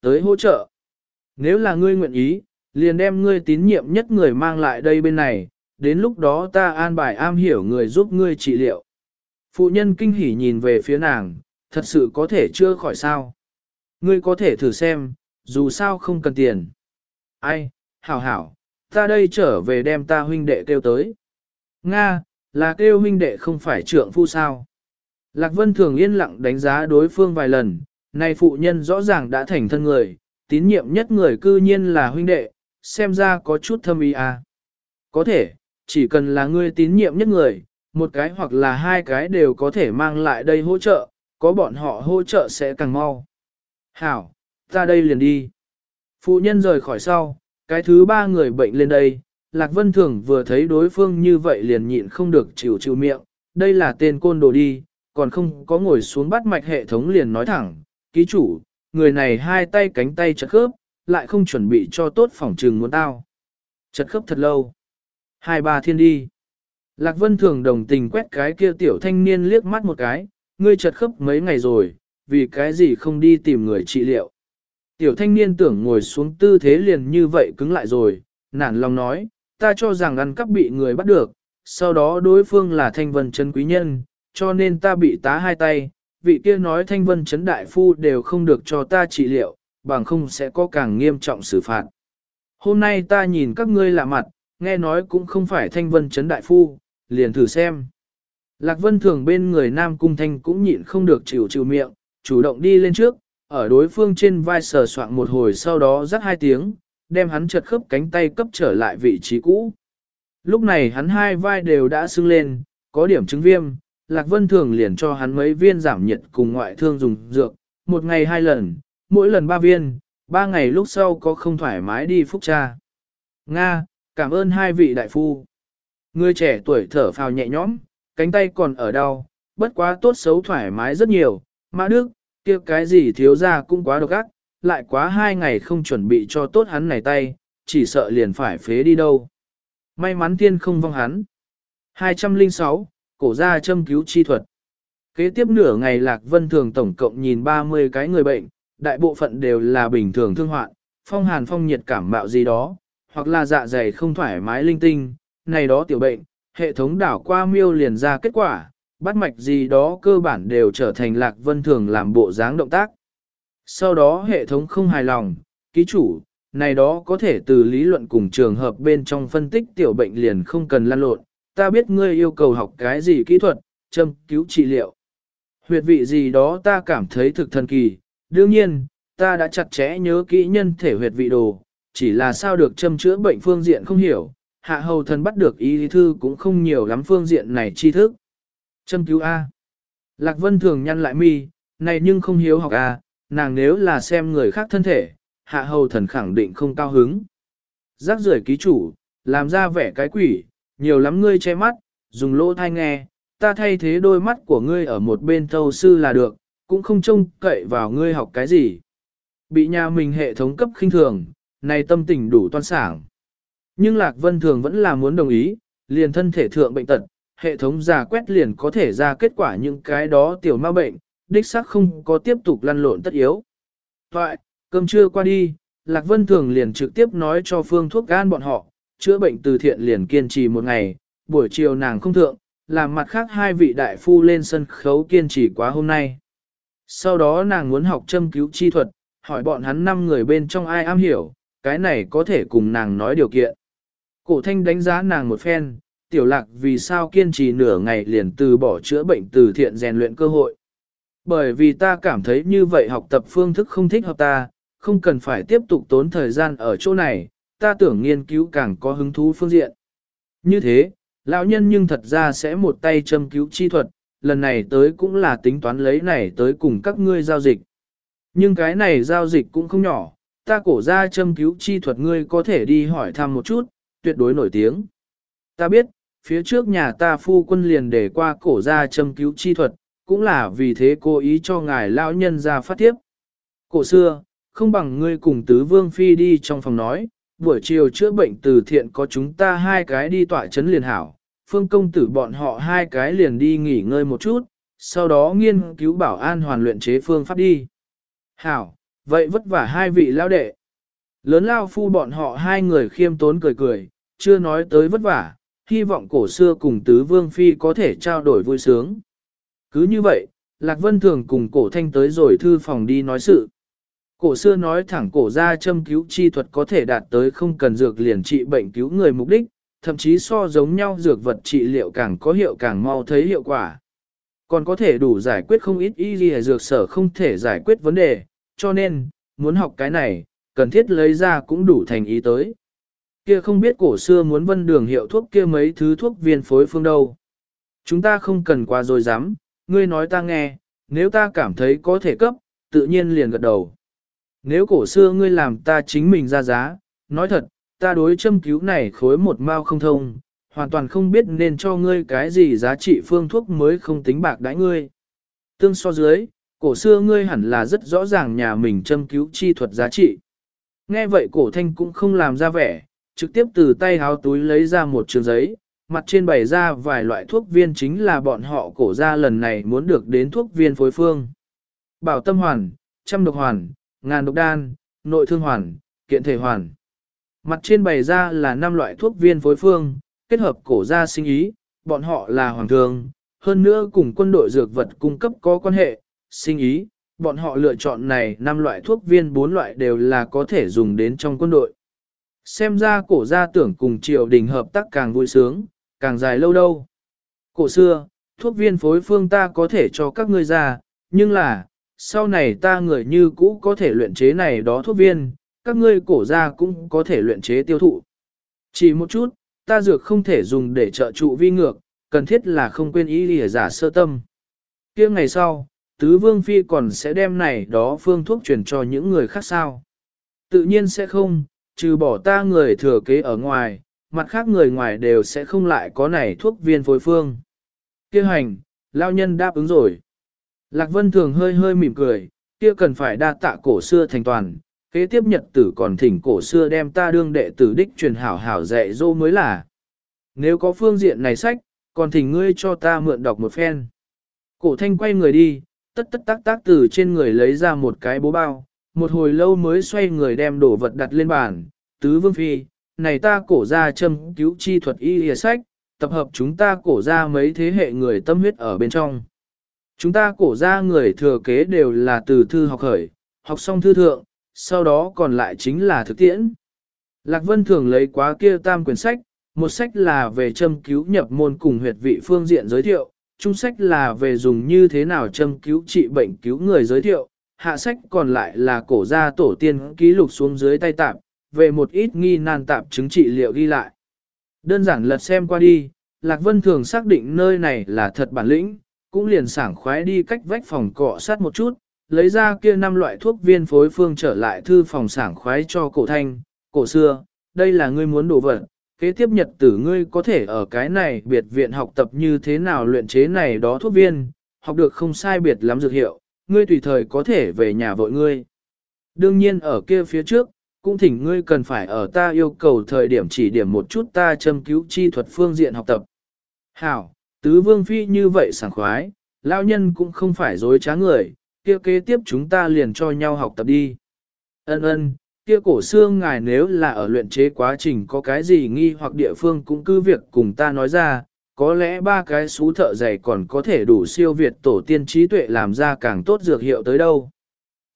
tới hỗ trợ. Nếu là ngươi nguyện ý, liền đem ngươi tín nhiệm nhất người mang lại đây bên này, đến lúc đó ta an bài am hiểu người giúp ngươi trị liệu. Phụ nhân kinh hỉ nhìn về phía nàng, thật sự có thể chưa khỏi sao. Ngươi có thể thử xem, dù sao không cần tiền. Ai, hảo hảo, ta đây trở về đem ta huynh đệ kêu tới. Nga, là kêu huynh đệ không phải trượng phu sao. Lạc Vân thường yên lặng đánh giá đối phương vài lần, này phụ nhân rõ ràng đã thành thân người, tín nhiệm nhất người cư nhiên là huynh đệ, xem ra có chút thâm ý à. Có thể, chỉ cần là ngươi tín nhiệm nhất người, một cái hoặc là hai cái đều có thể mang lại đây hỗ trợ, có bọn họ hỗ trợ sẽ càng mau. Hảo, ra đây liền đi. Phụ nhân rời khỏi sau, cái thứ ba người bệnh lên đây, Lạc Vân Thường vừa thấy đối phương như vậy liền nhịn không được chịu chịu miệng, đây là tên côn đồ đi, còn không có ngồi xuống bắt mạch hệ thống liền nói thẳng, ký chủ, người này hai tay cánh tay chật khớp, lại không chuẩn bị cho tốt phòng trừng muốn tao. Chật khớp thật lâu. Hai ba thiên đi. Lạc Vân Thường đồng tình quét cái kia tiểu thanh niên liếc mắt một cái, ngươi chật khớp mấy ngày rồi, vì cái gì không đi tìm người trị liệu. Tiểu thanh niên tưởng ngồi xuống tư thế liền như vậy cứng lại rồi, nản lòng nói, ta cho rằng ăn cắp bị người bắt được, sau đó đối phương là thanh vân chân quý nhân, cho nên ta bị tá hai tay, vị kia nói thanh vân chấn đại phu đều không được cho ta trị liệu, bằng không sẽ có càng nghiêm trọng xử phạt. Hôm nay ta nhìn các ngươi lạ mặt, nghe nói cũng không phải thanh vân chấn đại phu, liền thử xem. Lạc vân thường bên người nam cung thanh cũng nhịn không được chịu chịu miệng, chủ động đi lên trước, ở đối phương trên vai sờ soạn một hồi sau đó rắc hai tiếng, đem hắn chật khớp cánh tay cấp trở lại vị trí cũ. Lúc này hắn hai vai đều đã sưng lên, có điểm chứng viêm, Lạc Vân Thường liền cho hắn mấy viên giảm nhiệt cùng ngoại thương dùng dược, một ngày hai lần, mỗi lần ba viên, ba ngày lúc sau có không thoải mái đi phúc cha. Nga, cảm ơn hai vị đại phu. Người trẻ tuổi thở phào nhẹ nhõm, cánh tay còn ở đau, bất quá tốt xấu thoải mái rất nhiều. Mã Đức, kia cái gì thiếu ra cũng quá độc ác, lại quá hai ngày không chuẩn bị cho tốt hắn này tay, chỉ sợ liền phải phế đi đâu. May mắn tiên không vong hắn. 206, cổ gia châm cứu chi thuật. Kế tiếp nửa ngày Lạc Vân Thường tổng cộng nhìn 30 cái người bệnh, đại bộ phận đều là bình thường thương hoạn, phong hàn phong nhiệt cảm mạo gì đó, hoặc là dạ dày không thoải mái linh tinh, này đó tiểu bệnh, hệ thống đảo qua miêu liền ra kết quả, bắt mạch gì đó cơ bản đều trở thành Lạc Vân Thường làm bộ dáng động tác. Sau đó hệ thống không hài lòng, ký chủ, này đó có thể từ lý luận cùng trường hợp bên trong phân tích tiểu bệnh liền không cần lan lộn, ta biết ngươi yêu cầu học cái gì kỹ thuật, châm cứu trị liệu. Huyệt vị gì đó ta cảm thấy thực thần kỳ, đương nhiên, ta đã chặt chẽ nhớ kỹ nhân thể huyệt vị đồ, chỉ là sao được châm chữa bệnh phương diện không hiểu, hạ hầu thần bắt được ý lý thư cũng không nhiều lắm phương diện này tri thức. Châm cứu A. Lạc Vân thường nhăn lại mi, này nhưng không hiếu học A, nàng nếu là xem người khác thân thể, hạ hầu thần khẳng định không cao hứng. Giác rưởi ký chủ, làm ra vẻ cái quỷ, nhiều lắm ngươi che mắt, dùng lỗ thai nghe, ta thay thế đôi mắt của ngươi ở một bên thâu sư là được, cũng không trông cậy vào ngươi học cái gì. Bị nhà mình hệ thống cấp khinh thường, này tâm tình đủ toan sảng. Nhưng Lạc Vân Thường vẫn là muốn đồng ý, liền thân thể thượng bệnh tật, hệ thống giả quét liền có thể ra kết quả những cái đó tiểu ma bệnh, đích xác không có tiếp tục lăn lộn tất yếu. Thoại, cơm trưa qua đi, Lạc Vân Thường liền trực tiếp nói cho phương thuốc gan bọn họ, chữa bệnh từ thiện liền kiên trì một ngày, buổi chiều nàng không thượng, làm mặt khác hai vị đại phu lên sân khấu kiên trì quá hôm nay. Sau đó nàng muốn học châm cứu chi thuật, hỏi bọn hắn năm người bên trong ai am hiểu, cái này có thể cùng nàng nói điều kiện. Cổ thanh đánh giá nàng một phen, tiểu lạc vì sao kiên trì nửa ngày liền từ bỏ chữa bệnh từ thiện rèn luyện cơ hội. Bởi vì ta cảm thấy như vậy học tập phương thức không thích hợp ta, không cần phải tiếp tục tốn thời gian ở chỗ này, ta tưởng nghiên cứu càng có hứng thú phương diện. Như thế, lão nhân nhưng thật ra sẽ một tay châm cứu chi thuật, lần này tới cũng là tính toán lấy này tới cùng các ngươi giao dịch. Nhưng cái này giao dịch cũng không nhỏ, ta cổ ra châm cứu chi thuật ngươi có thể đi hỏi thăm một chút, tuyệt đối nổi tiếng. Ta biết, phía trước nhà ta phu quân liền để qua cổ ra châm cứu chi thuật, cũng là vì thế cố ý cho ngài lão nhân ra phát tiếp. Cổ xưa, không bằng ngươi cùng tứ vương phi đi trong phòng nói, buổi chiều chữa bệnh từ thiện có chúng ta hai cái đi tọa chấn liền hảo, phương công tử bọn họ hai cái liền đi nghỉ ngơi một chút, sau đó nghiên cứu bảo an hoàn luyện chế phương pháp đi. Hảo, vậy vất vả hai vị lao đệ. Lớn lao phu bọn họ hai người khiêm tốn cười cười, chưa nói tới vất vả, hy vọng cổ xưa cùng tứ vương phi có thể trao đổi vui sướng. Cứ như vậy, Lạc Vân Thường cùng cổ thanh tới rồi thư phòng đi nói sự. Cổ xưa nói thẳng cổ ra châm cứu chi thuật có thể đạt tới không cần dược liền trị bệnh cứu người mục đích, thậm chí so giống nhau dược vật trị liệu càng có hiệu càng mau thấy hiệu quả. Còn có thể đủ giải quyết không ít y gì dược sở không thể giải quyết vấn đề, cho nên, muốn học cái này, cần thiết lấy ra cũng đủ thành ý tới. Kia không biết cổ xưa muốn vân đường hiệu thuốc kia mấy thứ thuốc viên phối phương đâu. Chúng ta không cần qua rồi dám, ngươi nói ta nghe, nếu ta cảm thấy có thể cấp, tự nhiên liền gật đầu. Nếu cổ xưa ngươi làm ta chính mình ra giá, nói thật, ta đối châm cứu này khối một mao không thông, hoàn toàn không biết nên cho ngươi cái gì giá trị phương thuốc mới không tính bạc đãi ngươi. Tương so dưới, cổ xưa ngươi hẳn là rất rõ ràng nhà mình châm cứu chi thuật giá trị. Nghe vậy cổ thanh cũng không làm ra vẻ, trực tiếp từ tay háo túi lấy ra một trường giấy, mặt trên bày ra vài loại thuốc viên chính là bọn họ cổ ra lần này muốn được đến thuốc viên phối phương. Bảo tâm hoàn, trăm độc hoàn, ngàn độc đan, nội thương hoàn, kiện thể hoàn. Mặt trên bày ra là năm loại thuốc viên phối phương, kết hợp cổ gia sinh ý, bọn họ là hoàng thương, hơn nữa cùng quân đội dược vật cung cấp có quan hệ, sinh ý, bọn họ lựa chọn này năm loại thuốc viên bốn loại đều là có thể dùng đến trong quân đội. Xem ra cổ gia tưởng cùng triều đình hợp tác càng vui sướng, càng dài lâu đâu. Cổ xưa, thuốc viên phối phương ta có thể cho các ngươi ra, nhưng là, sau này ta người như cũ có thể luyện chế này đó thuốc viên, các ngươi cổ gia cũng có thể luyện chế tiêu thụ. Chỉ một chút, ta dược không thể dùng để trợ trụ vi ngược, cần thiết là không quên ý lìa giả sơ tâm. kia ngày sau, tứ vương phi còn sẽ đem này đó phương thuốc truyền cho những người khác sao. Tự nhiên sẽ không, trừ bỏ ta người thừa kế ở ngoài, mặt khác người ngoài đều sẽ không lại có này thuốc viên phối phương. Kia hành, lao nhân đáp ứng rồi. Lạc Vân thường hơi hơi mỉm cười, kia cần phải đa tạ cổ xưa thành toàn, kế tiếp nhật tử còn thỉnh cổ xưa đem ta đương đệ tử đích truyền hảo hảo dạy dỗ mới là. Nếu có phương diện này sách, còn thỉnh ngươi cho ta mượn đọc một phen. Cổ thanh quay người đi, tất tất tác tác từ trên người lấy ra một cái bố bao, một hồi lâu mới xoay người đem đồ vật đặt lên bàn, tứ vương phi, này ta cổ ra châm cứu chi thuật y hìa sách, tập hợp chúng ta cổ ra mấy thế hệ người tâm huyết ở bên trong. Chúng ta cổ ra người thừa kế đều là từ thư học khởi, học xong thư thượng, sau đó còn lại chính là thực tiễn. Lạc Vân thường lấy quá kia tam quyển sách, một sách là về châm cứu nhập môn cùng huyệt vị phương diện giới thiệu, trung sách là về dùng như thế nào châm cứu trị bệnh cứu người giới thiệu, hạ sách còn lại là cổ gia tổ tiên ký lục xuống dưới tay tạp, về một ít nghi nan tạp chứng trị liệu ghi lại. Đơn giản lật xem qua đi, Lạc Vân thường xác định nơi này là thật bản lĩnh, cũng liền sảng khoái đi cách vách phòng cọ sát một chút, lấy ra kia năm loại thuốc viên phối phương trở lại thư phòng sảng khoái cho cổ thanh, cổ xưa, đây là ngươi muốn đổ vật, kế tiếp nhật tử ngươi có thể ở cái này biệt viện học tập như thế nào luyện chế này đó thuốc viên, học được không sai biệt lắm dược hiệu, ngươi tùy thời có thể về nhà vội ngươi. Đương nhiên ở kia phía trước, cũng thỉnh ngươi cần phải ở ta yêu cầu thời điểm chỉ điểm một chút ta châm cứu chi thuật phương diện học tập. Hảo, tứ vương phi như vậy sảng khoái, lão nhân cũng không phải dối trá người, kia kế tiếp chúng ta liền cho nhau học tập đi. Ân ân, kia cổ xương ngài nếu là ở luyện chế quá trình có cái gì nghi hoặc địa phương cũng cứ việc cùng ta nói ra, có lẽ ba cái xú thợ dày còn có thể đủ siêu việt tổ tiên trí tuệ làm ra càng tốt dược hiệu tới đâu.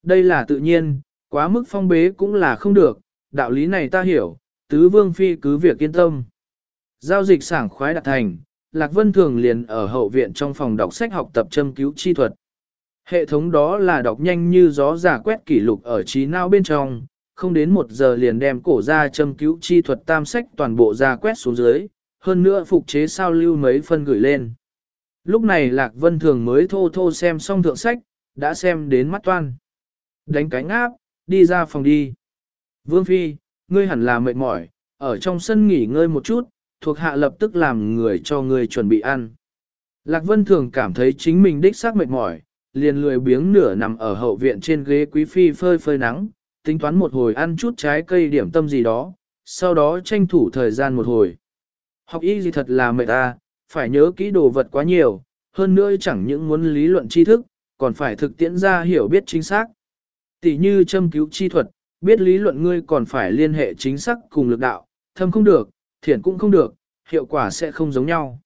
Đây là tự nhiên, quá mức phong bế cũng là không được, đạo lý này ta hiểu, tứ vương phi cứ việc yên tâm. Giao dịch sảng khoái đạt thành, Lạc Vân Thường liền ở hậu viện trong phòng đọc sách học tập châm cứu chi thuật. Hệ thống đó là đọc nhanh như gió giả quét kỷ lục ở trí não bên trong, không đến một giờ liền đem cổ ra châm cứu chi thuật tam sách toàn bộ ra quét xuống dưới, hơn nữa phục chế sao lưu mấy phân gửi lên. Lúc này Lạc Vân Thường mới thô thô xem xong thượng sách, đã xem đến mắt toan. Đánh cánh áp, đi ra phòng đi. Vương Phi, ngươi hẳn là mệt mỏi, ở trong sân nghỉ ngơi một chút, thuộc hạ lập tức làm người cho người chuẩn bị ăn. Lạc Vân Thường cảm thấy chính mình đích xác mệt mỏi, liền lười biếng nửa nằm ở hậu viện trên ghế quý phi phơi phơi nắng, tính toán một hồi ăn chút trái cây điểm tâm gì đó, sau đó tranh thủ thời gian một hồi. Học y gì thật là mệt ta, phải nhớ kỹ đồ vật quá nhiều, hơn nữa chẳng những muốn lý luận tri thức, còn phải thực tiễn ra hiểu biết chính xác. Tỷ như châm cứu chi thuật, biết lý luận ngươi còn phải liên hệ chính xác cùng lực đạo, thâm không được, thiển cũng không được, hiệu quả sẽ không giống nhau.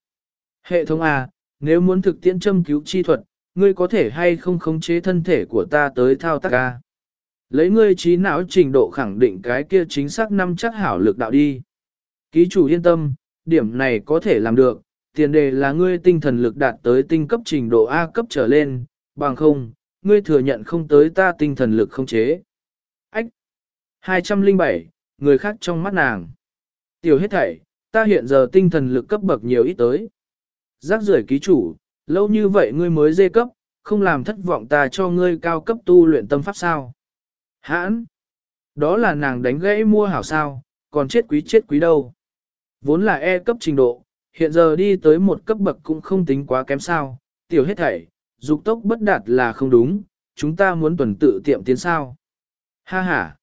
Hệ thống A, nếu muốn thực tiễn châm cứu chi thuật, ngươi có thể hay không khống chế thân thể của ta tới thao tác A. Lấy ngươi trí não trình độ khẳng định cái kia chính xác năm chắc hảo lực đạo đi. Ký chủ yên tâm, điểm này có thể làm được, tiền đề là ngươi tinh thần lực đạt tới tinh cấp trình độ A cấp trở lên, bằng không, ngươi thừa nhận không tới ta tinh thần lực không chế. Ách! 207, người khác trong mắt nàng. Tiểu hết thảy, ta hiện giờ tinh thần lực cấp bậc nhiều ít tới. Giác rưởi ký chủ, lâu như vậy ngươi mới dê cấp, không làm thất vọng ta cho ngươi cao cấp tu luyện tâm pháp sao. Hãn! Đó là nàng đánh gãy mua hảo sao, còn chết quý chết quý đâu. Vốn là E cấp trình độ, hiện giờ đi tới một cấp bậc cũng không tính quá kém sao, tiểu hết thảy, dục tốc bất đạt là không đúng, chúng ta muốn tuần tự tiệm tiến sao. Ha ha!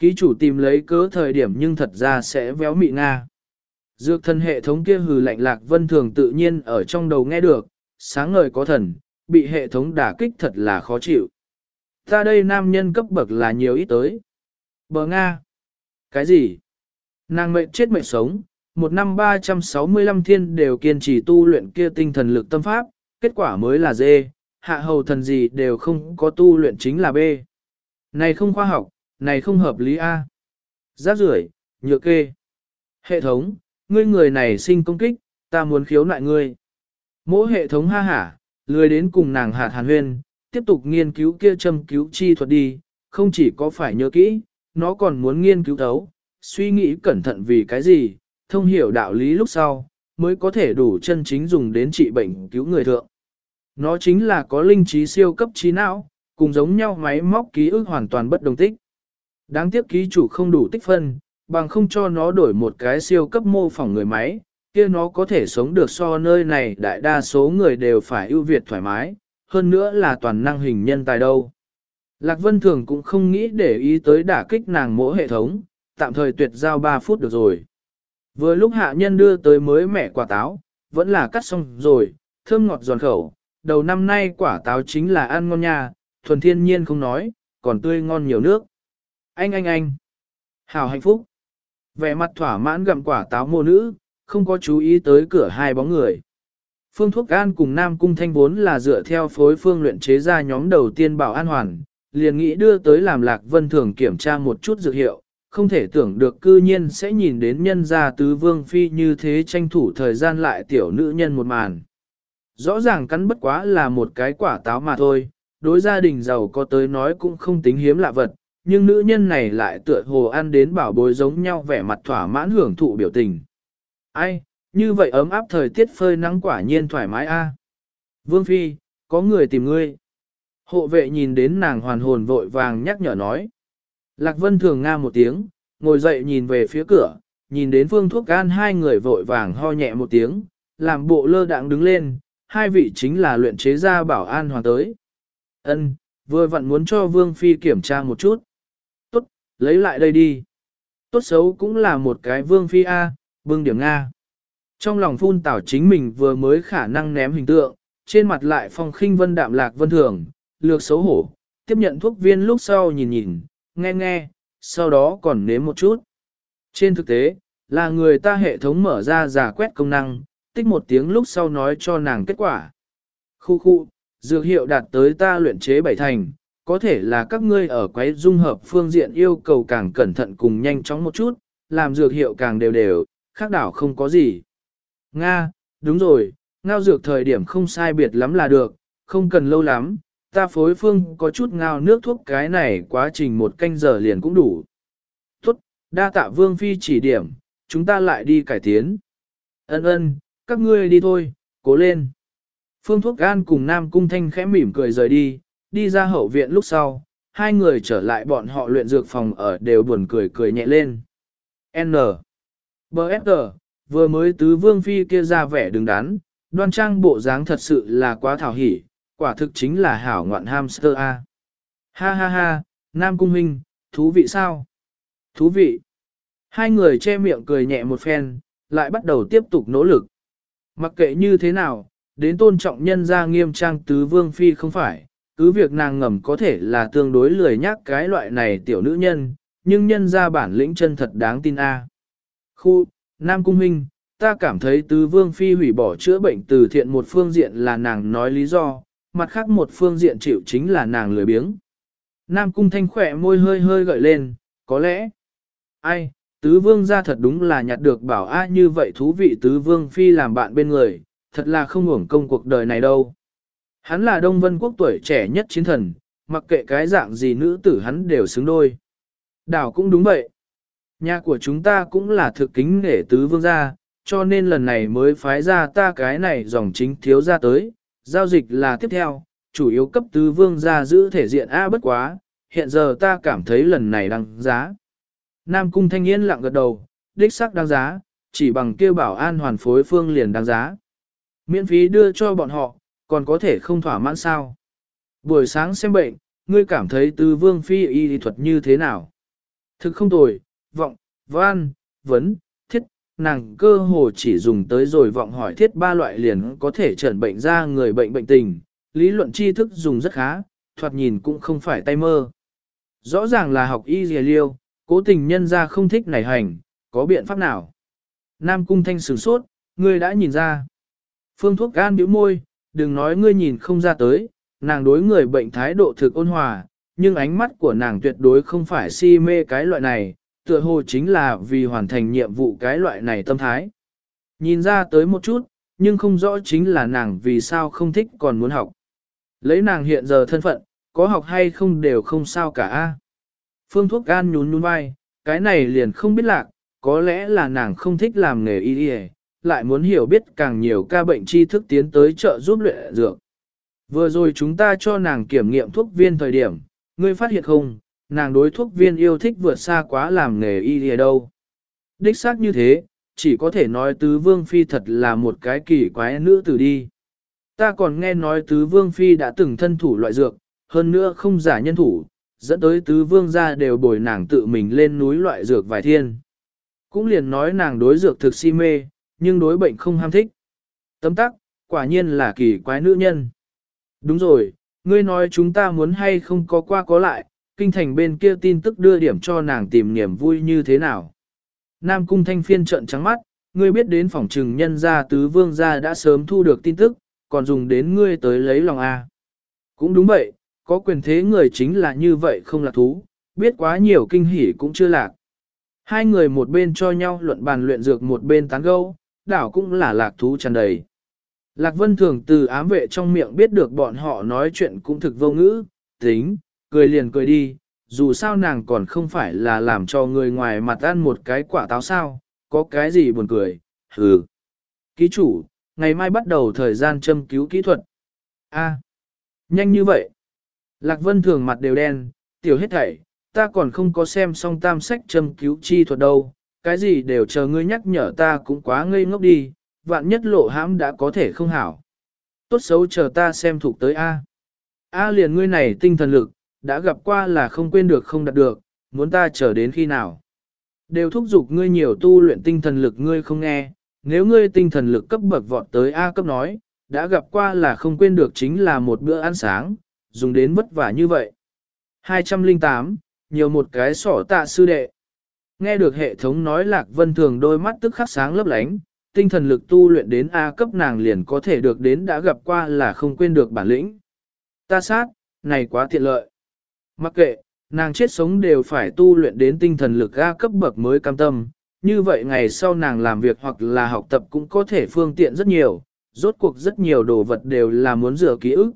Ký chủ tìm lấy cớ thời điểm nhưng thật ra sẽ véo mị Nga. Dược thần hệ thống kia hừ lạnh lạc vân thường tự nhiên ở trong đầu nghe được, sáng ngời có thần, bị hệ thống đả kích thật là khó chịu. Ta đây nam nhân cấp bậc là nhiều ít tới. Bờ Nga. Cái gì? Nàng mệnh chết mệnh sống, một năm 365 thiên đều kiên trì tu luyện kia tinh thần lực tâm pháp, kết quả mới là D, hạ hầu thần gì đều không có tu luyện chính là B. Này không khoa học, này không hợp lý A. Giác rưởi, nhược kê. Hệ thống, ngươi người này sinh công kích, ta muốn khiếu nại ngươi. Mỗi hệ thống ha hả, lười đến cùng nàng hạt hàn huyên, tiếp tục nghiên cứu kia châm cứu chi thuật đi, không chỉ có phải nhớ kỹ, nó còn muốn nghiên cứu thấu, suy nghĩ cẩn thận vì cái gì, thông hiểu đạo lý lúc sau, mới có thể đủ chân chính dùng đến trị bệnh cứu người thượng. Nó chính là có linh trí siêu cấp trí não, cùng giống nhau máy móc ký ức hoàn toàn bất đồng tích. Đáng tiếc ký chủ không đủ tích phân, bằng không cho nó đổi một cái siêu cấp mô phỏng người máy, kia nó có thể sống được so nơi này đại đa số người đều phải ưu việt thoải mái, hơn nữa là toàn năng hình nhân tài đâu. Lạc Vân Thường cũng không nghĩ để ý tới đả kích nàng mỗi hệ thống, tạm thời tuyệt giao 3 phút được rồi. Vừa lúc hạ nhân đưa tới mới mẻ quả táo, vẫn là cắt xong rồi, thơm ngọt giòn khẩu, đầu năm nay quả táo chính là ăn ngon nha, thuần thiên nhiên không nói, còn tươi ngon nhiều nước. Anh anh anh, hào hạnh phúc. Vẻ mặt thỏa mãn gặm quả táo mô nữ, không có chú ý tới cửa hai bóng người. Phương thuốc an cùng Nam Cung Thanh vốn là dựa theo phối phương luyện chế ra nhóm đầu tiên bảo an hoàn, liền nghĩ đưa tới làm lạc vân thường kiểm tra một chút dược hiệu, không thể tưởng được cư nhiên sẽ nhìn đến nhân gia tứ vương phi như thế tranh thủ thời gian lại tiểu nữ nhân một màn. Rõ ràng cắn bất quá là một cái quả táo mà thôi, đối gia đình giàu có tới nói cũng không tính hiếm lạ vật, nhưng nữ nhân này lại tựa hồ ăn đến bảo bối giống nhau vẻ mặt thỏa mãn hưởng thụ biểu tình. Ai, như vậy ấm áp thời tiết phơi nắng quả nhiên thoải mái a. Vương Phi, có người tìm ngươi. Hộ vệ nhìn đến nàng hoàn hồn vội vàng nhắc nhở nói. Lạc Vân thường nga một tiếng, ngồi dậy nhìn về phía cửa, nhìn đến phương thuốc gan hai người vội vàng ho nhẹ một tiếng, làm bộ lơ đạng đứng lên, hai vị chính là luyện chế gia bảo an hoàng tới. Ân, vừa vặn muốn cho Vương Phi kiểm tra một chút. Lấy lại đây đi. Tốt xấu cũng là một cái Vương Phi A, vương điểm Nga. Trong lòng phun tảo chính mình vừa mới khả năng ném hình tượng, trên mặt lại phong khinh vân đạm lạc vân thường, lược xấu hổ, tiếp nhận thuốc viên lúc sau nhìn nhìn, nghe nghe, sau đó còn nếm một chút. Trên thực tế, là người ta hệ thống mở ra giả quét công năng, tích một tiếng lúc sau nói cho nàng kết quả. Khu khu, dược hiệu đạt tới ta luyện chế bảy thành, có thể là các ngươi ở quấy dung hợp phương diện yêu cầu càng cẩn thận cùng nhanh chóng một chút, làm dược hiệu càng đều đều, khác đảo không có gì. Nga, đúng rồi, ngao dược thời điểm không sai biệt lắm là được, không cần lâu lắm, ta phối phương có chút ngao nước thuốc cái này quá trình một canh giờ liền cũng đủ. Tốt, đa tạ vương phi chỉ điểm, chúng ta lại đi cải tiến. Ân ân, các ngươi đi thôi, cố lên. Phương thuốc gan cùng Nam Cung Thanh khẽ mỉm cười rời đi, đi ra hậu viện lúc sau, hai người trở lại bọn họ luyện dược phòng ở đều buồn cười cười nhẹ lên. N. B.F.G. Vừa mới tứ vương phi kia ra vẻ đứng đắn, đoan trang bộ dáng thật sự là quá thảo hỉ, quả thực chính là hảo ngoạn hamster A. Ha ha ha, Nam Cung Minh, thú vị sao? Thú vị. Hai người che miệng cười nhẹ một phen, lại bắt đầu tiếp tục nỗ lực. Mặc kệ như thế nào, đến tôn trọng nhân gia nghiêm trang tứ vương phi không phải, cứ việc nàng ngầm có thể là tương đối lười nhắc cái loại này tiểu nữ nhân, nhưng nhân ra bản lĩnh chân thật đáng tin a. Khu, Nam Cung minh ta cảm thấy tứ vương phi hủy bỏ chữa bệnh từ thiện một phương diện là nàng nói lý do, mặt khác một phương diện chịu chính là nàng lười biếng. Nam Cung Thanh khỏe môi hơi hơi gợi lên, có lẽ, ai, tứ vương ra thật đúng là nhặt được bảo a như vậy thú vị tứ vương phi làm bạn bên người, thật là không hưởng công cuộc đời này đâu. Hắn là Đông Vân Quốc tuổi trẻ nhất chiến thần, mặc kệ cái dạng gì nữ tử hắn đều xứng đôi. Đảo cũng đúng vậy. Nhà của chúng ta cũng là thực kính để tứ vương gia, cho nên lần này mới phái ra ta cái này dòng chính thiếu ra tới. Giao dịch là tiếp theo, chủ yếu cấp tứ vương gia giữ thể diện A bất quá, hiện giờ ta cảm thấy lần này đăng giá. Nam cung thanh niên lặng gật đầu, đích sắc đáng giá, chỉ bằng kêu bảo an hoàn phối phương liền đáng giá. Miễn phí đưa cho bọn họ, còn có thể không thỏa mãn sao. Buổi sáng xem bệnh, ngươi cảm thấy tứ vương phi y thuật như thế nào? Thực không tồi, vọng, văn, vấn, thiết, nàng cơ hồ chỉ dùng tới rồi vọng hỏi thiết ba loại liền có thể chẩn bệnh ra người bệnh bệnh tình, lý luận tri thức dùng rất khá, thoạt nhìn cũng không phải tay mơ. Rõ ràng là học y dì liêu, cố tình nhân ra không thích này hành, có biện pháp nào? Nam cung thanh sửng sốt, ngươi đã nhìn ra. Phương thuốc gan bĩu môi, đừng nói ngươi nhìn không ra tới, nàng đối người bệnh thái độ thực ôn hòa, nhưng ánh mắt của nàng tuyệt đối không phải si mê cái loại này, tựa hồ chính là vì hoàn thành nhiệm vụ cái loại này tâm thái. Nhìn ra tới một chút, nhưng không rõ chính là nàng vì sao không thích còn muốn học. Lấy nàng hiện giờ thân phận, có học hay không đều không sao cả. a. Phương thuốc gan nhún nhún vai, cái này liền không biết lạc, có lẽ là nàng không thích làm nghề y y, lại muốn hiểu biết càng nhiều ca bệnh tri thức tiến tới trợ giúp luyện dược. Vừa rồi chúng ta cho nàng kiểm nghiệm thuốc viên thời điểm, ngươi phát hiện không, nàng đối thuốc viên yêu thích vượt xa quá làm nghề y ở đâu. Đích xác như thế, chỉ có thể nói tứ vương phi thật là một cái kỳ quái nữ tử đi. Ta còn nghe nói tứ vương phi đã từng thân thủ loại dược, hơn nữa không giả nhân thủ, dẫn tới tứ vương gia đều bồi nàng tự mình lên núi loại dược vài thiên. Cũng liền nói nàng đối dược thực si mê, nhưng đối bệnh không ham thích. Tấm tắc, quả nhiên là kỳ quái nữ nhân. Đúng rồi, ngươi nói chúng ta muốn hay không có qua có lại, kinh thành bên kia tin tức đưa điểm cho nàng tìm niềm vui như thế nào. Nam cung thanh phiên trợn trắng mắt, ngươi biết đến phòng trừng nhân gia tứ vương gia đã sớm thu được tin tức, còn dùng đến ngươi tới lấy lòng A. Cũng đúng vậy, có quyền thế người chính là như vậy không là thú, biết quá nhiều kinh hỉ cũng chưa lạc. Hai người một bên cho nhau luận bàn luyện dược một bên tán gẫu, đảo cũng là lạc thú tràn đầy. Lạc Vân thường từ ám vệ trong miệng biết được bọn họ nói chuyện cũng thực vô ngữ, tính, cười liền cười đi, dù sao nàng còn không phải là làm cho người ngoài mặt ăn một cái quả táo sao, có cái gì buồn cười, hừ. Ký chủ, ngày mai bắt đầu thời gian châm cứu kỹ thuật. A, nhanh như vậy. Lạc Vân thường mặt đều đen, tiểu hết thảy, ta còn không có xem xong tam sách châm cứu chi thuật đâu, cái gì đều chờ ngươi nhắc nhở ta cũng quá ngây ngốc đi, vạn nhất lộ hãm đã có thể không hảo. Tốt xấu chờ ta xem thuộc tới A. A liền ngươi này tinh thần lực, đã gặp qua là không quên được không đạt được, muốn ta chờ đến khi nào. Đều thúc giục ngươi nhiều tu luyện tinh thần lực ngươi không nghe, nếu ngươi tinh thần lực cấp bậc vọt tới A cấp nói, đã gặp qua là không quên được chính là một bữa ăn sáng, dùng đến vất vả như vậy. 208, nhiều một cái sỏ tạ sư đệ. Nghe được hệ thống nói lạc vân thường đôi mắt tức khắc sáng lấp lánh, tinh thần lực tu luyện đến A cấp nàng liền có thể được đến đã gặp qua là không quên được bản lĩnh. Ta sát, này quá tiện lợi. Mặc kệ, nàng chết sống đều phải tu luyện đến tinh thần lực A cấp bậc mới cam tâm, như vậy ngày sau nàng làm việc hoặc là học tập cũng có thể phương tiện rất nhiều, rốt cuộc rất nhiều đồ vật đều là muốn rửa ký ức.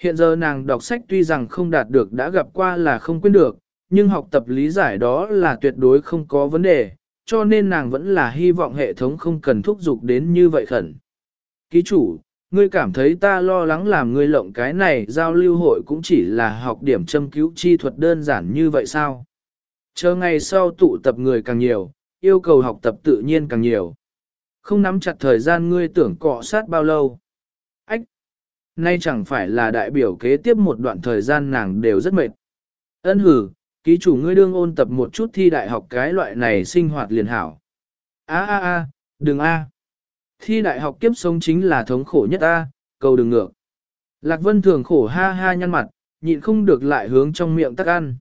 Hiện giờ nàng đọc sách tuy rằng không đạt được đã gặp qua là không quên được, nhưng học tập lý giải đó là tuyệt đối không có vấn đề, cho nên nàng vẫn là hy vọng hệ thống không cần thúc giục đến như vậy khẩn. Ký chủ, ngươi cảm thấy ta lo lắng làm ngươi lộng cái này giao lưu hội cũng chỉ là học điểm châm cứu chi thuật đơn giản như vậy sao? Chờ ngày sau tụ tập người càng nhiều, yêu cầu học tập tự nhiên càng nhiều. Không nắm chặt thời gian ngươi tưởng cọ sát bao lâu. Ách! Nay chẳng phải là đại biểu kế tiếp một đoạn thời gian nàng đều rất mệt. Ân hử, ký chủ ngươi đương ôn tập một chút thi đại học cái loại này sinh hoạt liền hảo. A a a, đừng a. Thi đại học kiếp sống chính là thống khổ nhất a, cầu đừng ngược. Lạc Vân thường khổ ha ha nhăn mặt, nhịn không được lại hướng trong miệng tắc ăn.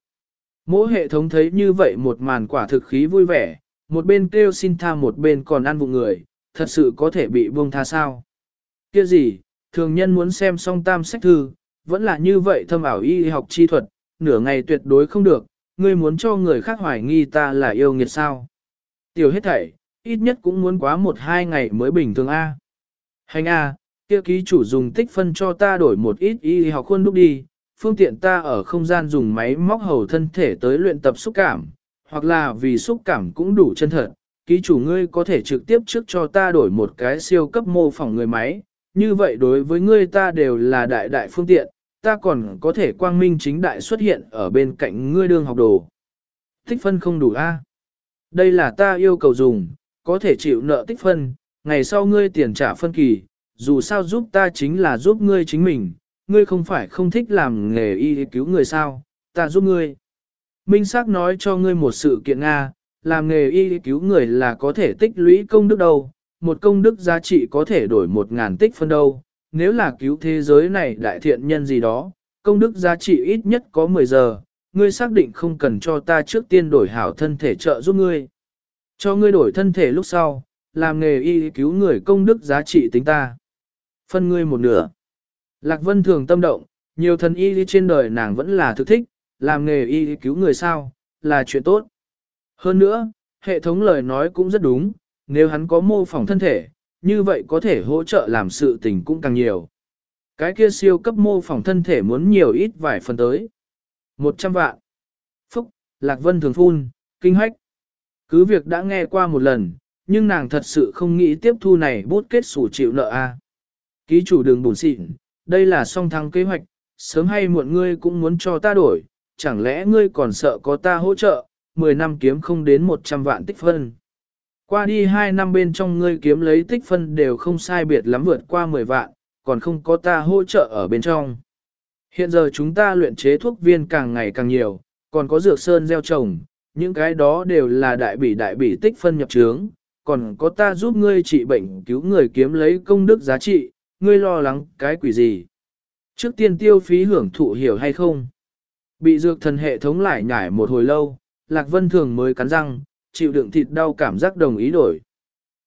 Mỗi hệ thống thấy như vậy một màn quả thực khí vui vẻ, một bên kêu xin tha một bên còn ăn vụ người, thật sự có thể bị buông tha sao. Kia gì, thường nhân muốn xem song tam sách thư, vẫn là như vậy thâm ảo y học chi thuật, nửa ngày tuyệt đối không được, ngươi muốn cho người khác hoài nghi ta là yêu nghiệt sao. Tiểu hết thảy, ít nhất cũng muốn quá một hai ngày mới bình thường A. Hành A, kia ký chủ dùng tích phân cho ta đổi một ít y học khuôn đúc đi, phương tiện ta ở không gian dùng máy móc hầu thân thể tới luyện tập xúc cảm, hoặc là vì xúc cảm cũng đủ chân thật, ký chủ ngươi có thể trực tiếp trước cho ta đổi một cái siêu cấp mô phỏng người máy, như vậy đối với ngươi ta đều là đại đại phương tiện, ta còn có thể quang minh chính đại xuất hiện ở bên cạnh ngươi đương học đồ. Tích phân không đủ a. Đây là ta yêu cầu dùng, có thể chịu nợ tích phân, ngày sau ngươi tiền trả phân kỳ, dù sao giúp ta chính là giúp ngươi chính mình, ngươi không phải không thích làm nghề y cứu người sao, ta giúp ngươi. Minh xác nói cho ngươi một sự kiện Nga, làm nghề y cứu người là có thể tích lũy công đức đâu, một công đức giá trị có thể đổi một ngàn tích phân đâu, nếu là cứu thế giới này đại thiện nhân gì đó, công đức giá trị ít nhất có 10 giờ, ngươi xác định không cần cho ta trước tiên đổi hảo thân thể trợ giúp ngươi. Cho ngươi đổi thân thể lúc sau, làm nghề y cứu người công đức giá trị tính ta. Phân ngươi một nửa. Lạc Vân thường tâm động, nhiều thần y trên đời nàng vẫn là thực thích, làm nghề y cứu người sao, là chuyện tốt. Hơn nữa, hệ thống lời nói cũng rất đúng, nếu hắn có mô phỏng thân thể, như vậy có thể hỗ trợ làm sự tình cũng càng nhiều. Cái kia siêu cấp mô phỏng thân thể muốn nhiều ít vài phần tới. 100 vạn. Phúc, Lạc Vân thường phun, kinh hách. Cứ việc đã nghe qua một lần, nhưng nàng thật sự không nghĩ tiếp thu này bút kết sủ chịu nợ a. Ký chủ đường bùn xịn, đây là song thắng kế hoạch, sớm hay muộn ngươi cũng muốn cho ta đổi, chẳng lẽ ngươi còn sợ có ta hỗ trợ, 10 năm kiếm không đến 100 vạn tích phân. Qua đi 2 năm bên trong ngươi kiếm lấy tích phân đều không sai biệt lắm vượt qua 10 vạn, còn không có ta hỗ trợ ở bên trong. Hiện giờ chúng ta luyện chế thuốc viên càng ngày càng nhiều, còn có dược sơn gieo trồng, những cái đó đều là đại bỉ đại bỉ tích phân nhập trướng, còn có ta giúp ngươi trị bệnh cứu người kiếm lấy công đức giá trị, ngươi lo lắng cái quỷ gì. Trước tiên tiêu phí hưởng thụ hiểu hay không? Bị dược thần hệ thống lại nhải một hồi lâu, Lạc Vân Thường mới cắn răng, chịu đựng thịt đau cảm giác đồng ý đổi.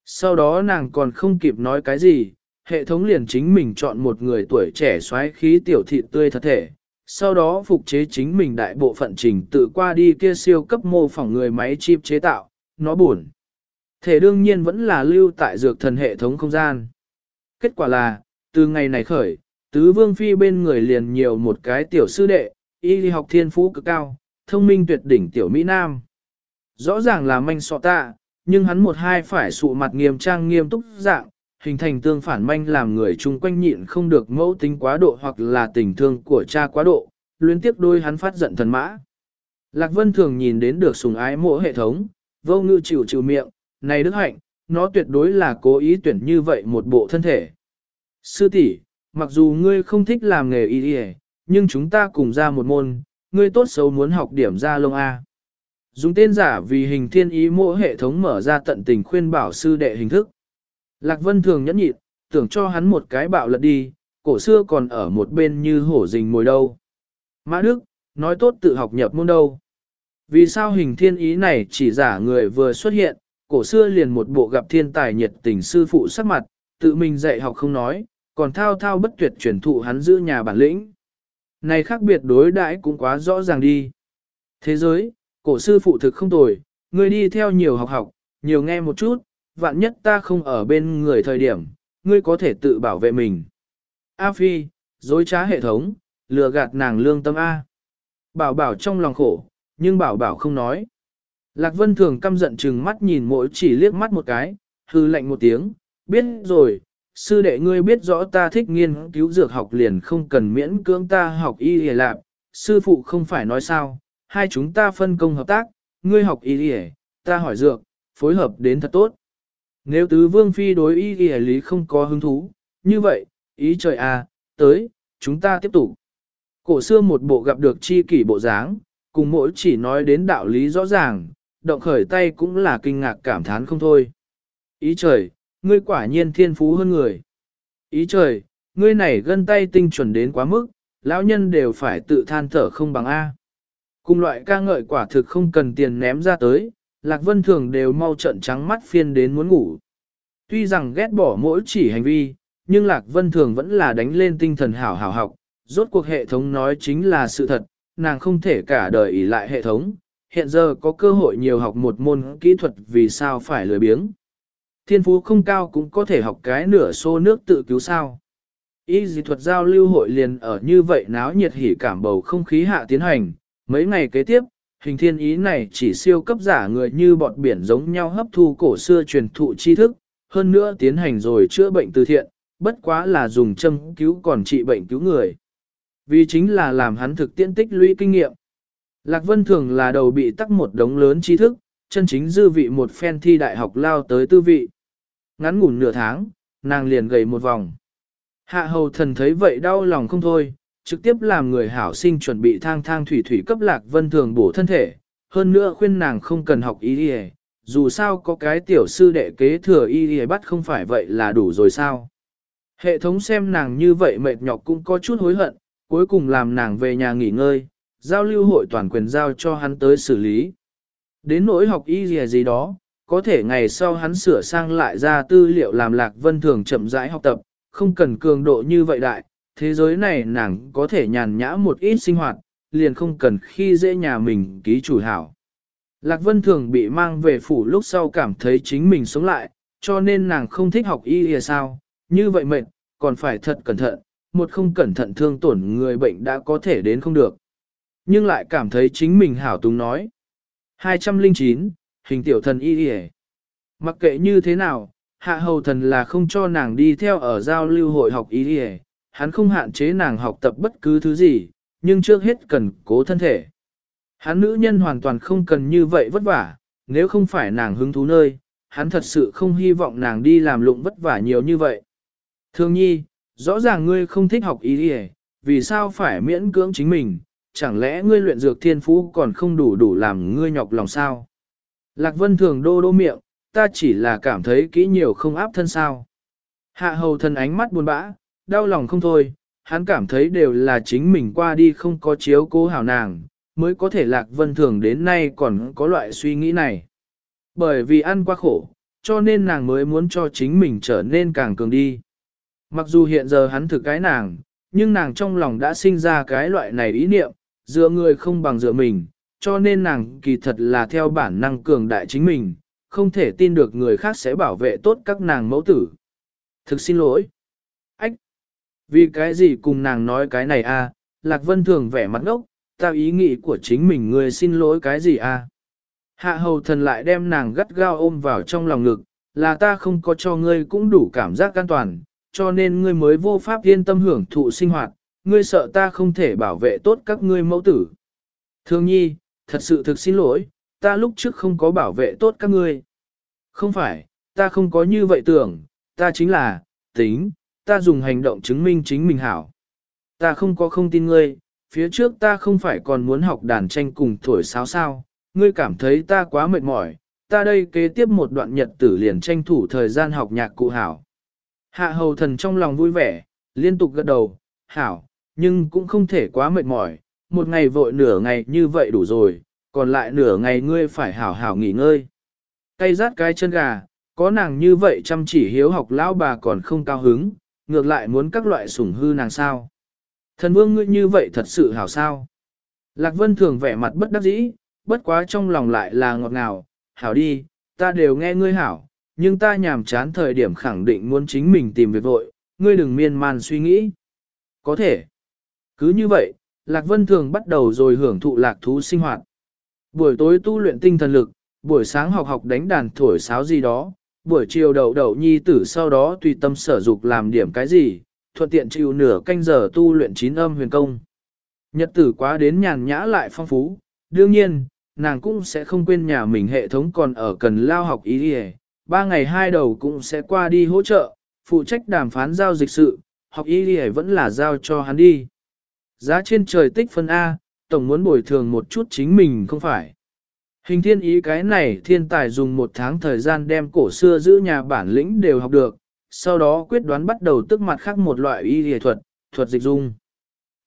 Sau đó nàng còn không kịp nói cái gì, hệ thống liền chính mình chọn một người tuổi trẻ xoáy khí tiểu thịt tươi thật thể, sau đó phục chế chính mình đại bộ phận trình tự qua đi kia siêu cấp mô phỏng người máy chip chế tạo, nó buồn. Thể đương nhiên vẫn là lưu tại dược thần hệ thống không gian. Kết quả là, từ ngày này khởi, tứ vương phi bên người liền nhiều một cái tiểu sư đệ, y học thiên phú cực cao, thông minh tuyệt đỉnh tiểu Mỹ Nam. Rõ ràng là manh sọ tạ, nhưng hắn một hai phải sụ mặt nghiêm trang nghiêm túc dạng, hình thành tương phản manh làm người chung quanh nhịn không được mẫu tính quá độ hoặc là tình thương của cha quá độ, luyến tiếp đôi hắn phát giận thần mã. Lạc Vân thường nhìn đến được sùng ái mỗi hệ thống, vô ngư chịu chịu miệng, này đức hạnh, nó tuyệt đối là cố ý tuyển như vậy một bộ thân thể. Sư tỷ, mặc dù ngươi không thích làm nghề y y, nhưng chúng ta cùng ra một môn, ngươi tốt xấu muốn học điểm ra lông A. Dùng tên giả vì hình thiên ý mỗi hệ thống mở ra tận tình khuyên bảo sư đệ hình thức. Lạc Vân thường nhẫn nhịn, tưởng cho hắn một cái bạo lật đi, cổ xưa còn ở một bên như hổ rình mồi đâu. Mã Đức, nói tốt tự học nhập môn đâu. Vì sao hình thiên ý này chỉ giả người vừa xuất hiện, cổ xưa liền một bộ gặp thiên tài nhiệt tình sư phụ sắc mặt, tự mình dạy học không nói, còn thao thao bất tuyệt truyền thụ hắn giữ nhà bản lĩnh. Này khác biệt đối đãi cũng quá rõ ràng đi. Thế giới, cổ sư phụ thực không tồi, ngươi đi theo nhiều học học, nhiều nghe một chút, vạn nhất ta không ở bên người thời điểm, ngươi có thể tự bảo vệ mình. A Phi, dối trá hệ thống, lừa gạt nàng lương tâm A. Bảo bảo trong lòng khổ, nhưng bảo bảo không nói. Lạc Vân thường căm giận chừng mắt nhìn mỗi chỉ liếc mắt một cái, hư lạnh một tiếng, biết rồi, sư đệ ngươi biết rõ ta thích nghiên cứu dược học liền không cần miễn cưỡng ta học y hề lạc, sư phụ không phải nói sao, hai chúng ta phân công hợp tác, ngươi học y y ta hỏi dược, phối hợp đến thật tốt. Nếu tứ vương phi đối y y lý không có hứng thú, như vậy, ý trời à, tới, chúng ta tiếp tục. Cổ xưa một bộ gặp được chi kỷ bộ dáng, cùng mỗi chỉ nói đến đạo lý rõ ràng, động khởi tay cũng là kinh ngạc cảm thán không thôi. Ý trời, ngươi quả nhiên thiên phú hơn người. Ý trời, ngươi này gân tay tinh chuẩn đến quá mức, lão nhân đều phải tự than thở không bằng A. Cùng loại ca ngợi quả thực không cần tiền ném ra tới, Lạc Vân Thường đều mau trận trắng mắt phiên đến muốn ngủ. Tuy rằng ghét bỏ mỗi chỉ hành vi, nhưng Lạc Vân Thường vẫn là đánh lên tinh thần hảo hảo học, rốt cuộc hệ thống nói chính là sự thật, nàng không thể cả đời ỷ lại hệ thống, hiện giờ có cơ hội nhiều học một môn kỹ thuật vì sao phải lười biếng. Thiên phú không cao cũng có thể học cái nửa xô nước tự cứu sao. Y dị thuật giao lưu hội liền ở như vậy náo nhiệt hỉ cảm bầu không khí hạ tiến hành, mấy ngày kế tiếp, hình thiên ý này chỉ siêu cấp giả người như bọt biển giống nhau hấp thu cổ xưa truyền thụ tri thức, hơn nữa tiến hành rồi chữa bệnh từ thiện, bất quá là dùng châm cứu còn trị bệnh cứu người. Vì chính là làm hắn thực tiễn tích lũy kinh nghiệm. Lạc Vân thường là đầu bị tắc một đống lớn tri thức, chân chính dư vị một phen thi đại học lao tới tư vị. Ngắn ngủn nửa tháng, nàng liền gầy một vòng. Hạ hầu thần thấy vậy đau lòng không thôi, trực tiếp làm người hảo sinh chuẩn bị thang thang thủy thủy cấp Lạc Vân thường bổ thân thể, hơn nữa khuyên nàng không cần học y đi dù sao có cái tiểu sư đệ kế thừa y đi bắt không phải vậy là đủ rồi sao. Hệ thống xem nàng như vậy mệt nhọc cũng có chút hối hận, cuối cùng làm nàng về nhà nghỉ ngơi, giao lưu hội toàn quyền giao cho hắn tới xử lý. Đến nỗi học y gì gì đó, có thể ngày sau hắn sửa sang lại ra tư liệu làm lạc vân thường chậm rãi học tập, không cần cường độ như vậy đại, thế giới này nàng có thể nhàn nhã một ít sinh hoạt, liền không cần khi dễ nhà mình ký chủ hảo. Lạc Vân thường bị mang về phủ lúc sau cảm thấy chính mình sống lại, cho nên nàng không thích học y thì sao, như vậy mệt, còn phải thật cẩn thận, một không cẩn thận thương tổn người bệnh đã có thể đến không được. Nhưng lại cảm thấy chính mình hảo túng nói. 209, hình tiểu thần y y Mặc kệ như thế nào, hạ hầu thần là không cho nàng đi theo ở giao lưu hội học y y hắn không hạn chế nàng học tập bất cứ thứ gì, nhưng trước hết cần cố thân thể. Hắn nữ nhân hoàn toàn không cần như vậy vất vả, nếu không phải nàng hứng thú nơi, hắn thật sự không hy vọng nàng đi làm lụng vất vả nhiều như vậy. Thương nhi, rõ ràng ngươi không thích học ý đi vì sao phải miễn cưỡng chính mình, chẳng lẽ ngươi luyện dược thiên phú còn không đủ đủ làm ngươi nhọc lòng sao? Lạc vân thường đô đô miệng, ta chỉ là cảm thấy kỹ nhiều không áp thân sao. Hạ hầu thần ánh mắt buồn bã, đau lòng không thôi, hắn cảm thấy đều là chính mình qua đi không có chiếu cố hảo nàng, mới có thể lạc vân thường đến nay còn có loại suy nghĩ này. Bởi vì ăn quá khổ, cho nên nàng mới muốn cho chính mình trở nên càng cường đi. Mặc dù hiện giờ hắn thực cái nàng, nhưng nàng trong lòng đã sinh ra cái loại này ý niệm, dựa người không bằng dựa mình, cho nên nàng kỳ thật là theo bản năng cường đại chính mình, không thể tin được người khác sẽ bảo vệ tốt các nàng mẫu tử. Thực xin lỗi. Vì cái gì cùng nàng nói cái này a? À? Lạc Vân thường vẻ mặt ngốc, ta ý nghĩ của chính mình người xin lỗi cái gì a? À? Hạ hầu thần lại đem nàng gắt gao ôm vào trong lòng ngực, là ta không có cho ngươi cũng đủ cảm giác an toàn, cho nên ngươi mới vô pháp yên tâm hưởng thụ sinh hoạt, ngươi sợ ta không thể bảo vệ tốt các ngươi mẫu tử. Thương nhi, thật sự thực xin lỗi, ta lúc trước không có bảo vệ tốt các ngươi. Không phải, ta không có như vậy tưởng, ta chính là, tính, ta dùng hành động chứng minh chính mình hảo. Ta không có không tin ngươi, phía trước ta không phải còn muốn học đàn tranh cùng thổi sáo sao, ngươi cảm thấy ta quá mệt mỏi, ta đây kế tiếp một đoạn nhật tử liền tranh thủ thời gian học nhạc cụ hảo. Hạ hầu thần trong lòng vui vẻ, liên tục gật đầu, hảo, nhưng cũng không thể quá mệt mỏi, một ngày vội nửa ngày như vậy đủ rồi, còn lại nửa ngày ngươi phải hảo hảo nghỉ ngơi. Cây rát cái chân gà, có nàng như vậy chăm chỉ hiếu học lão bà còn không cao hứng, ngược lại muốn các loại sủng hư nàng sao. Thần vương ngươi như vậy thật sự hảo sao. Lạc Vân thường vẻ mặt bất đắc dĩ, bất quá trong lòng lại là ngọt ngào, hảo đi, ta đều nghe ngươi hảo, nhưng ta nhàm chán thời điểm khẳng định muốn chính mình tìm việc vội, ngươi đừng miên man suy nghĩ. Có thể. Cứ như vậy, Lạc Vân thường bắt đầu rồi hưởng thụ lạc thú sinh hoạt. Buổi tối tu luyện tinh thần lực, buổi sáng học học đánh đàn thổi sáo gì đó, buổi chiều đầu đầu nhi tử sau đó tùy tâm sở dục làm điểm cái gì, thuận tiện chịu nửa canh giờ tu luyện chín âm huyền công. Nhật tử quá đến nhàn nhã lại phong phú, đương nhiên, nàng cũng sẽ không quên nhà mình hệ thống còn ở cần lao học ý đi ba ngày hai đầu cũng sẽ qua đi hỗ trợ, phụ trách đàm phán giao dịch sự, học y đi vẫn là giao cho hắn đi. Giá trên trời tích phân A, tổng muốn bồi thường một chút chính mình không phải. Hình thiên ý cái này thiên tài dùng một tháng thời gian đem cổ xưa giữ nhà bản lĩnh đều học được, sau đó quyết đoán bắt đầu tức mặt khác một loại y y thuật, thuật dịch dung.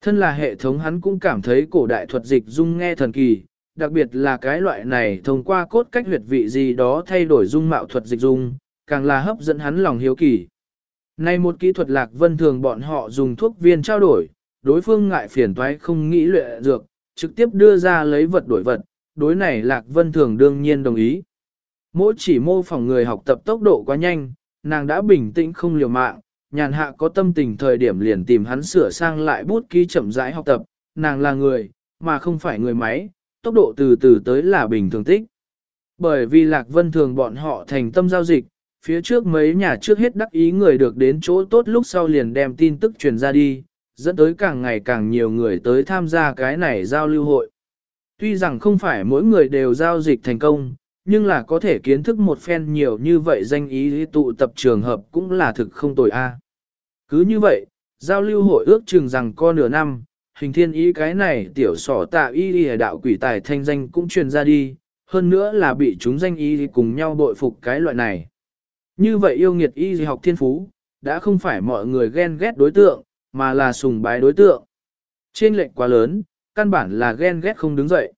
Thân là hệ thống hắn cũng cảm thấy cổ đại thuật dịch dung nghe thần kỳ, đặc biệt là cái loại này thông qua cốt cách huyệt vị gì đó thay đổi dung mạo thuật dịch dung, càng là hấp dẫn hắn lòng hiếu kỳ. Nay một kỹ thuật lạc vân thường bọn họ dùng thuốc viên trao đổi, đối phương ngại phiền toái không nghĩ luyện dược, trực tiếp đưa ra lấy vật đổi vật, đối này lạc vân thường đương nhiên đồng ý. Mỗi chỉ mô phỏng người học tập tốc độ quá nhanh, nàng đã bình tĩnh không liều mạng, nhàn hạ có tâm tình thời điểm liền tìm hắn sửa sang lại bút ký chậm rãi học tập, nàng là người, mà không phải người máy, tốc độ từ từ tới là bình thường tích. Bởi vì Lạc Vân thường bọn họ thành tâm giao dịch, phía trước mấy nhà trước hết đắc ý người được đến chỗ tốt lúc sau liền đem tin tức truyền ra đi, dẫn tới càng ngày càng nhiều người tới tham gia cái này giao lưu hội. Tuy rằng không phải mỗi người đều giao dịch thành công, nhưng là có thể kiến thức một phen nhiều như vậy danh ý tụ tập trường hợp cũng là thực không tồi a. Cứ như vậy, giao lưu hội ước chừng rằng co nửa năm, hình thiên ý cái này tiểu sỏ tạ y y đạo quỷ tài thanh danh cũng truyền ra đi, hơn nữa là bị chúng danh y cùng nhau bội phục cái loại này. Như vậy yêu nghiệt y học thiên phú, đã không phải mọi người ghen ghét đối tượng, mà là sùng bái đối tượng. Trên lệnh quá lớn, căn bản là ghen ghét không đứng dậy.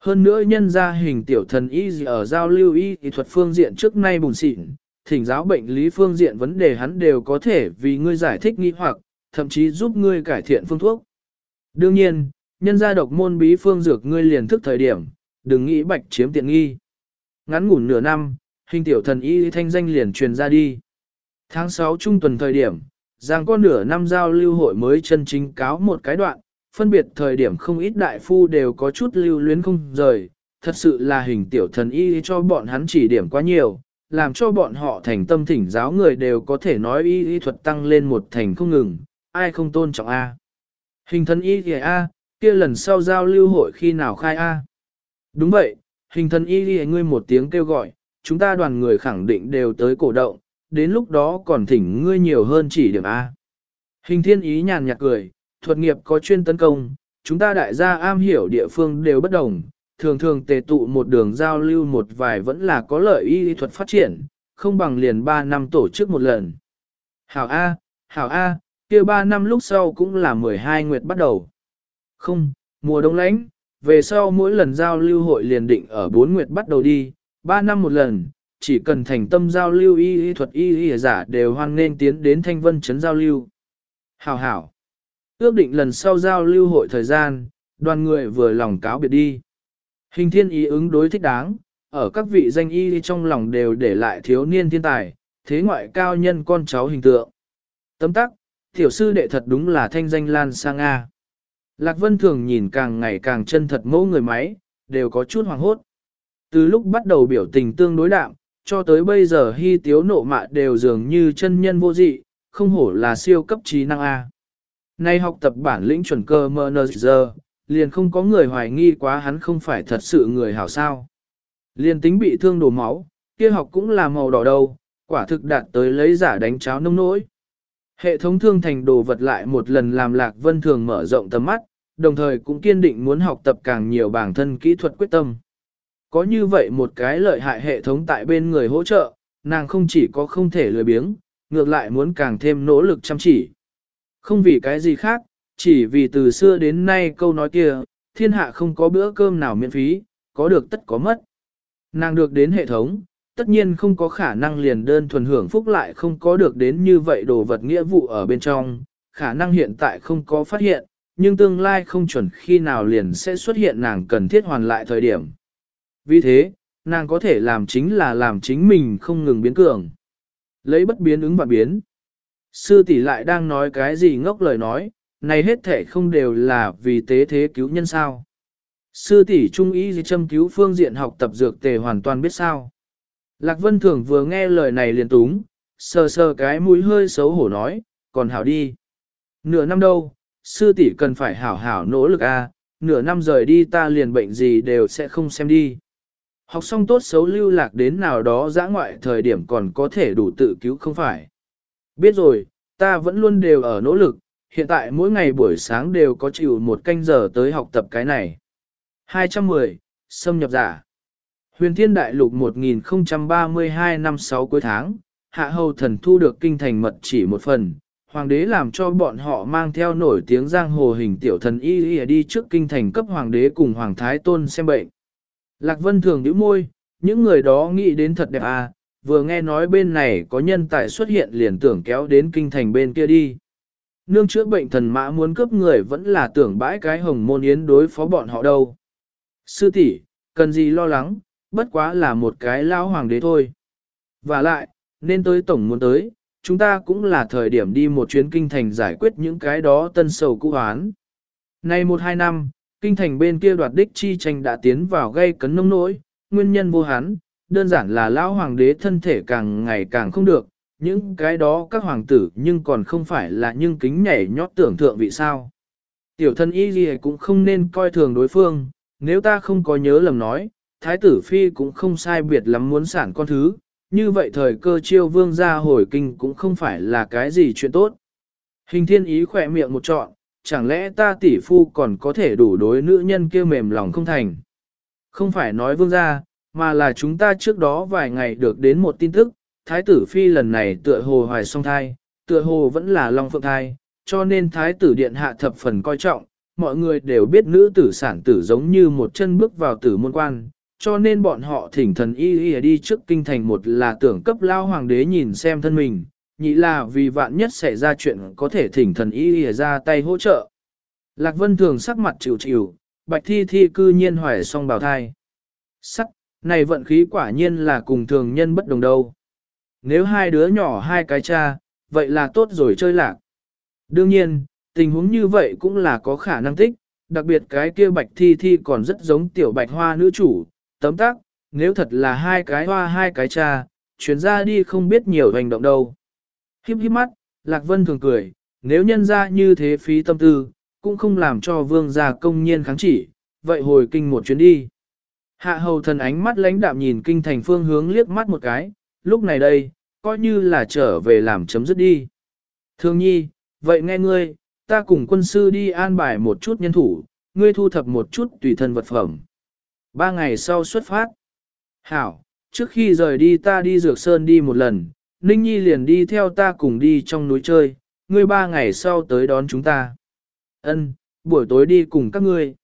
Hơn nữa nhân ra hình tiểu thần y gì ở giao lưu y thì thuật phương diện trước nay bùn xịn, thỉnh giáo bệnh lý phương diện vấn đề hắn đều có thể vì ngươi giải thích nghi hoặc, thậm chí giúp ngươi cải thiện phương thuốc. Đương nhiên, nhân gia độc môn bí phương dược ngươi liền thức thời điểm, đừng nghĩ bạch chiếm tiện nghi. Ngắn ngủn nửa năm, hình tiểu thần y thanh danh liền truyền ra đi. Tháng 6 trung tuần thời điểm, giang có nửa năm giao lưu hội mới chân chính cáo một cái đoạn, phân biệt thời điểm không ít đại phu đều có chút lưu luyến không rời, thật sự là hình tiểu thần y cho bọn hắn chỉ điểm quá nhiều, làm cho bọn họ thành tâm thỉnh giáo người đều có thể nói y y thuật tăng lên một thành không ngừng, ai không tôn trọng A. Hình thần y thì A, kia lần sau giao lưu hội khi nào khai A. Đúng vậy, hình thần y thì ngươi một tiếng kêu gọi, chúng ta đoàn người khẳng định đều tới cổ động, đến lúc đó còn thỉnh ngươi nhiều hơn chỉ điểm A. Hình thiên ý nhàn nhạt cười, thuật nghiệp có chuyên tấn công, chúng ta đại gia am hiểu địa phương đều bất đồng, thường thường tề tụ một đường giao lưu một vài vẫn là có lợi y thuật phát triển, không bằng liền 3 năm tổ chức một lần. Hảo A, Hảo A, kia 3 năm lúc sau cũng là 12 nguyệt bắt đầu. Không, mùa đông lánh, về sau mỗi lần giao lưu hội liền định ở 4 nguyệt bắt đầu đi, 3 năm một lần, chỉ cần thành tâm giao lưu y y thuật y y giả đều hoan nên tiến đến thanh vân chấn giao lưu. Hảo hảo. Ước định lần sau giao lưu hội thời gian, đoàn người vừa lòng cáo biệt đi. Hình thiên ý ứng đối thích đáng, ở các vị danh y trong lòng đều để lại thiếu niên thiên tài, thế ngoại cao nhân con cháu hình tượng. Tấm tắc, tiểu sư đệ thật đúng là thanh danh lan sang A. Lạc Vân thường nhìn càng ngày càng chân thật mẫu người máy, đều có chút hoàng hốt. Từ lúc bắt đầu biểu tình tương đối đạm, cho tới bây giờ hy tiếu nộ mạ đều dường như chân nhân vô dị, không hổ là siêu cấp trí năng A. Nay học tập bản lĩnh chuẩn cơ mơ giờ, liền không có người hoài nghi quá hắn không phải thật sự người hảo sao. Liền tính bị thương đổ máu, kia học cũng là màu đỏ đâu, quả thực đạt tới lấy giả đánh cháo nông nỗi. Hệ thống thương thành đồ vật lại một lần làm lạc vân thường mở rộng tầm mắt, đồng thời cũng kiên định muốn học tập càng nhiều bản thân kỹ thuật quyết tâm. Có như vậy một cái lợi hại hệ thống tại bên người hỗ trợ, nàng không chỉ có không thể lười biếng, ngược lại muốn càng thêm nỗ lực chăm chỉ. Không vì cái gì khác, chỉ vì từ xưa đến nay câu nói kia, thiên hạ không có bữa cơm nào miễn phí, có được tất có mất. Nàng được đến hệ thống, tất nhiên không có khả năng liền đơn thuần hưởng phúc lại không có được đến như vậy đồ vật nghĩa vụ ở bên trong, khả năng hiện tại không có phát hiện, nhưng tương lai không chuẩn khi nào liền sẽ xuất hiện nàng cần thiết hoàn lại thời điểm. Vì thế, nàng có thể làm chính là làm chính mình không ngừng biến cường. Lấy bất biến ứng và biến. Sư tỷ lại đang nói cái gì ngốc lời nói, này hết thể không đều là vì tế thế cứu nhân sao. Sư tỷ trung ý gì châm cứu phương diện học tập dược tề hoàn toàn biết sao. Lạc Vân Thường vừa nghe lời này liền túng, sờ sờ cái mũi hơi xấu hổ nói, còn hảo đi. Nửa năm đâu, sư tỷ cần phải hảo hảo nỗ lực a, nửa năm rời đi ta liền bệnh gì đều sẽ không xem đi. Học xong tốt xấu lưu lạc đến nào đó giã ngoại thời điểm còn có thể đủ tự cứu không phải. Biết rồi, ta vẫn luôn đều ở nỗ lực, hiện tại mỗi ngày buổi sáng đều có chịu một canh giờ tới học tập cái này. 210. Xâm nhập giả Huyền Thiên Đại Lục 1032 năm 6 cuối tháng, hạ hầu thần thu được kinh thành mật chỉ một phần, hoàng đế làm cho bọn họ mang theo nổi tiếng giang hồ hình tiểu thần y y đi trước kinh thành cấp hoàng đế cùng hoàng thái tôn xem bệnh. Lạc Vân thường nhíu môi, những người đó nghĩ đến thật đẹp à, vừa nghe nói bên này có nhân tài xuất hiện liền tưởng kéo đến kinh thành bên kia đi. Nương chữa bệnh thần mã muốn cướp người vẫn là tưởng bãi cái hồng môn yến đối phó bọn họ đâu. Sư tỷ, cần gì lo lắng, bất quá là một cái lao hoàng đế thôi. Và lại, nên tới tổng muốn tới, chúng ta cũng là thời điểm đi một chuyến kinh thành giải quyết những cái đó tân sầu cũ hoán. Nay một hai năm, kinh thành bên kia đoạt đích chi tranh đã tiến vào gây cấn nông nỗi, nguyên nhân vô hán, đơn giản là lão hoàng đế thân thể càng ngày càng không được, những cái đó các hoàng tử nhưng còn không phải là nhưng kính nhảy nhót tưởng thượng vị sao. Tiểu thân y gì cũng không nên coi thường đối phương, nếu ta không có nhớ lầm nói, thái tử phi cũng không sai biệt lắm muốn sản con thứ, như vậy thời cơ chiêu vương ra hồi kinh cũng không phải là cái gì chuyện tốt. Hình thiên ý khỏe miệng một trọn, chẳng lẽ ta tỷ phu còn có thể đủ đối nữ nhân kia mềm lòng không thành. Không phải nói vương ra, mà là chúng ta trước đó vài ngày được đến một tin tức, thái tử phi lần này tựa hồ hoài song thai, tựa hồ vẫn là long phượng thai, cho nên thái tử điện hạ thập phần coi trọng, mọi người đều biết nữ tử sản tử giống như một chân bước vào tử môn quan, cho nên bọn họ thỉnh thần y y đi trước kinh thành một là tưởng cấp lao hoàng đế nhìn xem thân mình, nhị là vì vạn nhất xảy ra chuyện có thể thỉnh thần y y ra tay hỗ trợ. Lạc Vân thường sắc mặt chịu chịu, bạch thi thi cư nhiên hoài song bào thai. Sắc, này vận khí quả nhiên là cùng thường nhân bất đồng đâu. Nếu hai đứa nhỏ hai cái cha, vậy là tốt rồi chơi lạc. Đương nhiên, tình huống như vậy cũng là có khả năng tích, đặc biệt cái kia bạch thi thi còn rất giống tiểu bạch hoa nữ chủ, tấm tắc, nếu thật là hai cái hoa hai cái cha, chuyến ra đi không biết nhiều hành động đâu. Hiếp hiếp mắt, Lạc Vân thường cười, nếu nhân ra như thế phí tâm tư, cũng không làm cho vương gia công nhiên kháng chỉ, vậy hồi kinh một chuyến đi. Hạ hầu thần ánh mắt lãnh đạm nhìn kinh thành phương hướng liếc mắt một cái, lúc này đây, coi như là trở về làm chấm dứt đi. Thương nhi, vậy nghe ngươi, ta cùng quân sư đi an bài một chút nhân thủ, ngươi thu thập một chút tùy thân vật phẩm. Ba ngày sau xuất phát. Hảo, trước khi rời đi ta đi dược sơn đi một lần, Ninh Nhi liền đi theo ta cùng đi trong núi chơi, ngươi ba ngày sau tới đón chúng ta. Ân, buổi tối đi cùng các ngươi.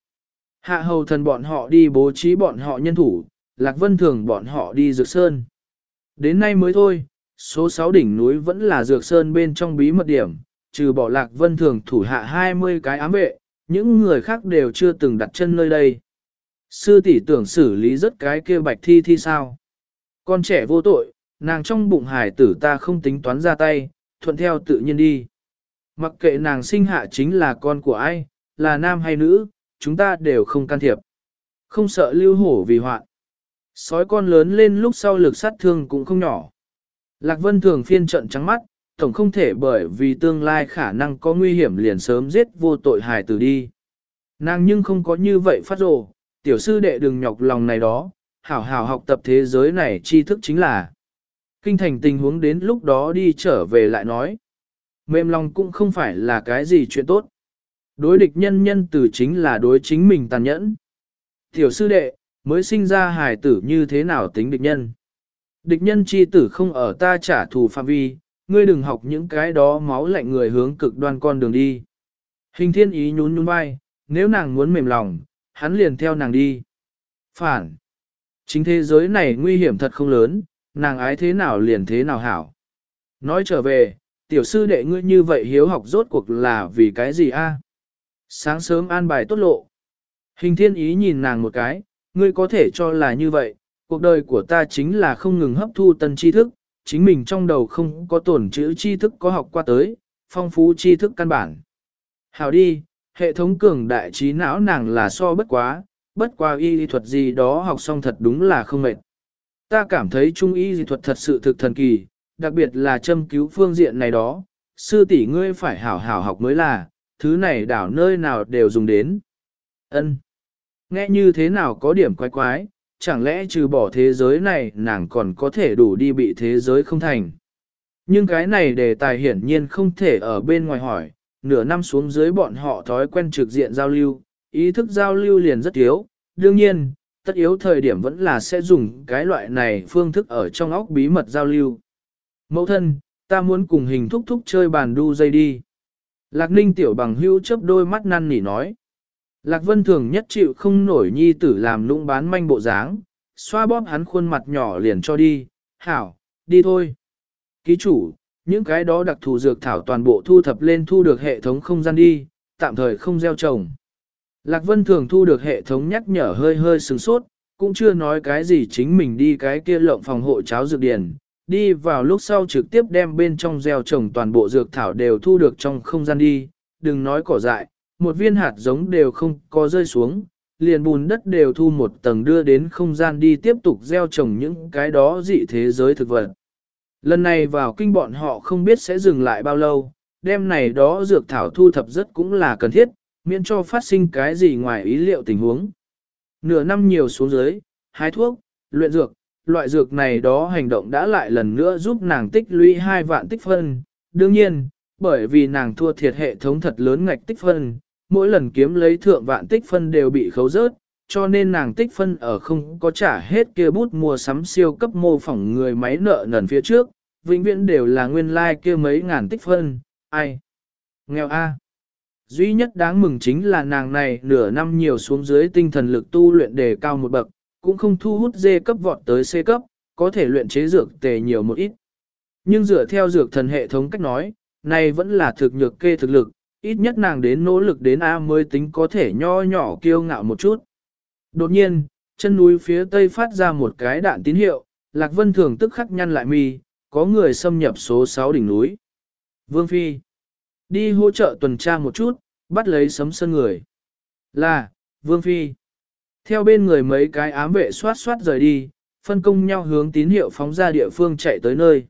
Hạ hầu thần bọn họ đi bố trí bọn họ nhân thủ, Lạc Vân Thường bọn họ đi Dược Sơn. Đến nay mới thôi, số 6 đỉnh núi vẫn là Dược Sơn bên trong bí mật điểm, trừ bỏ Lạc Vân Thường thủ hạ 20 cái ám vệ, những người khác đều chưa từng đặt chân nơi đây. Sư tỷ tưởng xử lý rất cái kia bạch thi thi sao. Con trẻ vô tội, nàng trong bụng hải tử ta không tính toán ra tay, thuận theo tự nhiên đi. Mặc kệ nàng sinh hạ chính là con của ai, là nam hay nữ, chúng ta đều không can thiệp. Không sợ lưu hổ vì hoạn. Sói con lớn lên lúc sau lực sát thương cũng không nhỏ. Lạc Vân thường phiên trận trắng mắt, tổng không thể bởi vì tương lai khả năng có nguy hiểm liền sớm giết vô tội hài tử đi. Nàng nhưng không có như vậy phát rồ, tiểu sư đệ đừng nhọc lòng này đó, hảo hảo học tập thế giới này tri thức chính là. Kinh thành tình huống đến lúc đó đi trở về lại nói. Mềm lòng cũng không phải là cái gì chuyện tốt. Đối địch nhân nhân từ chính là đối chính mình tàn nhẫn. Tiểu sư đệ, mới sinh ra hài tử như thế nào tính địch nhân. Địch nhân chi tử không ở ta trả thù phạm vi, ngươi đừng học những cái đó máu lạnh người hướng cực đoan con đường đi. Hình thiên ý nhún nhún vai, nếu nàng muốn mềm lòng, hắn liền theo nàng đi. Phản. Chính thế giới này nguy hiểm thật không lớn, nàng ái thế nào liền thế nào hảo. Nói trở về, tiểu sư đệ ngươi như vậy hiếu học rốt cuộc là vì cái gì a? Sáng sớm an bài tốt lộ. Hình thiên ý nhìn nàng một cái, ngươi có thể cho là như vậy, cuộc đời của ta chính là không ngừng hấp thu tân tri thức, chính mình trong đầu không có tổn chữ tri thức có học qua tới, phong phú tri thức căn bản. Hảo đi, hệ thống cường đại trí não nàng là so bất quá, bất qua y lý thuật gì đó học xong thật đúng là không mệt. Ta cảm thấy trung y lý thuật thật sự thực thần kỳ, đặc biệt là châm cứu phương diện này đó, sư tỷ ngươi phải hảo hảo học mới là, thứ này đảo nơi nào đều dùng đến. Ân, Nghe như thế nào có điểm quái quái, chẳng lẽ trừ bỏ thế giới này nàng còn có thể đủ đi bị thế giới không thành. Nhưng cái này đề tài hiển nhiên không thể ở bên ngoài hỏi, nửa năm xuống dưới bọn họ thói quen trực diện giao lưu, ý thức giao lưu liền rất yếu, đương nhiên, tất yếu thời điểm vẫn là sẽ dùng cái loại này phương thức ở trong óc bí mật giao lưu. mẫu thân, ta muốn cùng hình thúc thúc chơi bàn đu dây đi. Lạc ninh tiểu bằng hưu chớp đôi mắt năn nỉ nói. Lạc vân thường nhất chịu không nổi nhi tử làm lũng bán manh bộ dáng, xoa bóp hắn khuôn mặt nhỏ liền cho đi, hảo, đi thôi. Ký chủ, những cái đó đặc thù dược thảo toàn bộ thu thập lên thu được hệ thống không gian đi, tạm thời không gieo trồng. Lạc Vân thường thu được hệ thống nhắc nhở hơi hơi sừng sốt, cũng chưa nói cái gì chính mình đi cái kia lộng phòng hộ cháo dược điển, đi vào lúc sau trực tiếp đem bên trong gieo trồng toàn bộ dược thảo đều thu được trong không gian đi, đừng nói cỏ dại, một viên hạt giống đều không có rơi xuống, liền bùn đất đều thu một tầng đưa đến không gian đi tiếp tục gieo trồng những cái đó dị thế giới thực vật. Lần này vào kinh bọn họ không biết sẽ dừng lại bao lâu, đêm này đó dược thảo thu thập rất cũng là cần thiết, miễn cho phát sinh cái gì ngoài ý liệu tình huống. Nửa năm nhiều xuống dưới, hái thuốc, luyện dược, loại dược này đó hành động đã lại lần nữa giúp nàng tích lũy hai vạn tích phân. Đương nhiên, bởi vì nàng thua thiệt hệ thống thật lớn ngạch tích phân, mỗi lần kiếm lấy thượng vạn tích phân đều bị khấu rớt, cho nên nàng tích phân ở không có trả hết kia bút mua sắm siêu cấp mô phỏng người máy nợ nần phía trước, vĩnh viễn đều là nguyên lai like kia mấy ngàn tích phân, ai? Nghèo a. Duy nhất đáng mừng chính là nàng này nửa năm nhiều xuống dưới tinh thần lực tu luyện đề cao một bậc, cũng không thu hút dê cấp vọt tới C cấp, có thể luyện chế dược tề nhiều một ít. Nhưng dựa theo dược thần hệ thống cách nói, này vẫn là thực nhược kê thực lực, ít nhất nàng đến nỗ lực đến A mới tính có thể nho nhỏ kiêu ngạo một chút. Đột nhiên, chân núi phía tây phát ra một cái đạn tín hiệu, Lạc Vân Thường tức khắc nhăn lại mi, có người xâm nhập số 6 đỉnh núi. Vương Phi, đi hỗ trợ tuần tra một chút, bắt lấy sấm sân người. Là, Vương Phi. Theo bên người mấy cái ám vệ soát soát rời đi, phân công nhau hướng tín hiệu phóng ra địa phương chạy tới nơi.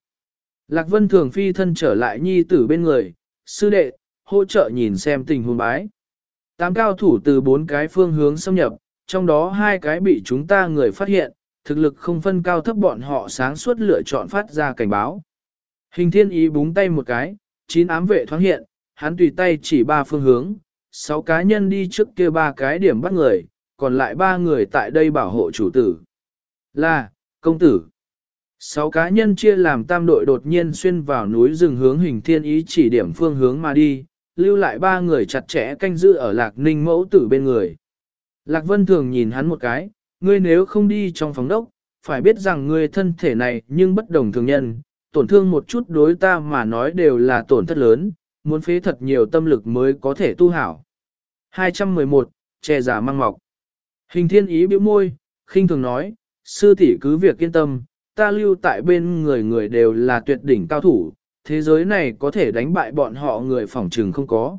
Lạc Vân Thường Phi thân trở lại nhi tử bên người, sư đệ, hỗ trợ nhìn xem tình huống bái. Tám cao thủ từ bốn cái phương hướng xâm nhập, trong đó hai cái bị chúng ta người phát hiện, thực lực không phân cao thấp bọn họ sáng suốt lựa chọn phát ra cảnh báo. Hình thiên ý búng tay một cái, chín ám vệ thoáng hiện, hắn tùy tay chỉ ba phương hướng, sáu cá nhân đi trước kia ba cái điểm bắt người, còn lại ba người tại đây bảo hộ chủ tử. Là, công tử. Sáu cá nhân chia làm tam đội đột nhiên xuyên vào núi rừng hướng hình thiên ý chỉ điểm phương hướng mà đi, lưu lại ba người chặt chẽ canh giữ ở lạc ninh mẫu tử bên người. Lạc Vân thường nhìn hắn một cái, ngươi nếu không đi trong phòng đốc, phải biết rằng ngươi thân thể này nhưng bất đồng thường nhân, tổn thương một chút đối ta mà nói đều là tổn thất lớn, muốn phế thật nhiều tâm lực mới có thể tu hảo. 211, che giả mang mọc. Hình thiên ý biểu môi, khinh thường nói, sư tỷ cứ việc yên tâm, ta lưu tại bên người người đều là tuyệt đỉnh cao thủ, thế giới này có thể đánh bại bọn họ người phỏng trừng không có.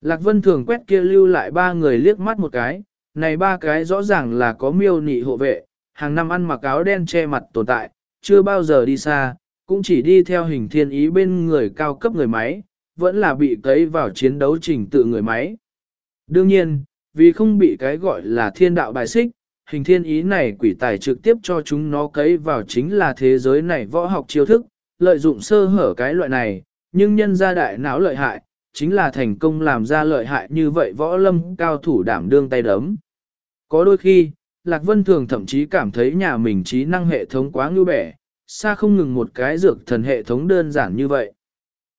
Lạc Vân thường quét kia lưu lại ba người liếc mắt một cái, này ba cái rõ ràng là có miêu nị hộ vệ, hàng năm ăn mặc áo đen che mặt tồn tại, chưa bao giờ đi xa, cũng chỉ đi theo hình thiên ý bên người cao cấp người máy, vẫn là bị cấy vào chiến đấu trình tự người máy. Đương nhiên, vì không bị cái gọi là thiên đạo bài xích, hình thiên ý này quỷ tài trực tiếp cho chúng nó cấy vào chính là thế giới này võ học chiêu thức, lợi dụng sơ hở cái loại này, nhưng nhân gia đại não lợi hại, chính là thành công làm ra lợi hại như vậy võ lâm cao thủ đảm đương tay đấm. Có đôi khi, Lạc Vân Thường thậm chí cảm thấy nhà mình trí năng hệ thống quá ngưu bẻ, xa không ngừng một cái dược thần hệ thống đơn giản như vậy.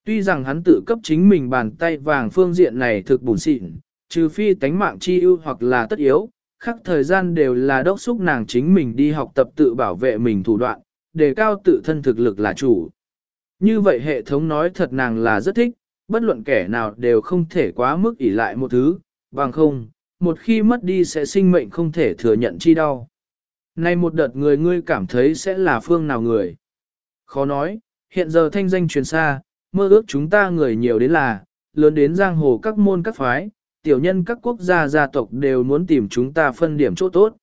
Tuy rằng hắn tự cấp chính mình bàn tay vàng phương diện này thực bùn xịn, trừ phi tánh mạng chi ưu hoặc là tất yếu, khắc thời gian đều là đốc xúc nàng chính mình đi học tập tự bảo vệ mình thủ đoạn, đề cao tự thân thực lực là chủ. Như vậy hệ thống nói thật nàng là rất thích, bất luận kẻ nào đều không thể quá mức ỷ lại một thứ, bằng không, một khi mất đi sẽ sinh mệnh không thể thừa nhận chi đau. Nay một đợt người ngươi cảm thấy sẽ là phương nào người? Khó nói, hiện giờ thanh danh truyền xa, mơ ước chúng ta người nhiều đến là, lớn đến giang hồ các môn các phái, tiểu nhân các quốc gia gia tộc đều muốn tìm chúng ta phân điểm chỗ tốt.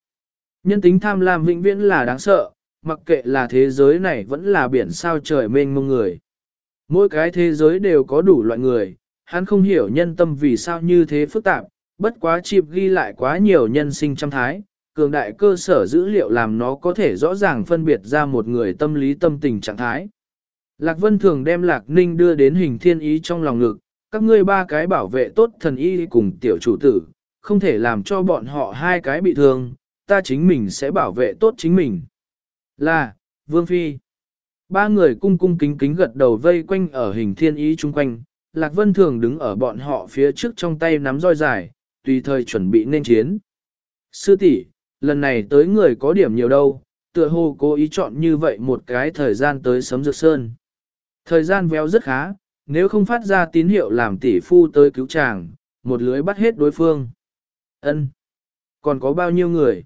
Nhân tính tham lam vĩnh viễn là đáng sợ, mặc kệ là thế giới này vẫn là biển sao trời mênh mông người. Mỗi cái thế giới đều có đủ loại người, hắn không hiểu nhân tâm vì sao như thế phức tạp, bất quá chịp ghi lại quá nhiều nhân sinh trăm thái, cường đại cơ sở dữ liệu làm nó có thể rõ ràng phân biệt ra một người tâm lý tâm tình trạng thái. Lạc Vân thường đem Lạc Ninh đưa đến hình thiên ý trong lòng ngực, các ngươi ba cái bảo vệ tốt thần y cùng tiểu chủ tử, không thể làm cho bọn họ hai cái bị thương, ta chính mình sẽ bảo vệ tốt chính mình. Là, Vương Phi. Ba người cung cung kính kính gật đầu vây quanh ở hình thiên ý chung quanh, Lạc Vân Thường đứng ở bọn họ phía trước trong tay nắm roi dài, tùy thời chuẩn bị nên chiến. Sư tỷ, lần này tới người có điểm nhiều đâu, tựa hồ cố ý chọn như vậy một cái thời gian tới sấm dược sơn. Thời gian véo rất khá, nếu không phát ra tín hiệu làm tỷ phu tới cứu chàng, một lưới bắt hết đối phương. Ân, Còn có bao nhiêu người?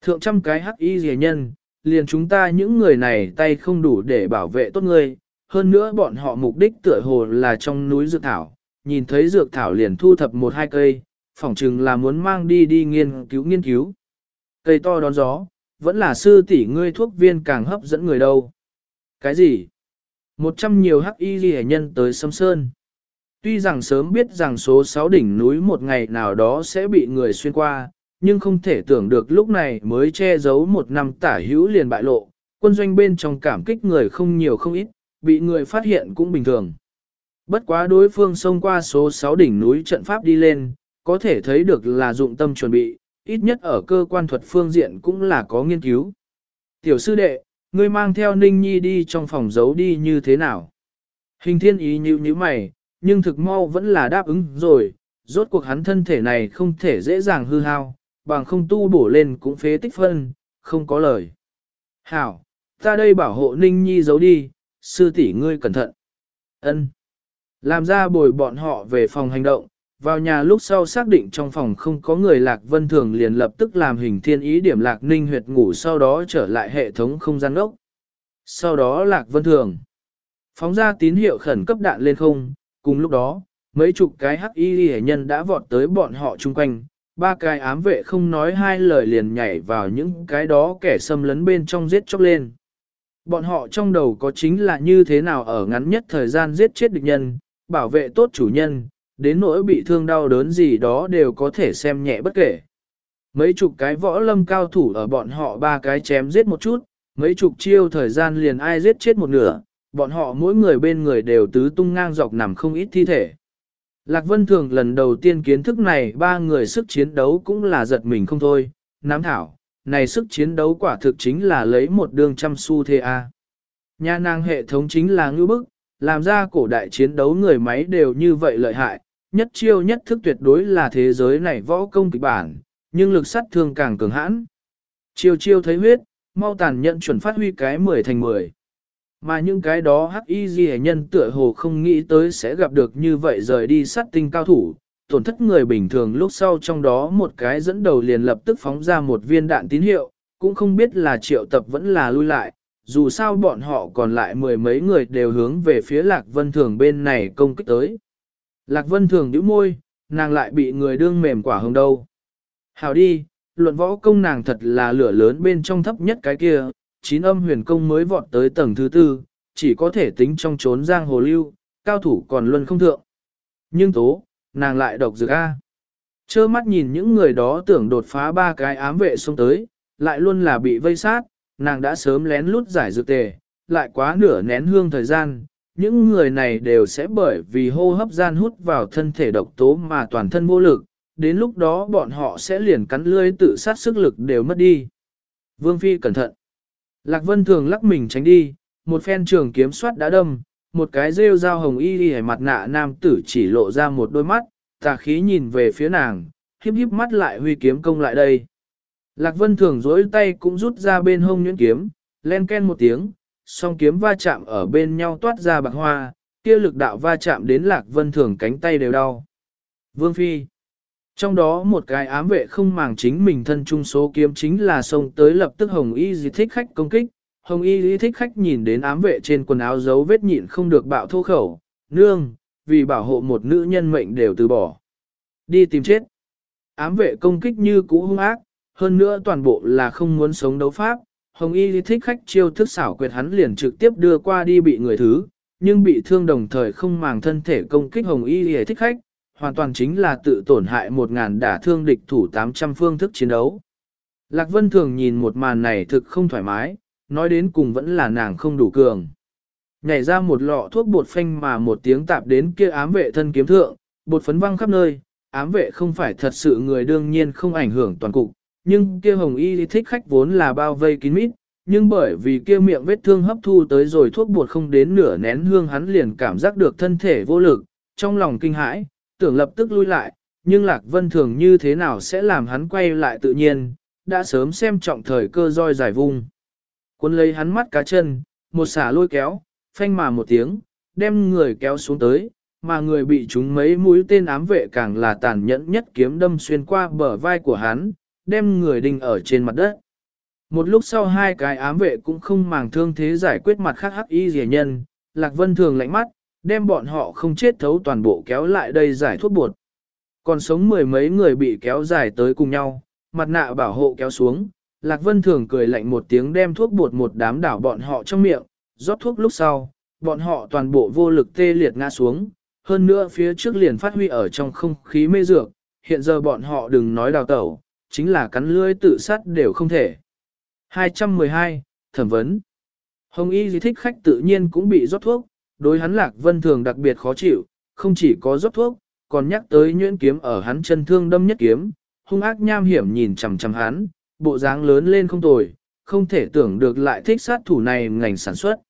Thượng trăm cái hắc y rẻ nhân, liền chúng ta những người này tay không đủ để bảo vệ tốt người, hơn nữa bọn họ mục đích tựa hồ là trong núi dược thảo, nhìn thấy dược thảo liền thu thập một hai cây, phỏng chừng là muốn mang đi đi nghiên cứu nghiên cứu. Cây to đón gió, vẫn là sư tỷ ngươi thuốc viên càng hấp dẫn người đâu. Cái gì? Một trăm nhiều hắc y ghi nhân tới sâm sơn. Tuy rằng sớm biết rằng số 6 đỉnh núi một ngày nào đó sẽ bị người xuyên qua, nhưng không thể tưởng được lúc này mới che giấu một năm tả hữu liền bại lộ, quân doanh bên trong cảm kích người không nhiều không ít, bị người phát hiện cũng bình thường. Bất quá đối phương xông qua số 6 đỉnh núi trận pháp đi lên, có thể thấy được là dụng tâm chuẩn bị, ít nhất ở cơ quan thuật phương diện cũng là có nghiên cứu. Tiểu sư đệ, ngươi mang theo Ninh Nhi đi trong phòng giấu đi như thế nào? Hình thiên ý như như mày, nhưng thực mau vẫn là đáp ứng rồi, rốt cuộc hắn thân thể này không thể dễ dàng hư hao, bằng không tu bổ lên cũng phế tích phân, không có lời. Hảo, ta đây bảo hộ Ninh Nhi giấu đi, sư tỷ ngươi cẩn thận. Ân. Làm ra bồi bọn họ về phòng hành động, vào nhà lúc sau xác định trong phòng không có người Lạc Vân Thường liền lập tức làm hình thiên ý điểm Lạc Ninh huyệt ngủ sau đó trở lại hệ thống không gian ốc. Sau đó Lạc Vân Thường phóng ra tín hiệu khẩn cấp đạn lên không, cùng lúc đó, mấy chục cái hắc y hệ nhân đã vọt tới bọn họ chung quanh, ba cái ám vệ không nói hai lời liền nhảy vào những cái đó kẻ xâm lấn bên trong giết chóc lên. Bọn họ trong đầu có chính là như thế nào ở ngắn nhất thời gian giết chết địch nhân, bảo vệ tốt chủ nhân, đến nỗi bị thương đau đớn gì đó đều có thể xem nhẹ bất kể. Mấy chục cái võ lâm cao thủ ở bọn họ ba cái chém giết một chút, mấy chục chiêu thời gian liền ai giết chết một nửa, bọn họ mỗi người bên người đều tứ tung ngang dọc nằm không ít thi thể. Lạc Vân Thường lần đầu tiên kiến thức này ba người sức chiến đấu cũng là giật mình không thôi, nám thảo, này sức chiến đấu quả thực chính là lấy một đường trăm xu thế A. Nhà nàng hệ thống chính là ngư bức, làm ra cổ đại chiến đấu người máy đều như vậy lợi hại, nhất chiêu nhất thức tuyệt đối là thế giới này võ công kịch bản, nhưng lực sát thương càng cường hãn. Chiêu chiêu thấy huyết, mau tàn nhận chuẩn phát huy cái 10 thành 10. Mà những cái đó hắc y ghi nhân tựa hồ không nghĩ tới sẽ gặp được như vậy rời đi sát tinh cao thủ, tổn thất người bình thường lúc sau trong đó một cái dẫn đầu liền lập tức phóng ra một viên đạn tín hiệu, cũng không biết là triệu tập vẫn là lui lại, dù sao bọn họ còn lại mười mấy người đều hướng về phía Lạc Vân Thường bên này công kích tới. Lạc Vân Thường nhíu môi, nàng lại bị người đương mềm quả hồng đâu. Hào đi, luận võ công nàng thật là lửa lớn bên trong thấp nhất cái kia, chín âm huyền công mới vọt tới tầng thứ tư, chỉ có thể tính trong trốn giang hồ lưu, cao thủ còn luân không thượng. Nhưng tố, nàng lại độc dược A. Chơ mắt nhìn những người đó tưởng đột phá ba cái ám vệ xông tới, lại luôn là bị vây sát, nàng đã sớm lén lút giải dược tề, lại quá nửa nén hương thời gian, những người này đều sẽ bởi vì hô hấp gian hút vào thân thể độc tố mà toàn thân vô lực, đến lúc đó bọn họ sẽ liền cắn lưỡi tự sát sức lực đều mất đi. Vương Phi cẩn thận. Lạc Vân thường lắc mình tránh đi, một phen trường kiếm soát đã đâm, một cái rêu dao hồng y y mặt nạ nam tử chỉ lộ ra một đôi mắt, tà khí nhìn về phía nàng, híp híp mắt lại huy kiếm công lại đây. Lạc Vân thường dối tay cũng rút ra bên hông nhuyễn kiếm, len ken một tiếng, song kiếm va chạm ở bên nhau toát ra bạc hoa, kia lực đạo va chạm đến Lạc Vân thường cánh tay đều đau. Vương Phi Trong đó một cái ám vệ không màng chính mình thân trung số kiếm chính là xông tới lập tức Hồng Y Di thích khách công kích, Hồng Y Di thích khách nhìn đến ám vệ trên quần áo dấu vết nhịn không được bạo thô khẩu, nương, vì bảo hộ một nữ nhân mệnh đều từ bỏ. Đi tìm chết. Ám vệ công kích như cũ hung ác, hơn nữa toàn bộ là không muốn sống đấu pháp. Hồng Y thích khách chiêu thức xảo quyệt hắn liền trực tiếp đưa qua đi bị người thứ, nhưng bị thương đồng thời không màng thân thể công kích Hồng Y thích khách, hoàn toàn chính là tự tổn hại một ngàn đả thương địch thủ 800 phương thức chiến đấu. Lạc Vân thường nhìn một màn này thực không thoải mái, nói đến cùng vẫn là nàng không đủ cường. Nhảy ra một lọ thuốc bột phanh mà một tiếng tạp đến kia ám vệ thân kiếm thượng, bột phấn văng khắp nơi, ám vệ không phải thật sự người đương nhiên không ảnh hưởng toàn cục, nhưng kia hồng y thích khách vốn là bao vây kín mít, nhưng bởi vì kia miệng vết thương hấp thu tới rồi thuốc bột không đến nửa nén hương hắn liền cảm giác được thân thể vô lực, trong lòng kinh hãi, tưởng lập tức lui lại, nhưng Lạc Vân Thường như thế nào sẽ làm hắn quay lại tự nhiên, đã sớm xem trọng thời cơ roi giải vung. Quân lấy hắn mắt cá chân, một xả lôi kéo, phanh mà một tiếng, đem người kéo xuống tới, mà người bị chúng mấy mũi tên ám vệ càng là tàn nhẫn nhất kiếm đâm xuyên qua bờ vai của hắn, đem người đinh ở trên mặt đất. Một lúc sau hai cái ám vệ cũng không màng thương thế giải quyết mặt khác hắc y rẻ nhân, Lạc Vân thường lạnh mắt, đem bọn họ không chết thấu toàn bộ kéo lại đây giải thuốc bột. Còn sống mười mấy người bị kéo dài tới cùng nhau, mặt nạ bảo hộ kéo xuống, Lạc Vân thường cười lạnh một tiếng đem thuốc bột một đám đảo bọn họ trong miệng, rót thuốc lúc sau, bọn họ toàn bộ vô lực tê liệt ngã xuống, hơn nữa phía trước liền phát huy ở trong không khí mê dược, hiện giờ bọn họ đừng nói đào tẩu, chính là cắn lưỡi tự sát đều không thể. 212. Thẩm vấn Hồng Y gì thích khách tự nhiên cũng bị rót thuốc, đối hắn Lạc Vân Thường đặc biệt khó chịu, không chỉ có rót thuốc, còn nhắc tới nhuyễn kiếm ở hắn chân thương đâm nhất kiếm, hung ác nham hiểm nhìn chằm chằm hắn, bộ dáng lớn lên không tồi, không thể tưởng được lại thích sát thủ này ngành sản xuất.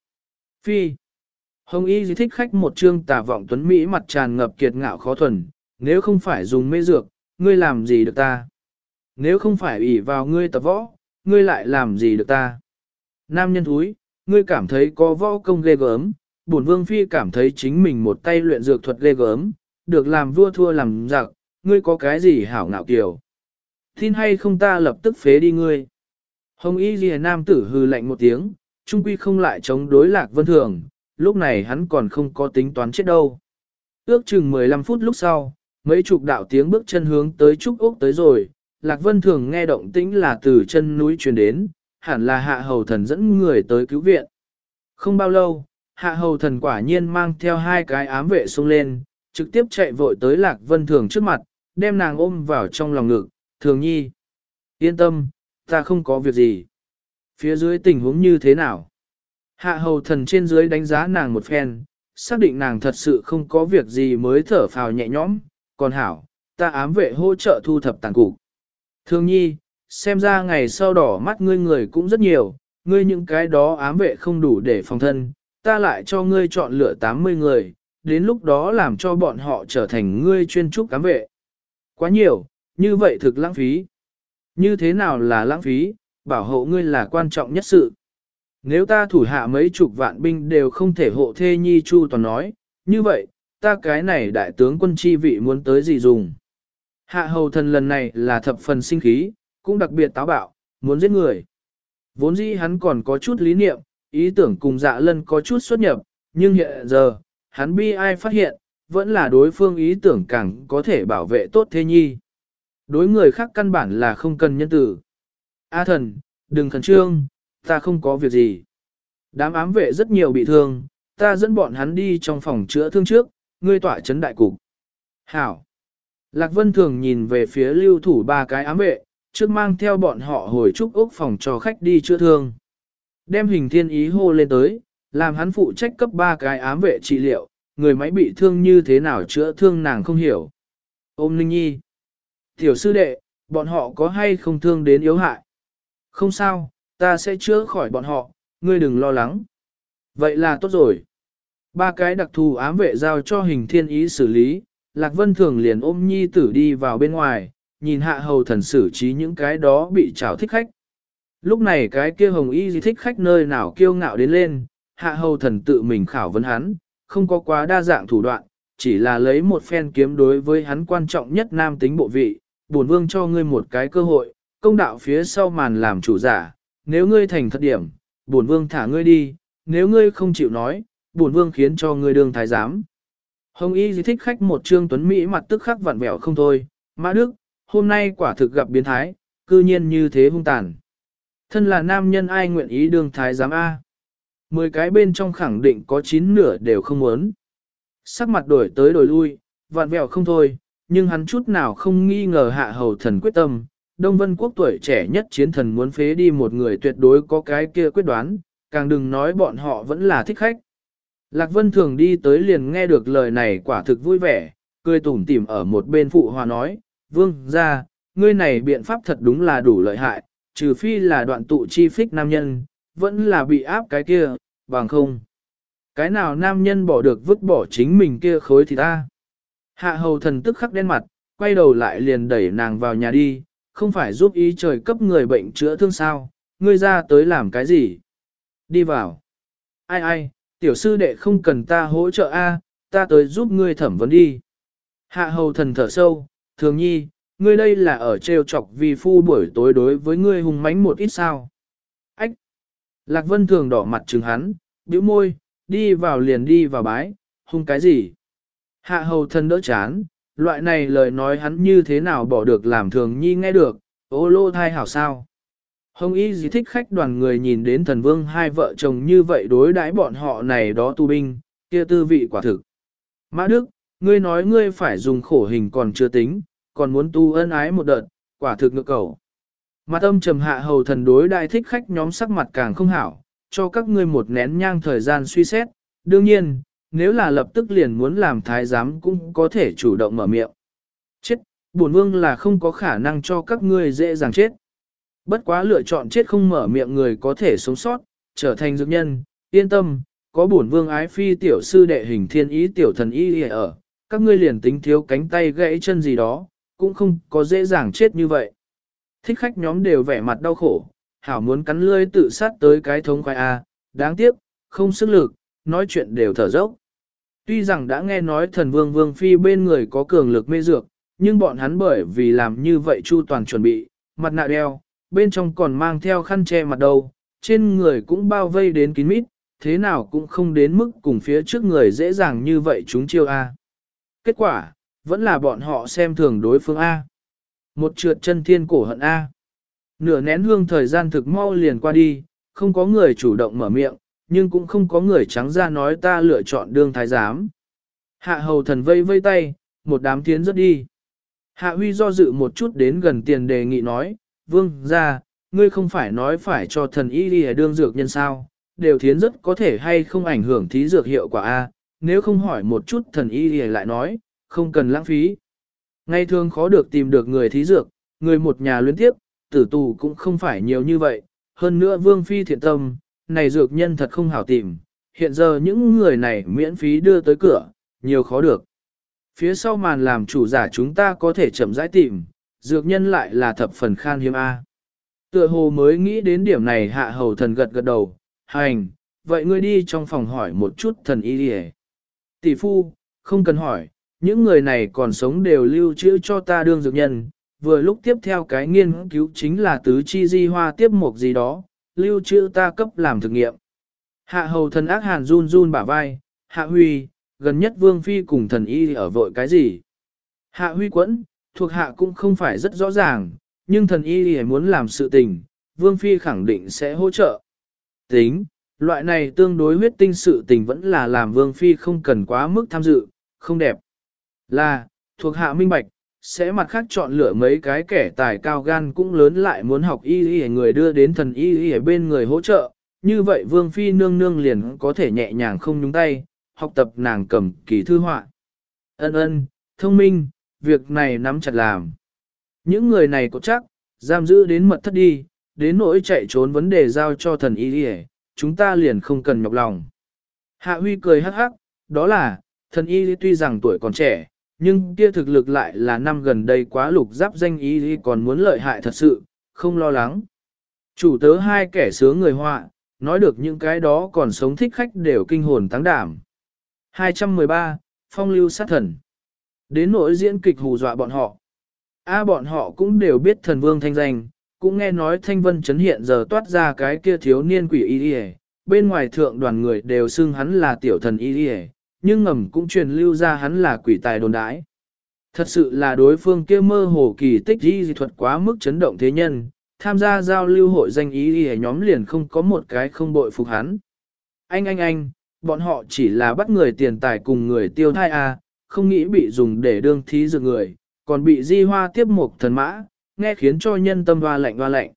Phi Hồng Y gì thích khách một trương tà vọng tuấn Mỹ mặt tràn ngập kiệt ngạo khó thuần, nếu không phải dùng mê dược, ngươi làm gì được ta? Nếu không phải ủy vào ngươi tập võ, ngươi lại làm gì được ta? Nam nhân thúi, ngươi cảm thấy có võ công ghê gớm, bổn vương phi cảm thấy chính mình một tay luyện dược thuật ghê gớm, được làm vua thua làm giặc, ngươi có cái gì hảo ngạo kiểu. Tin hay không ta lập tức phế đi ngươi. Hồng Y Ghi Nam tử hư lạnh một tiếng, trung quy không lại chống đối lạc vân thường, lúc này hắn còn không có tính toán chết đâu. Ước chừng 15 phút lúc sau, mấy chục đạo tiếng bước chân hướng tới trúc úc tới rồi, Lạc Vân thường nghe động tĩnh là từ chân núi truyền đến, hẳn là hạ hầu thần dẫn người tới cứu viện. Không bao lâu, hạ hầu thần quả nhiên mang theo hai cái ám vệ xông lên, trực tiếp chạy vội tới Lạc Vân thường trước mặt, đem nàng ôm vào trong lòng ngực, thường nhi. Yên tâm, ta không có việc gì. Phía dưới tình huống như thế nào? Hạ hầu thần trên dưới đánh giá nàng một phen, xác định nàng thật sự không có việc gì mới thở phào nhẹ nhõm, còn hảo, ta ám vệ hỗ trợ thu thập tàn cục. Thương nhi, xem ra ngày sau đỏ mắt ngươi người cũng rất nhiều, ngươi những cái đó ám vệ không đủ để phòng thân, ta lại cho ngươi chọn lựa 80 người, đến lúc đó làm cho bọn họ trở thành ngươi chuyên trúc ám vệ. Quá nhiều, như vậy thực lãng phí. Như thế nào là lãng phí, bảo hộ ngươi là quan trọng nhất sự. Nếu ta thủ hạ mấy chục vạn binh đều không thể hộ thê nhi chu toàn nói, như vậy, ta cái này đại tướng quân chi vị muốn tới gì dùng. Hạ hầu thần lần này là thập phần sinh khí, cũng đặc biệt táo bạo, muốn giết người. Vốn dĩ hắn còn có chút lý niệm, ý tưởng cùng dạ lân có chút xuất nhập, nhưng hiện giờ, hắn bi ai phát hiện, vẫn là đối phương ý tưởng càng có thể bảo vệ tốt thế nhi. Đối người khác căn bản là không cần nhân tử. A thần, đừng khẩn trương, ta không có việc gì. Đám ám vệ rất nhiều bị thương, ta dẫn bọn hắn đi trong phòng chữa thương trước, ngươi tỏa chấn đại cục. Hảo. Lạc Vân thường nhìn về phía lưu thủ ba cái ám vệ, trước mang theo bọn họ hồi trúc ốc phòng cho khách đi chữa thương. Đem hình thiên ý hô lên tới, làm hắn phụ trách cấp ba cái ám vệ trị liệu, người máy bị thương như thế nào chữa thương nàng không hiểu. Ôm Linh Nhi. Tiểu sư đệ, bọn họ có hay không thương đến yếu hại? Không sao, ta sẽ chữa khỏi bọn họ, ngươi đừng lo lắng. Vậy là tốt rồi. Ba cái đặc thù ám vệ giao cho hình thiên ý xử lý, Lạc Vân Thường liền ôm nhi tử đi vào bên ngoài, nhìn hạ hầu thần xử trí những cái đó bị trào thích khách. Lúc này cái kia hồng y gì thích khách nơi nào kiêu ngạo đến lên, hạ hầu thần tự mình khảo vấn hắn, không có quá đa dạng thủ đoạn, chỉ là lấy một phen kiếm đối với hắn quan trọng nhất nam tính bộ vị, bổn vương cho ngươi một cái cơ hội, công đạo phía sau màn làm chủ giả, nếu ngươi thành thật điểm, bổn vương thả ngươi đi, nếu ngươi không chịu nói, bổn vương khiến cho ngươi đương thái giám. Hồng Y gì thích khách một trương tuấn Mỹ mặt tức khắc vặn vẹo không thôi, Mã Đức, hôm nay quả thực gặp biến thái, cư nhiên như thế hung tàn. Thân là nam nhân ai nguyện ý đương thái giám A. Mười cái bên trong khẳng định có chín nửa đều không muốn. Sắc mặt đổi tới đổi lui, vặn vẹo không thôi, nhưng hắn chút nào không nghi ngờ hạ hầu thần quyết tâm. Đông Vân Quốc tuổi trẻ nhất chiến thần muốn phế đi một người tuyệt đối có cái kia quyết đoán, càng đừng nói bọn họ vẫn là thích khách. Lạc Vân thường đi tới liền nghe được lời này quả thực vui vẻ, cười tủm tỉm ở một bên phụ hòa nói, vương ra, ngươi này biện pháp thật đúng là đủ lợi hại, trừ phi là đoạn tụ chi phích nam nhân, vẫn là bị áp cái kia, bằng không. Cái nào nam nhân bỏ được vứt bỏ chính mình kia khối thì ta. Hạ hầu thần tức khắc đen mặt, quay đầu lại liền đẩy nàng vào nhà đi, không phải giúp ý trời cấp người bệnh chữa thương sao, ngươi ra tới làm cái gì? Đi vào. Ai ai, tiểu sư đệ không cần ta hỗ trợ a, ta tới giúp ngươi thẩm vấn đi. Hạ hầu thần thở sâu, thường nhi, ngươi đây là ở trêu chọc vì phu buổi tối đối với ngươi hùng mánh một ít sao. Ách! Lạc vân thường đỏ mặt trừng hắn, bĩu môi, đi vào liền đi vào bái, hung cái gì? Hạ hầu thần đỡ chán, loại này lời nói hắn như thế nào bỏ được làm thường nhi nghe được, ô lô thai hảo sao. Hồng y gì thích khách đoàn người nhìn đến thần vương hai vợ chồng như vậy đối đãi bọn họ này đó tu binh, kia tư vị quả thực. Mã Đức, ngươi nói ngươi phải dùng khổ hình còn chưa tính, còn muốn tu ân ái một đợt, quả thực ngược cầu. Mặt âm trầm hạ hầu thần đối đại thích khách nhóm sắc mặt càng không hảo, cho các ngươi một nén nhang thời gian suy xét. Đương nhiên, nếu là lập tức liền muốn làm thái giám cũng có thể chủ động mở miệng. Chết, bổn vương là không có khả năng cho các ngươi dễ dàng chết. Bất quá lựa chọn chết không mở miệng người có thể sống sót, trở thành dược nhân, yên tâm, có bổn vương ái phi tiểu sư đệ hình thiên ý tiểu thần y ở, các ngươi liền tính thiếu cánh tay gãy chân gì đó, cũng không có dễ dàng chết như vậy. Thích khách nhóm đều vẻ mặt đau khổ, hảo muốn cắn lươi tự sát tới cái thống khoai A, đáng tiếc, không sức lực, nói chuyện đều thở dốc. Tuy rằng đã nghe nói thần vương vương phi bên người có cường lực mê dược, nhưng bọn hắn bởi vì làm như vậy chu toàn chuẩn bị, mặt nạ đeo, bên trong còn mang theo khăn che mặt đầu, trên người cũng bao vây đến kín mít, thế nào cũng không đến mức cùng phía trước người dễ dàng như vậy chúng chiêu A. Kết quả, vẫn là bọn họ xem thường đối phương A. Một trượt chân thiên cổ hận A. Nửa nén hương thời gian thực mau liền qua đi, không có người chủ động mở miệng, nhưng cũng không có người trắng ra nói ta lựa chọn đương thái giám. Hạ hầu thần vây vây tay, một đám tiến rất đi. Hạ huy do dự một chút đến gần tiền đề nghị nói, vương ra, ngươi không phải nói phải cho thần y đi đương dược nhân sao, đều thiến rất có thể hay không ảnh hưởng thí dược hiệu quả A, nếu không hỏi một chút thần y đi lại nói, không cần lãng phí. Ngày thường khó được tìm được người thí dược, người một nhà luyến tiếp, tử tù cũng không phải nhiều như vậy, hơn nữa vương phi thiện tâm, này dược nhân thật không hảo tìm, hiện giờ những người này miễn phí đưa tới cửa, nhiều khó được. Phía sau màn làm chủ giả chúng ta có thể chậm rãi tìm, dược nhân lại là thập phần khan hiếm A. Tựa hồ mới nghĩ đến điểm này hạ hầu thần gật gật đầu, hành, vậy ngươi đi trong phòng hỏi một chút thần y đi Tỷ phu, không cần hỏi, những người này còn sống đều lưu trữ cho ta đương dược nhân, vừa lúc tiếp theo cái nghiên cứu chính là tứ chi di hoa tiếp mục gì đó, lưu trữ ta cấp làm thực nghiệm. Hạ hầu thần ác hàn run run bả vai, hạ huy, gần nhất vương phi cùng thần y ở vội cái gì. Hạ huy quẫn, thuộc hạ cũng không phải rất rõ ràng, nhưng thần y muốn làm sự tình, vương phi khẳng định sẽ hỗ trợ. Tính, loại này tương đối huyết tinh sự tình vẫn là làm vương phi không cần quá mức tham dự, không đẹp. Là, thuộc hạ minh bạch, sẽ mặt khác chọn lựa mấy cái kẻ tài cao gan cũng lớn lại muốn học y y người đưa đến thần y y bên người hỗ trợ, như vậy vương phi nương nương liền có thể nhẹ nhàng không nhúng tay, học tập nàng cầm kỳ thư họa. Ân ân, thông minh, việc này nắm chặt làm. Những người này có chắc, giam giữ đến mật thất đi, đến nỗi chạy trốn vấn đề giao cho thần y đi chúng ta liền không cần nhọc lòng. Hạ huy cười hắc hắc, đó là, thần y tuy rằng tuổi còn trẻ, nhưng kia thực lực lại là năm gần đây quá lục giáp danh y còn muốn lợi hại thật sự, không lo lắng. Chủ tớ hai kẻ sướng người họa, nói được những cái đó còn sống thích khách đều kinh hồn tăng đảm. 213, Phong lưu sát thần. Đến nỗi diễn kịch hù dọa bọn họ. A bọn họ cũng đều biết thần vương thanh danh, cũng nghe nói thanh vân chấn hiện giờ toát ra cái kia thiếu niên quỷ y đi bên ngoài thượng đoàn người đều xưng hắn là tiểu thần y đi nhưng ngầm cũng truyền lưu ra hắn là quỷ tài đồn đãi. Thật sự là đối phương kia mơ hồ kỳ tích di dị thuật quá mức chấn động thế nhân, tham gia giao lưu hội danh ý y nhóm liền không có một cái không bội phục hắn. Anh anh anh, bọn họ chỉ là bắt người tiền tài cùng người tiêu thai à, không nghĩ bị dùng để đương thí dược người, còn bị di hoa tiếp một thần mã, nghe khiến cho nhân tâm hoa lạnh hoa lạnh.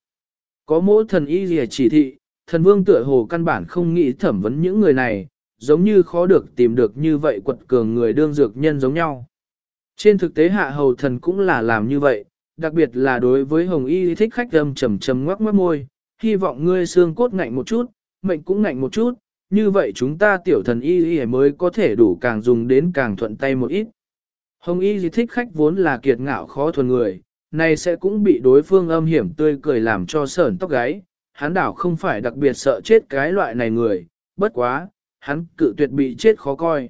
Có mỗi thần y gì chỉ thị, thần vương tựa hồ căn bản không nghĩ thẩm vấn những người này, giống như khó được tìm được như vậy quật cường người đương dược nhân giống nhau. Trên thực tế hạ hầu thần cũng là làm như vậy, đặc biệt là đối với hồng y thích khách âm trầm trầm ngoắc ngoắc môi, hy vọng ngươi xương cốt ngạnh một chút, mệnh cũng ngạnh một chút, như vậy chúng ta tiểu thần y y mới có thể đủ càng dùng đến càng thuận tay một ít. Hồng y gì thích khách vốn là kiệt ngạo khó thuần người, này sẽ cũng bị đối phương âm hiểm tươi cười làm cho sởn tóc gáy, hắn đảo không phải đặc biệt sợ chết cái loại này người, bất quá, hắn cự tuyệt bị chết khó coi.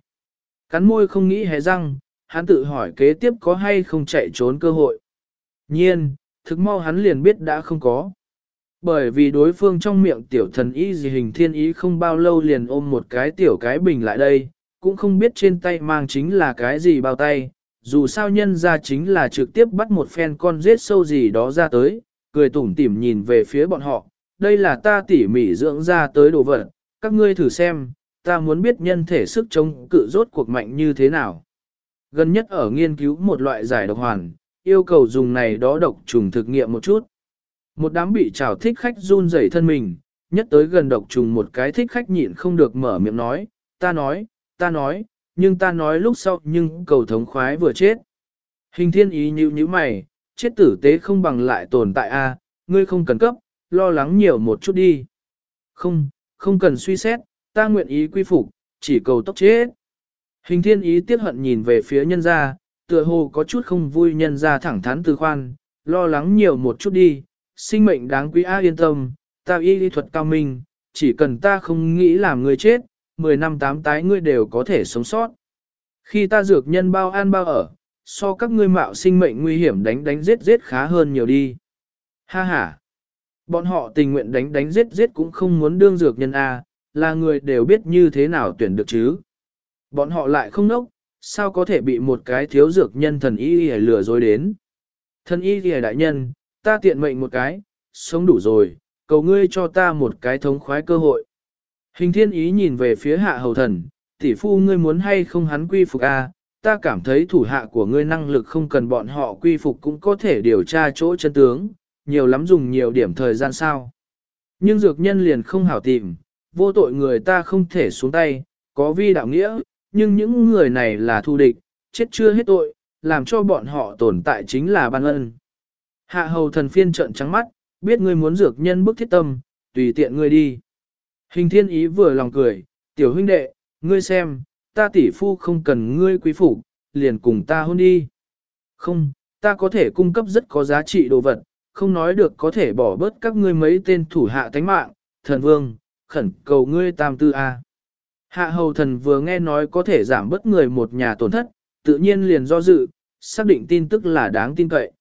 Cắn môi không nghĩ hề răng, hắn tự hỏi kế tiếp có hay không chạy trốn cơ hội. Nhiên, thực mau hắn liền biết đã không có. Bởi vì đối phương trong miệng tiểu thần y gì hình thiên ý không bao lâu liền ôm một cái tiểu cái bình lại đây, cũng không biết trên tay mang chính là cái gì bao tay, dù sao nhân ra chính là trực tiếp bắt một phen con giết sâu gì đó ra tới, cười tủm tỉm nhìn về phía bọn họ, đây là ta tỉ mỉ dưỡng ra tới đồ vật, các ngươi thử xem, ta muốn biết nhân thể sức chống cự rốt cuộc mạnh như thế nào. Gần nhất ở nghiên cứu một loại giải độc hoàn, yêu cầu dùng này đó độc trùng thực nghiệm một chút. Một đám bị trào thích khách run rẩy thân mình, nhất tới gần độc trùng một cái thích khách nhịn không được mở miệng nói, ta nói, ta nói, nhưng ta nói lúc sau nhưng cầu thống khoái vừa chết. Hình thiên ý như như mày, chết tử tế không bằng lại tồn tại a, ngươi không cần cấp, lo lắng nhiều một chút đi. Không, không cần suy xét, ta nguyện ý quy phục, chỉ cầu tốc chết. Hình thiên ý tiếc hận nhìn về phía nhân gia, tựa hồ có chút không vui nhân gia thẳng thắn từ khoan, lo lắng nhiều một chút đi, sinh mệnh đáng quý a yên tâm, ta y lý thuật cao minh, chỉ cần ta không nghĩ làm người chết, 10 năm tám tái ngươi đều có thể sống sót. Khi ta dược nhân bao an bao ở, so các ngươi mạo sinh mệnh nguy hiểm đánh đánh giết giết khá hơn nhiều đi. Ha ha! Bọn họ tình nguyện đánh đánh giết giết cũng không muốn đương dược nhân A, là người đều biết như thế nào tuyển được chứ. Bọn họ lại không nốc, sao có thể bị một cái thiếu dược nhân thần y lừa dối đến. Thần y đại nhân, ta tiện mệnh một cái, sống đủ rồi, cầu ngươi cho ta một cái thống khoái cơ hội. Hình thiên ý nhìn về phía hạ hầu thần, tỷ phu ngươi muốn hay không hắn quy phục a? ta cảm thấy thủ hạ của ngươi năng lực không cần bọn họ quy phục cũng có thể điều tra chỗ chân tướng, nhiều lắm dùng nhiều điểm thời gian sao. Nhưng dược nhân liền không hảo tìm, vô tội người ta không thể xuống tay, có vi đạo nghĩa, nhưng những người này là thù địch, chết chưa hết tội, làm cho bọn họ tồn tại chính là ban ân. Hạ hầu thần phiên trợn trắng mắt, biết ngươi muốn dược nhân bức thiết tâm, tùy tiện ngươi đi. Hình thiên ý vừa lòng cười, tiểu huynh đệ, ngươi xem, ta tỷ phu không cần ngươi quý phủ, liền cùng ta hôn đi. Không, ta có thể cung cấp rất có giá trị đồ vật, không nói được có thể bỏ bớt các ngươi mấy tên thủ hạ tánh mạng, thần vương, khẩn cầu ngươi tam tư A. Hạ hầu thần vừa nghe nói có thể giảm bớt người một nhà tổn thất, tự nhiên liền do dự, xác định tin tức là đáng tin cậy.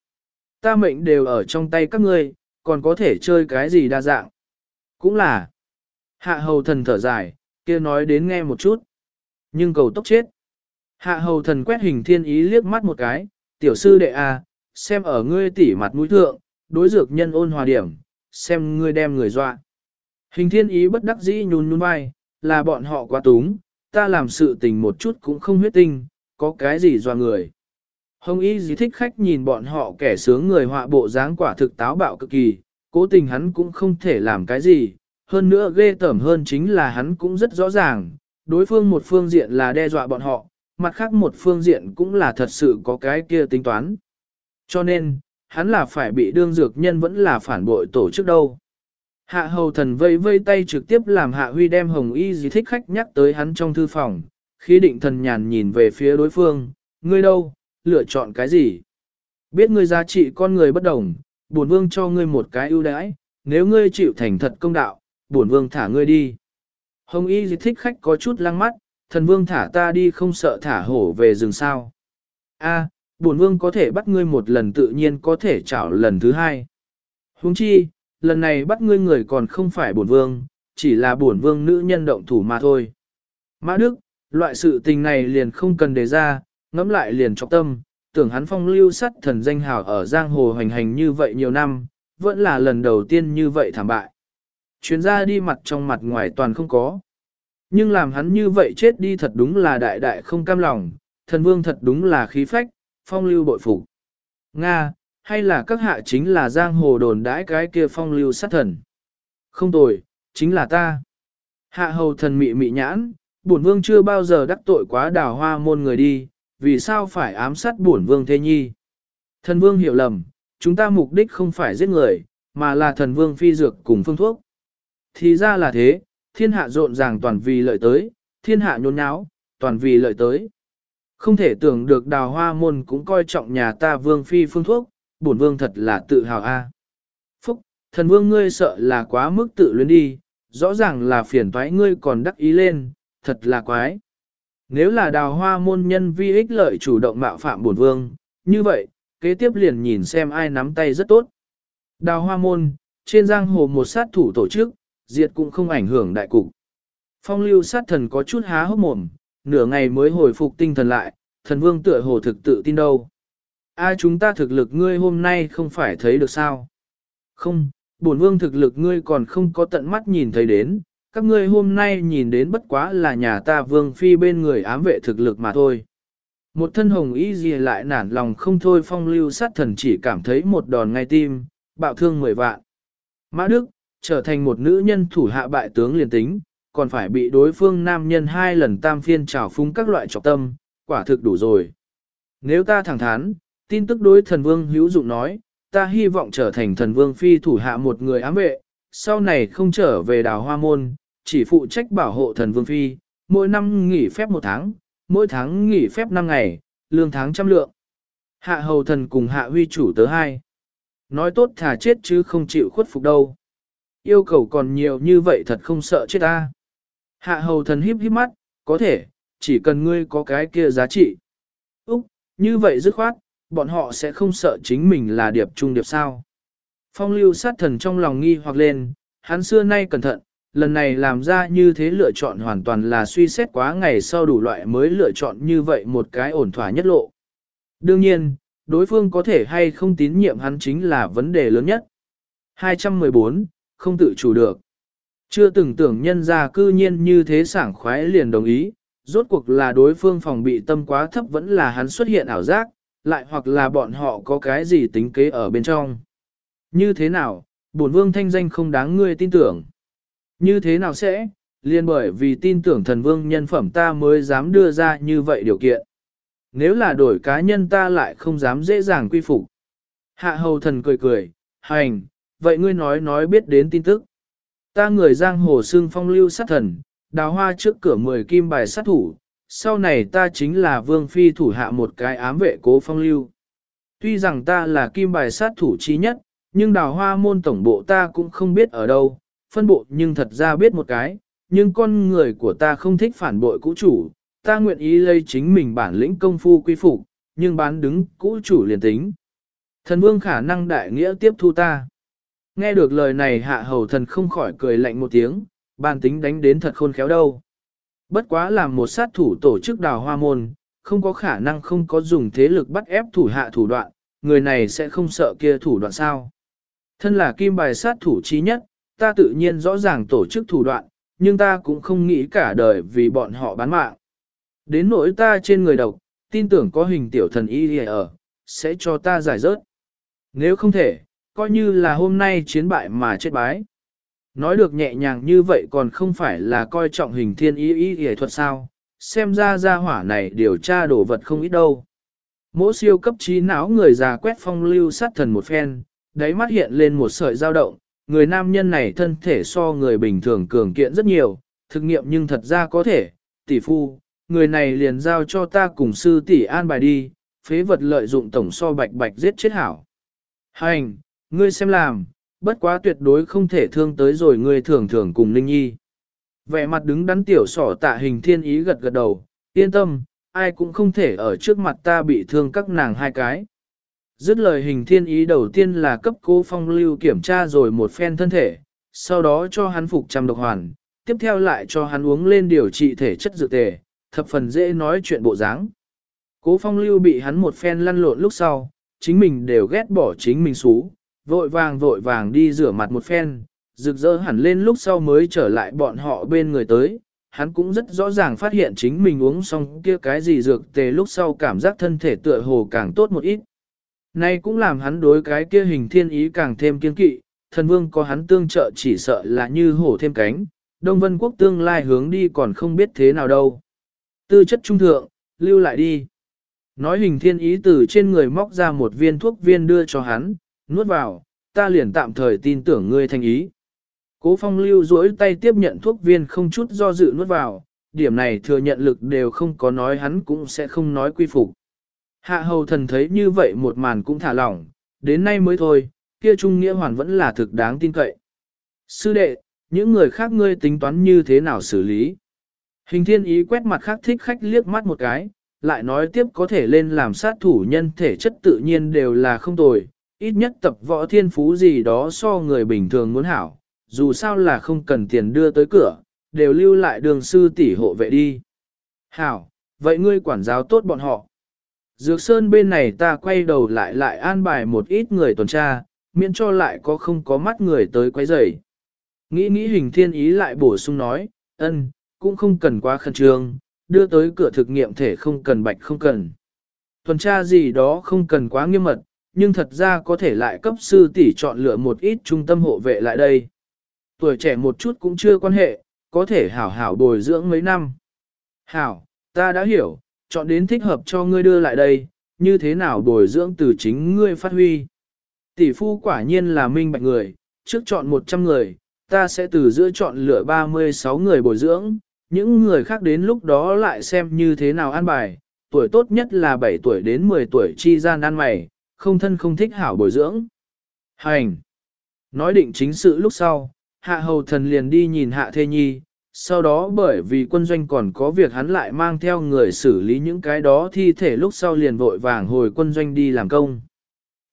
Ta mệnh đều ở trong tay các ngươi, còn có thể chơi cái gì đa dạng. Cũng là, hạ hầu thần thở dài, kia nói đến nghe một chút. Nhưng cầu tốc chết. Hạ hầu thần quét hình thiên ý liếc mắt một cái, tiểu sư đệ a, xem ở ngươi tỉ mặt mũi thượng, đối dược nhân ôn hòa điểm, xem ngươi đem người dọa. Hình thiên ý bất đắc dĩ nhún nhún vai, là bọn họ quá túng, ta làm sự tình một chút cũng không huyết tinh, có cái gì dọa người. Hồng y gì thích khách nhìn bọn họ kẻ sướng người họa bộ dáng quả thực táo bạo cực kỳ, cố tình hắn cũng không thể làm cái gì, hơn nữa ghê tởm hơn chính là hắn cũng rất rõ ràng, đối phương một phương diện là đe dọa bọn họ, mặt khác một phương diện cũng là thật sự có cái kia tính toán. Cho nên, hắn là phải bị đương dược nhân vẫn là phản bội tổ chức đâu. Hạ hầu thần vây vây tay trực tiếp làm hạ huy đem hồng y gì thích khách nhắc tới hắn trong thư phòng, khi định thần nhàn nhìn về phía đối phương, ngươi đâu, lựa chọn cái gì? Biết ngươi giá trị con người bất đồng, bổn vương cho ngươi một cái ưu đãi, nếu ngươi chịu thành thật công đạo, bổn vương thả ngươi đi. Hồng y gì thích khách có chút lăng mắt, thần vương thả ta đi không sợ thả hổ về rừng sao. A, bổn vương có thể bắt ngươi một lần tự nhiên có thể chảo lần thứ hai. Huống chi, lần này bắt ngươi người còn không phải bổn vương, chỉ là bổn vương nữ nhân động thủ mà thôi. Mã Đức, loại sự tình này liền không cần đề ra, ngẫm lại liền chọc tâm, tưởng hắn phong lưu sắt thần danh hào ở giang hồ hành hành như vậy nhiều năm, vẫn là lần đầu tiên như vậy thảm bại. Chuyến ra đi mặt trong mặt ngoài toàn không có. Nhưng làm hắn như vậy chết đi thật đúng là đại đại không cam lòng, thần vương thật đúng là khí phách, phong lưu bội phục. Nga, hay là các hạ chính là giang hồ đồn đãi cái kia phong lưu sát thần? Không tồi, chính là ta. Hạ hầu thần mị mị nhãn, bổn vương chưa bao giờ đắc tội quá đào hoa môn người đi, vì sao phải ám sát bổn vương thế nhi? Thần vương hiểu lầm, chúng ta mục đích không phải giết người, mà là thần vương phi dược cùng phương thuốc. Thì ra là thế, thiên hạ rộn ràng toàn vì lợi tới, thiên hạ nhốn nháo, toàn vì lợi tới. Không thể tưởng được đào hoa môn cũng coi trọng nhà ta vương phi phương thuốc, bổn vương thật là tự hào a. Phúc, thần vương ngươi sợ là quá mức tự luyến đi, rõ ràng là phiền toái ngươi còn đắc ý lên, thật là quái. Nếu là đào hoa môn nhân vi ích lợi chủ động mạo phạm bổn vương, như vậy, kế tiếp liền nhìn xem ai nắm tay rất tốt. Đào hoa môn, trên giang hồ một sát thủ tổ chức, diệt cũng không ảnh hưởng đại cục. Phong lưu sát thần có chút há hốc mồm, nửa ngày mới hồi phục tinh thần lại, thần vương tựa hồ thực tự tin đâu. A chúng ta thực lực ngươi hôm nay không phải thấy được sao? Không, bổn vương thực lực ngươi còn không có tận mắt nhìn thấy đến, các ngươi hôm nay nhìn đến bất quá là nhà ta vương phi bên người ám vệ thực lực mà thôi. Một thân hồng y gì lại nản lòng không thôi phong lưu sát thần chỉ cảm thấy một đòn ngay tim, bạo thương mười vạn. Mã Đức, trở thành một nữ nhân thủ hạ bại tướng liền tính, còn phải bị đối phương nam nhân hai lần tam phiên trào phúng các loại trọc tâm, quả thực đủ rồi. Nếu ta thẳng thắn, tin tức đối thần vương hữu dụng nói, ta hy vọng trở thành thần vương phi thủ hạ một người ám vệ, sau này không trở về đào hoa môn, chỉ phụ trách bảo hộ thần vương phi, mỗi năm nghỉ phép một tháng, mỗi tháng nghỉ phép năm ngày, lương tháng trăm lượng. Hạ hầu thần cùng hạ huy chủ tớ hai. Nói tốt thà chết chứ không chịu khuất phục đâu. Yêu cầu còn nhiều như vậy thật không sợ chết ta. Hạ hầu thần híp híp mắt, có thể, chỉ cần ngươi có cái kia giá trị. Úc, như vậy dứt khoát, bọn họ sẽ không sợ chính mình là điệp trung điệp sao. Phong lưu sát thần trong lòng nghi hoặc lên, hắn xưa nay cẩn thận, lần này làm ra như thế lựa chọn hoàn toàn là suy xét quá ngày sau đủ loại mới lựa chọn như vậy một cái ổn thỏa nhất lộ. Đương nhiên, đối phương có thể hay không tín nhiệm hắn chính là vấn đề lớn nhất. 214, không tự chủ được. Chưa từng tưởng nhân ra cư nhiên như thế sảng khoái liền đồng ý, rốt cuộc là đối phương phòng bị tâm quá thấp vẫn là hắn xuất hiện ảo giác, lại hoặc là bọn họ có cái gì tính kế ở bên trong. Như thế nào, bổn vương thanh danh không đáng ngươi tin tưởng. Như thế nào sẽ, liền bởi vì tin tưởng thần vương nhân phẩm ta mới dám đưa ra như vậy điều kiện. Nếu là đổi cá nhân ta lại không dám dễ dàng quy phục. Hạ hầu thần cười cười, hành, vậy ngươi nói nói biết đến tin tức. Ta người giang hồ xương phong lưu sát thần, đào hoa trước cửa mười kim bài sát thủ, sau này ta chính là vương phi thủ hạ một cái ám vệ cố phong lưu. Tuy rằng ta là kim bài sát thủ trí nhất, nhưng đào hoa môn tổng bộ ta cũng không biết ở đâu, phân bộ nhưng thật ra biết một cái, nhưng con người của ta không thích phản bội cũ chủ, ta nguyện ý lấy chính mình bản lĩnh công phu quy phục, nhưng bán đứng cũ chủ liền tính. Thần vương khả năng đại nghĩa tiếp thu ta. Nghe được lời này hạ hầu thần không khỏi cười lạnh một tiếng, bàn tính đánh đến thật khôn khéo đâu. Bất quá làm một sát thủ tổ chức đào hoa môn, không có khả năng không có dùng thế lực bắt ép thủ hạ thủ đoạn, người này sẽ không sợ kia thủ đoạn sao. Thân là kim bài sát thủ trí nhất, ta tự nhiên rõ ràng tổ chức thủ đoạn, nhưng ta cũng không nghĩ cả đời vì bọn họ bán mạng. Đến nỗi ta trên người độc, tin tưởng có hình tiểu thần y ở, sẽ cho ta giải rớt. Nếu không thể, coi như là hôm nay chiến bại mà chết bái. Nói được nhẹ nhàng như vậy còn không phải là coi trọng hình thiên y y y thuật sao, xem ra ra hỏa này điều tra đồ vật không ít đâu. Mỗi siêu cấp trí não người già quét phong lưu sát thần một phen, đáy mắt hiện lên một sợi dao động, người nam nhân này thân thể so người bình thường cường kiện rất nhiều, thực nghiệm nhưng thật ra có thể, tỷ phu, người này liền giao cho ta cùng sư tỷ an bài đi, phế vật lợi dụng tổng so bạch bạch giết chết hảo. Hành, ngươi xem làm, bất quá tuyệt đối không thể thương tới rồi ngươi thường thường cùng Ninh Nhi. Vẻ mặt đứng đắn tiểu sỏ tạ hình thiên ý gật gật đầu, yên tâm, ai cũng không thể ở trước mặt ta bị thương các nàng hai cái. Dứt lời hình thiên ý đầu tiên là cấp cố phong lưu kiểm tra rồi một phen thân thể, sau đó cho hắn phục trăm độc hoàn, tiếp theo lại cho hắn uống lên điều trị thể chất dự tề, thập phần dễ nói chuyện bộ dáng. Cố phong lưu bị hắn một phen lăn lộn lúc sau, chính mình đều ghét bỏ chính mình xú, vội vàng vội vàng đi rửa mặt một phen, rực rỡ hẳn lên lúc sau mới trở lại bọn họ bên người tới. Hắn cũng rất rõ ràng phát hiện chính mình uống xong kia cái gì dược tề lúc sau cảm giác thân thể tựa hồ càng tốt một ít. Nay cũng làm hắn đối cái kia hình thiên ý càng thêm kiên kỵ, thần vương có hắn tương trợ chỉ sợ là như hổ thêm cánh, Đông Vân Quốc tương lai hướng đi còn không biết thế nào đâu. Tư chất trung thượng, lưu lại đi. Nói hình thiên ý từ trên người móc ra một viên thuốc viên đưa cho hắn, nuốt vào, ta liền tạm thời tin tưởng ngươi thành ý. Cố phong lưu duỗi tay tiếp nhận thuốc viên không chút do dự nuốt vào, điểm này thừa nhận lực đều không có nói hắn cũng sẽ không nói quy phục. Hạ hầu thần thấy như vậy một màn cũng thả lỏng, đến nay mới thôi, kia trung nghĩa hoàn vẫn là thực đáng tin cậy. Sư đệ, những người khác ngươi tính toán như thế nào xử lý? Hình thiên ý quét mặt khác thích khách liếc mắt một cái, lại nói tiếp có thể lên làm sát thủ nhân thể chất tự nhiên đều là không tồi, ít nhất tập võ thiên phú gì đó so người bình thường muốn hảo, dù sao là không cần tiền đưa tới cửa, đều lưu lại đường sư tỷ hộ vệ đi. Hảo, vậy ngươi quản giáo tốt bọn họ. Dược Sơn bên này ta quay đầu lại lại an bài một ít người tuần tra, miễn cho lại có không có mắt người tới quấy rầy. Nghĩ nghĩ hình thiên ý lại bổ sung nói, ân, cũng không cần quá khẩn trương, đưa tới cửa thực nghiệm thể không cần bạch không cần. Tuần tra gì đó không cần quá nghiêm mật, nhưng thật ra có thể lại cấp sư tỷ chọn lựa một ít trung tâm hộ vệ lại đây. Tuổi trẻ một chút cũng chưa quan hệ, có thể hảo hảo bồi dưỡng mấy năm. Hảo, ta đã hiểu, chọn đến thích hợp cho ngươi đưa lại đây, như thế nào bồi dưỡng từ chính ngươi phát huy. Tỷ phu quả nhiên là minh bạch người, trước chọn 100 người, ta sẽ từ giữa chọn lựa 36 người bồi dưỡng, những người khác đến lúc đó lại xem như thế nào an bài, tuổi tốt nhất là 7 tuổi đến 10 tuổi chi gian ăn mày, không thân không thích hảo bồi dưỡng. Hành! Nói định chính sự lúc sau, hạ hầu thần liền đi nhìn hạ thê nhi, sau đó bởi vì quân doanh còn có việc hắn lại mang theo người xử lý những cái đó thi thể lúc sau liền vội vàng hồi quân doanh đi làm công.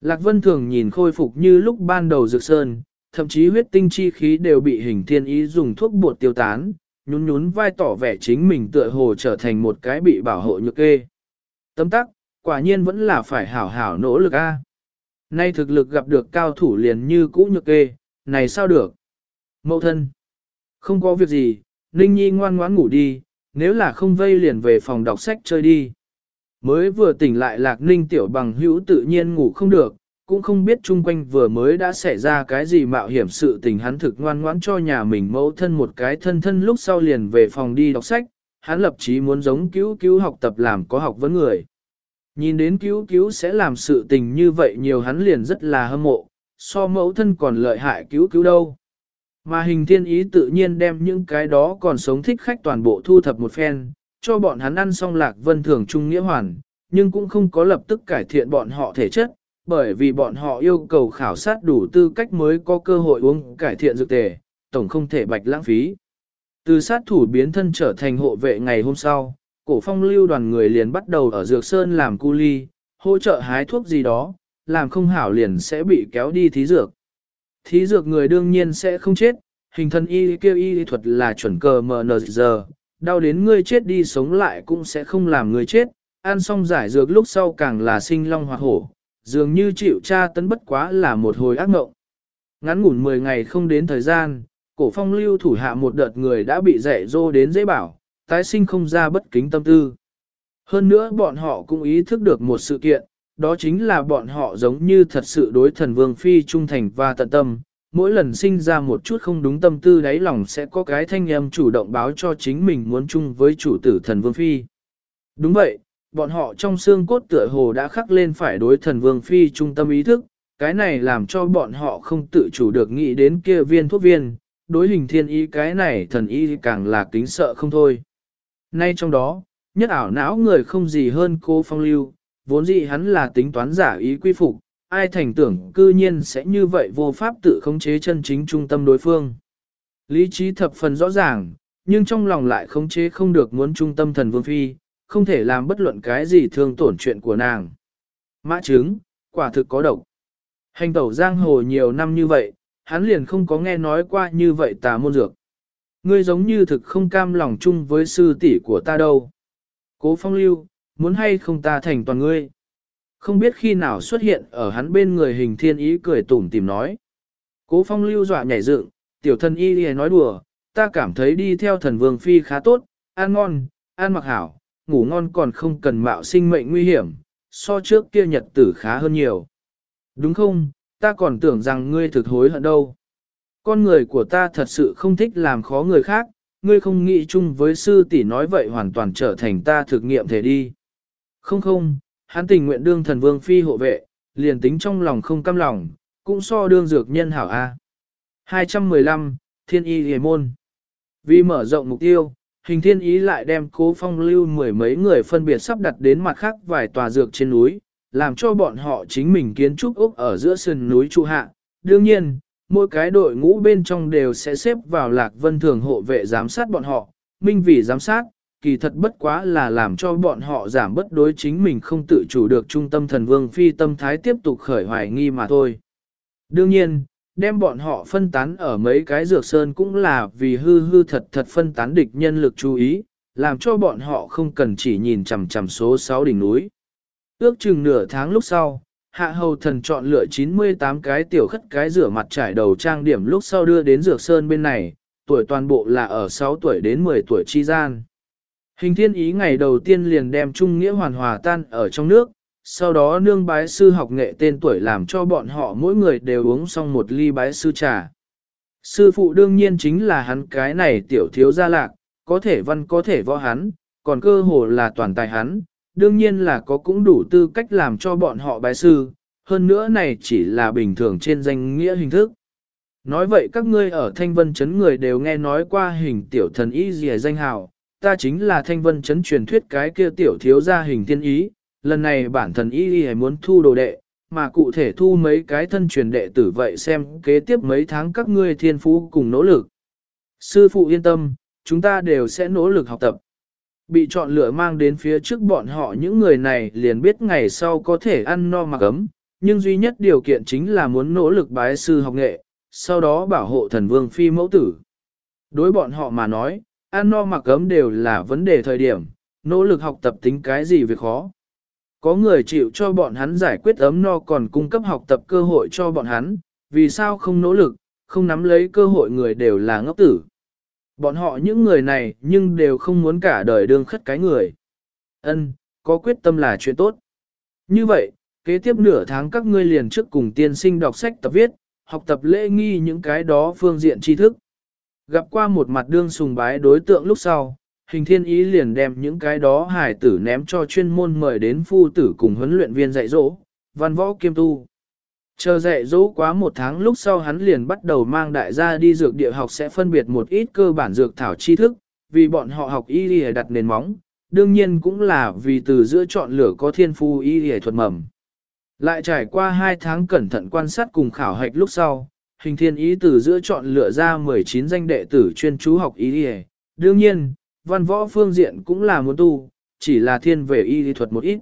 Lạc Vân thường nhìn khôi phục như lúc ban đầu rực sơn, thậm chí huyết tinh chi khí đều bị hình thiên ý dùng thuốc bột tiêu tán, nhún nhún vai tỏ vẻ chính mình tựa hồ trở thành một cái bị bảo hộ nhược kê. tấm tắc, quả nhiên vẫn là phải hảo hảo nỗ lực a. Nay thực lực gặp được cao thủ liền như cũ nhược kê, này sao được? Mậu thân, không có việc gì, Ninh Nhi ngoan ngoãn ngủ đi, nếu là không vây liền về phòng đọc sách chơi đi. Mới vừa tỉnh lại lạc ninh tiểu bằng hữu tự nhiên ngủ không được, cũng không biết chung quanh vừa mới đã xảy ra cái gì mạo hiểm sự tình hắn thực ngoan ngoãn cho nhà mình mẫu thân một cái thân thân lúc sau liền về phòng đi đọc sách, hắn lập chí muốn giống cứu cứu học tập làm có học vấn người. Nhìn đến cứu cứu sẽ làm sự tình như vậy nhiều hắn liền rất là hâm mộ, so mẫu thân còn lợi hại cứu cứu đâu. Mà hình thiên ý tự nhiên đem những cái đó còn sống thích khách toàn bộ thu thập một phen, cho bọn hắn ăn xong lạc vân thường trung nghĩa hoàn, nhưng cũng không có lập tức cải thiện bọn họ thể chất, bởi vì bọn họ yêu cầu khảo sát đủ tư cách mới có cơ hội uống cải thiện dược tề, tổng không thể bạch lãng phí. Từ sát thủ biến thân trở thành hộ vệ ngày hôm sau, cổ phong lưu đoàn người liền bắt đầu ở Dược Sơn làm cu ly, hỗ trợ hái thuốc gì đó, làm không hảo liền sẽ bị kéo đi thí dược. Thí dược người đương nhiên sẽ không chết, hình thân y kêu y thuật là chuẩn cờ mờ giờ, đau đến ngươi chết đi sống lại cũng sẽ không làm người chết, ăn xong giải dược lúc sau càng là sinh long hoa hổ, dường như chịu tra tấn bất quá là một hồi ác mộng. Ngắn ngủn 10 ngày không đến thời gian, cổ phong lưu thủ hạ một đợt người đã bị dạy dô đến dễ bảo, tái sinh không ra bất kính tâm tư. Hơn nữa bọn họ cũng ý thức được một sự kiện, đó chính là bọn họ giống như thật sự đối thần vương phi trung thành và tận tâm, mỗi lần sinh ra một chút không đúng tâm tư đáy lòng sẽ có cái thanh âm chủ động báo cho chính mình muốn chung với chủ tử thần vương phi. Đúng vậy, bọn họ trong xương cốt tựa hồ đã khắc lên phải đối thần vương phi trung tâm ý thức, cái này làm cho bọn họ không tự chủ được nghĩ đến kia viên thuốc viên, đối hình thiên ý cái này thần ý càng là kính sợ không thôi. Nay trong đó, nhất ảo não người không gì hơn cô phong lưu, vốn dĩ hắn là tính toán giả ý quy phục, ai thành tưởng cư nhiên sẽ như vậy vô pháp tự khống chế chân chính trung tâm đối phương. Lý trí thập phần rõ ràng, nhưng trong lòng lại khống chế không được muốn trung tâm thần vương phi, không thể làm bất luận cái gì thương tổn chuyện của nàng. Mã chứng, quả thực có độc. Hành tẩu giang hồ nhiều năm như vậy, hắn liền không có nghe nói qua như vậy tà môn dược. Ngươi giống như thực không cam lòng chung với sư tỷ của ta đâu. Cố phong lưu, muốn hay không ta thành toàn ngươi. Không biết khi nào xuất hiện ở hắn bên người hình thiên ý cười tủm tìm nói. Cố phong lưu dọa nhảy dựng, tiểu thần y lìa nói đùa, ta cảm thấy đi theo thần vương phi khá tốt, ăn ngon, ăn mặc hảo, ngủ ngon còn không cần mạo sinh mệnh nguy hiểm, so trước kia nhật tử khá hơn nhiều. Đúng không, ta còn tưởng rằng ngươi thực hối hận đâu. Con người của ta thật sự không thích làm khó người khác, ngươi không nghĩ chung với sư tỷ nói vậy hoàn toàn trở thành ta thực nghiệm thể đi. Không không, hắn tình nguyện đương thần vương phi hộ vệ, liền tính trong lòng không cam lòng, cũng so đương dược nhân hảo A. 215, Thiên Y Hề Môn Vì mở rộng mục tiêu, hình thiên ý lại đem cố phong lưu mười mấy người phân biệt sắp đặt đến mặt khác vài tòa dược trên núi, làm cho bọn họ chính mình kiến trúc ốc ở giữa sườn núi trụ hạ. Đương nhiên, mỗi cái đội ngũ bên trong đều sẽ xếp vào lạc vân thường hộ vệ giám sát bọn họ, minh vì giám sát, kỳ thật bất quá là làm cho bọn họ giảm bất đối chính mình không tự chủ được trung tâm thần vương phi tâm thái tiếp tục khởi hoài nghi mà thôi. Đương nhiên, đem bọn họ phân tán ở mấy cái dược sơn cũng là vì hư hư thật thật phân tán địch nhân lực chú ý, làm cho bọn họ không cần chỉ nhìn chằm chằm số 6 đỉnh núi. Ước chừng nửa tháng lúc sau, hạ hầu thần chọn lựa 98 cái tiểu khất cái rửa mặt trải đầu trang điểm lúc sau đưa đến dược sơn bên này, tuổi toàn bộ là ở 6 tuổi đến 10 tuổi chi gian. Hình thiên ý ngày đầu tiên liền đem trung nghĩa hoàn hòa tan ở trong nước, sau đó nương bái sư học nghệ tên tuổi làm cho bọn họ mỗi người đều uống xong một ly bái sư trà. Sư phụ đương nhiên chính là hắn cái này tiểu thiếu gia lạc, có thể văn có thể võ hắn, còn cơ hồ là toàn tài hắn, đương nhiên là có cũng đủ tư cách làm cho bọn họ bái sư, hơn nữa này chỉ là bình thường trên danh nghĩa hình thức. Nói vậy các ngươi ở Thanh Vân Trấn người đều nghe nói qua hình tiểu thần y gì danh hào, ta chính là Thanh Vân chấn truyền thuyết cái kia tiểu thiếu gia hình tiên ý, lần này bản thần y y muốn thu đồ đệ, mà cụ thể thu mấy cái thân truyền đệ tử vậy xem kế tiếp mấy tháng các ngươi thiên phú cùng nỗ lực. Sư phụ yên tâm, chúng ta đều sẽ nỗ lực học tập. Bị chọn lựa mang đến phía trước bọn họ những người này liền biết ngày sau có thể ăn no mặc ấm, nhưng duy nhất điều kiện chính là muốn nỗ lực bái sư học nghệ, sau đó bảo hộ thần vương phi mẫu tử. Đối bọn họ mà nói, ăn no mặc ấm đều là vấn đề thời điểm, nỗ lực học tập tính cái gì việc khó. Có người chịu cho bọn hắn giải quyết ấm no còn cung cấp học tập cơ hội cho bọn hắn, vì sao không nỗ lực, không nắm lấy cơ hội người đều là ngốc tử. Bọn họ những người này nhưng đều không muốn cả đời đương khất cái người. Ân, có quyết tâm là chuyện tốt. Như vậy, kế tiếp nửa tháng các ngươi liền trước cùng tiên sinh đọc sách tập viết, học tập lễ nghi những cái đó phương diện tri thức. Gặp qua một mặt đương sùng bái đối tượng lúc sau, hình thiên ý liền đem những cái đó hải tử ném cho chuyên môn mời đến phu tử cùng huấn luyện viên dạy dỗ, văn võ kiêm tu. Chờ dạy dỗ quá một tháng lúc sau hắn liền bắt đầu mang đại gia đi dược địa học sẽ phân biệt một ít cơ bản dược thảo tri thức, vì bọn họ học y lìa đặt nền móng, đương nhiên cũng là vì từ giữa chọn lửa có thiên phu y lìa thuật mầm. Lại trải qua hai tháng cẩn thận quan sát cùng khảo hạch lúc sau, hình thiên ý từ giữa chọn lựa ra 19 danh đệ tử chuyên chú học ý y. Đương nhiên, văn võ phương diện cũng là muốn tu, chỉ là thiên về y lý thuật một ít.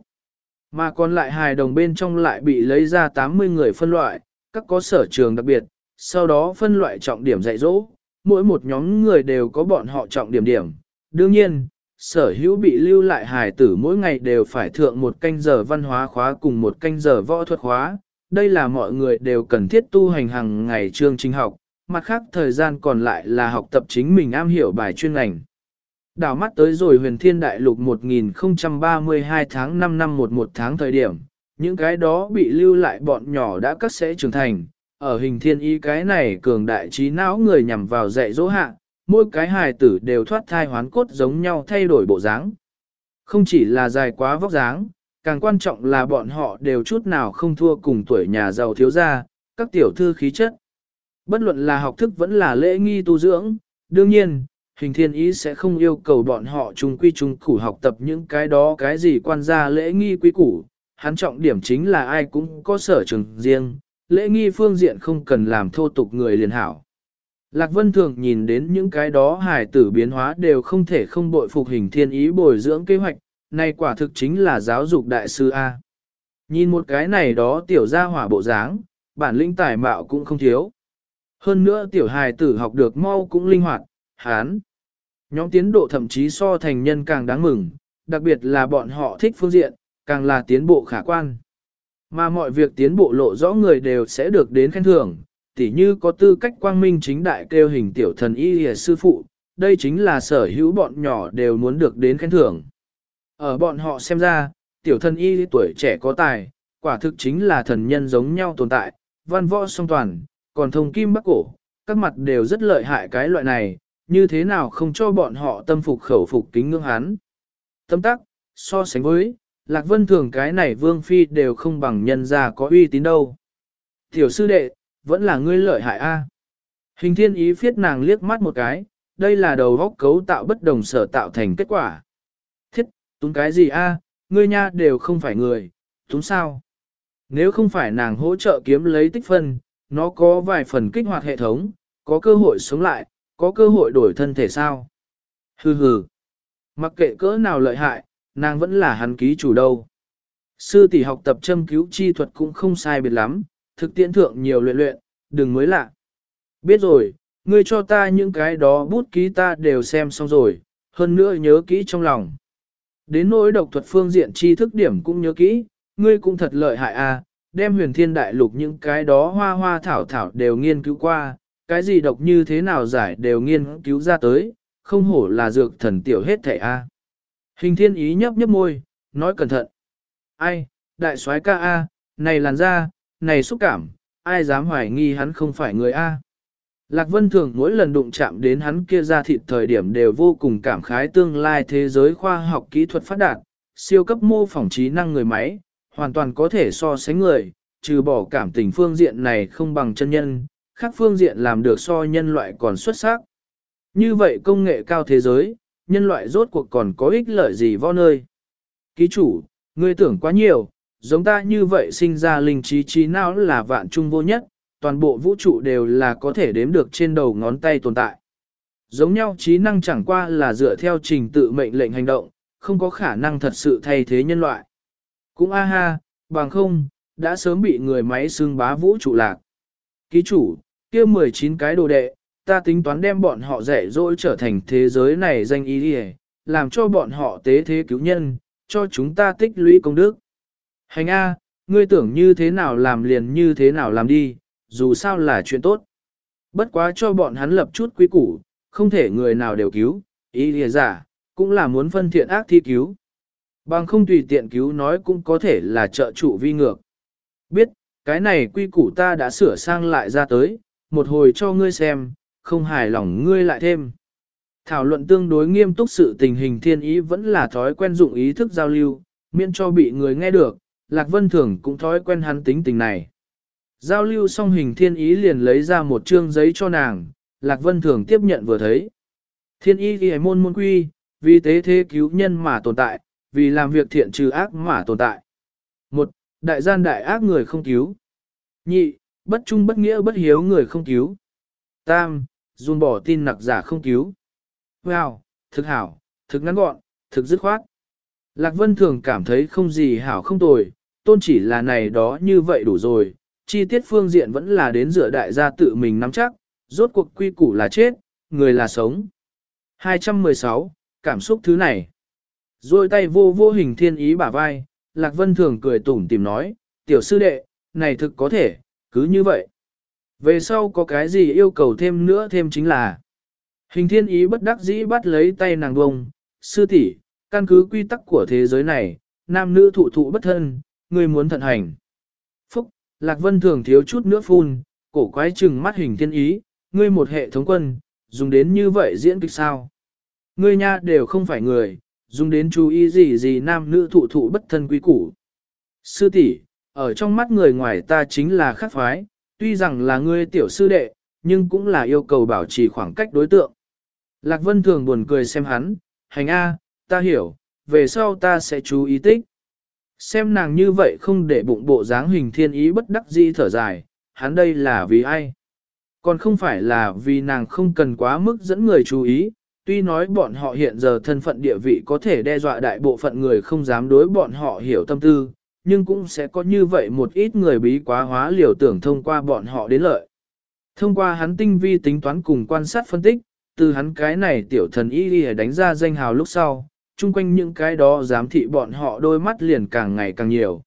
Mà còn lại hài đồng bên trong lại bị lấy ra 80 người phân loại, các có sở trường đặc biệt, sau đó phân loại trọng điểm dạy dỗ, mỗi một nhóm người đều có bọn họ trọng điểm điểm. Đương nhiên, sở hữu bị lưu lại hài tử mỗi ngày đều phải thượng một canh giờ văn hóa khóa cùng một canh giờ võ thuật khóa, đây là mọi người đều cần thiết tu hành hàng ngày chương trình học, mặt khác thời gian còn lại là học tập chính mình am hiểu bài chuyên ngành. Đảo mắt tới rồi huyền thiên đại lục 1032 tháng 5 năm 11 tháng thời điểm, những cái đó bị lưu lại bọn nhỏ đã cắt sẽ trưởng thành, ở hình thiên y cái này cường đại trí não người nhằm vào dạy dỗ hạ, mỗi cái hài tử đều thoát thai hoán cốt giống nhau thay đổi bộ dáng. Không chỉ là dài quá vóc dáng, càng quan trọng là bọn họ đều chút nào không thua cùng tuổi nhà giàu thiếu gia, các tiểu thư khí chất. Bất luận là học thức vẫn là lễ nghi tu dưỡng, đương nhiên, hình thiên ý sẽ không yêu cầu bọn họ chung quy chung củ học tập những cái đó cái gì quan gia lễ nghi quý củ. Hắn trọng điểm chính là ai cũng có sở trường riêng, lễ nghi phương diện không cần làm thô tục người liền hảo. Lạc Vân thường nhìn đến những cái đó hài tử biến hóa đều không thể không bội phục hình thiên ý bồi dưỡng kế hoạch, này quả thực chính là giáo dục đại sư A. Nhìn một cái này đó tiểu gia hỏa bộ dáng, bản lĩnh tài mạo cũng không thiếu. Hơn nữa tiểu hài tử học được mau cũng linh hoạt, hán. Nhóm tiến độ thậm chí so thành nhân càng đáng mừng, đặc biệt là bọn họ thích phương diện, càng là tiến bộ khả quan. Mà mọi việc tiến bộ lộ rõ người đều sẽ được đến khen thưởng, tỉ như có tư cách quang minh chính đại kêu hình tiểu thần y hề sư phụ, đây chính là sở hữu bọn nhỏ đều muốn được đến khen thưởng. Ở bọn họ xem ra, tiểu thần y tuổi trẻ có tài, quả thực chính là thần nhân giống nhau tồn tại, văn võ song toàn, còn thông kim bắc cổ, các mặt đều rất lợi hại cái loại này, như thế nào không cho bọn họ tâm phục khẩu phục kính ngưỡng hắn. Tâm tắc, so sánh với, Lạc Vân Thường cái này Vương Phi đều không bằng nhân ra có uy tín đâu. Tiểu sư đệ, vẫn là ngươi lợi hại a. Hình thiên ý phiết nàng liếc mắt một cái, đây là đầu góc cấu tạo bất đồng sở tạo thành kết quả. Thiết, túng cái gì a? ngươi nha đều không phải người, túng sao? Nếu không phải nàng hỗ trợ kiếm lấy tích phân, nó có vài phần kích hoạt hệ thống, có cơ hội sống lại, có cơ hội đổi thân thể sao? Hừ hừ. Mặc kệ cỡ nào lợi hại, nàng vẫn là hắn ký chủ đâu. Sư tỷ học tập châm cứu chi thuật cũng không sai biệt lắm, thực tiễn thượng nhiều luyện luyện, đừng mới lạ. Biết rồi, ngươi cho ta những cái đó bút ký ta đều xem xong rồi, hơn nữa nhớ kỹ trong lòng. Đến nỗi độc thuật phương diện tri thức điểm cũng nhớ kỹ, ngươi cũng thật lợi hại à, đem huyền thiên đại lục những cái đó hoa hoa thảo thảo đều nghiên cứu qua, cái gì độc như thế nào giải đều nghiên cứu ra tới, không hổ là dược thần tiểu hết thẻ a. À. Hình thiên ý nhấp nhấp môi, nói cẩn thận. Ai, đại soái ca a, này làn da, này xúc cảm, ai dám hoài nghi hắn không phải người a. Lạc Vân Thường mỗi lần đụng chạm đến hắn kia ra thịt thời điểm đều vô cùng cảm khái tương lai thế giới khoa học kỹ thuật phát đạt, siêu cấp mô phỏng trí năng người máy, hoàn toàn có thể so sánh người, trừ bỏ cảm tình phương diện này không bằng chân nhân, khác phương diện làm được so nhân loại còn xuất sắc. Như vậy công nghệ cao thế giới, nhân loại rốt cuộc còn có ích lợi gì vo nơi. Ký chủ, ngươi tưởng quá nhiều, giống ta như vậy sinh ra linh trí trí não là vạn trung vô nhất, toàn bộ vũ trụ đều là có thể đếm được trên đầu ngón tay tồn tại. Giống nhau trí năng chẳng qua là dựa theo trình tự mệnh lệnh hành động, không có khả năng thật sự thay thế nhân loại. Cũng a ha, bằng không, đã sớm bị người máy xương bá vũ trụ lạc. Ký chủ, kia 19 cái đồ đệ, ta tính toán đem bọn họ dạy dỗi trở thành thế giới này danh ý đi làm cho bọn họ tế thế cứu nhân, cho chúng ta tích lũy công đức. Hành A, ngươi tưởng như thế nào làm liền như thế nào làm đi, dù sao là chuyện tốt. Bất quá cho bọn hắn lập chút quý củ, không thể người nào đều cứu, ý lìa giả, cũng là muốn phân thiện ác thi cứu. Bằng không tùy tiện cứu nói cũng có thể là trợ trụ vi ngược. Biết, cái này quy củ ta đã sửa sang lại ra tới, một hồi cho ngươi xem, không hài lòng ngươi lại thêm. Thảo luận tương đối nghiêm túc sự tình hình thiên ý vẫn là thói quen dụng ý thức giao lưu, miễn cho bị người nghe được, Lạc Vân Thường cũng thói quen hắn tính tình này. Giao lưu xong hình thiên ý liền lấy ra một chương giấy cho nàng, Lạc Vân Thường tiếp nhận vừa thấy. Thiên ý ghi môn môn quy, vì tế thế cứu nhân mà tồn tại, vì làm việc thiện trừ ác mà tồn tại. Một, đại gian đại ác người không cứu. Nhị, bất trung bất nghĩa bất hiếu người không cứu. Tam, dùng bỏ tin nặc giả không cứu. Wow, thực hảo, thực ngắn gọn, thực dứt khoát. Lạc Vân thường cảm thấy không gì hảo không tồi, tôn chỉ là này đó như vậy đủ rồi, chi tiết phương diện vẫn là đến dựa đại gia tự mình nắm chắc, rốt cuộc quy củ là chết, người là sống. 216, cảm xúc thứ này. Rồi tay vô vô hình thiên ý bả vai, Lạc Vân thường cười tủm tìm nói, tiểu sư đệ, này thực có thể, cứ như vậy. Về sau có cái gì yêu cầu thêm nữa thêm chính là Hình thiên ý bất đắc dĩ bắt lấy tay nàng bông, sư tỷ, căn cứ quy tắc của thế giới này, nam nữ thụ thụ bất thân, người muốn thận hành. Lạc Vân thường thiếu chút nữa phun, cổ quái chừng mắt hình thiên ý, ngươi một hệ thống quân, dùng đến như vậy diễn kịch sao. Ngươi nha đều không phải người, dùng đến chú ý gì gì nam nữ thụ thụ bất thân quý củ. Sư tỷ, ở trong mắt người ngoài ta chính là khắc phái, tuy rằng là ngươi tiểu sư đệ, nhưng cũng là yêu cầu bảo trì khoảng cách đối tượng. Lạc Vân thường buồn cười xem hắn, hành A, ta hiểu, về sau ta sẽ chú ý tích. Xem nàng như vậy không để bụng bộ dáng hình thiên ý bất đắc dĩ thở dài, hắn đây là vì ai? Còn không phải là vì nàng không cần quá mức dẫn người chú ý, tuy nói bọn họ hiện giờ thân phận địa vị có thể đe dọa đại bộ phận người không dám đối bọn họ hiểu tâm tư, nhưng cũng sẽ có như vậy một ít người bí quá hóa liều tưởng thông qua bọn họ đến lợi. Thông qua hắn tinh vi tính toán cùng quan sát phân tích, từ hắn cái này tiểu thần y đi đánh ra danh hào lúc sau, chung quanh những cái đó giám thị bọn họ đôi mắt liền càng ngày càng nhiều.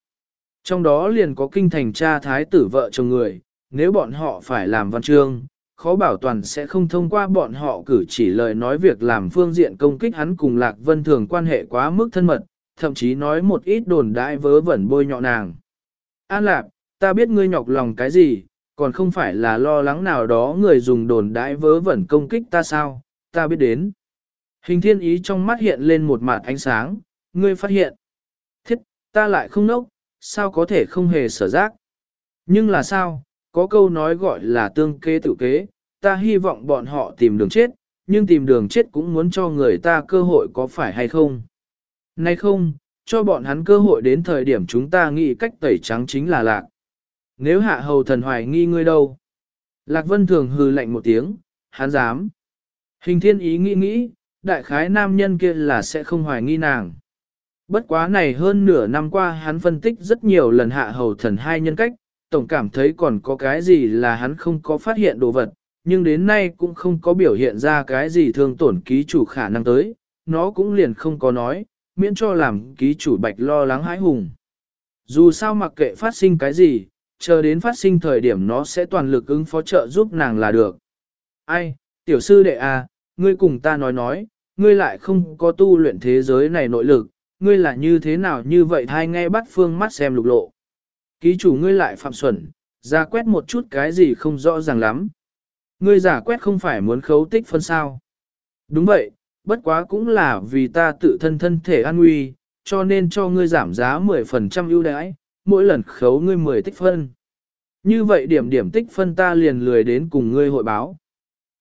Trong đó liền có kinh thành cha thái tử vợ chồng người, nếu bọn họ phải làm văn chương, khó bảo toàn sẽ không thông qua bọn họ cử chỉ lời nói việc làm phương diện công kích hắn cùng Lạc Vân Thường quan hệ quá mức thân mật, thậm chí nói một ít đồn đại vớ vẩn bôi nhọ nàng. An Lạc, ta biết ngươi nhọc lòng cái gì, còn không phải là lo lắng nào đó người dùng đồn đại vớ vẩn công kích ta sao, ta biết đến. Hình thiên ý trong mắt hiện lên một mặt ánh sáng, ngươi phát hiện. Thiết, ta lại không nốc, sao có thể không hề sở giác. Nhưng là sao, có câu nói gọi là tương kế tự kế, ta hy vọng bọn họ tìm đường chết, nhưng tìm đường chết cũng muốn cho người ta cơ hội có phải hay không. Nay không, cho bọn hắn cơ hội đến thời điểm chúng ta nghĩ cách tẩy trắng chính là lạc. Nếu hạ hầu thần hoài nghi ngươi đâu? Lạc Vân thường hừ lạnh một tiếng, hắn dám. Hình thiên ý nghĩ nghĩ, đại khái nam nhân kia là sẽ không hoài nghi nàng. Bất quá này hơn nửa năm qua hắn phân tích rất nhiều lần hạ hầu thần hai nhân cách, tổng cảm thấy còn có cái gì là hắn không có phát hiện đồ vật, nhưng đến nay cũng không có biểu hiện ra cái gì thương tổn ký chủ khả năng tới, nó cũng liền không có nói, miễn cho làm ký chủ bạch lo lắng hãi hùng. Dù sao mặc kệ phát sinh cái gì, chờ đến phát sinh thời điểm nó sẽ toàn lực ứng phó trợ giúp nàng là được. Ai, tiểu sư đệ à, ngươi cùng ta nói nói, ngươi lại không có tu luyện thế giới này nội lực, ngươi là như thế nào như vậy hay nghe bắt phương mắt xem lục lộ. Ký chủ ngươi lại phạm xuẩn, ra quét một chút cái gì không rõ ràng lắm. Ngươi giả quét không phải muốn khấu tích phân sao. Đúng vậy, bất quá cũng là vì ta tự thân thân thể an nguy, cho nên cho ngươi giảm giá 10% ưu đãi, mỗi lần khấu ngươi 10 tích phân. Như vậy điểm điểm tích phân ta liền lười đến cùng ngươi hội báo.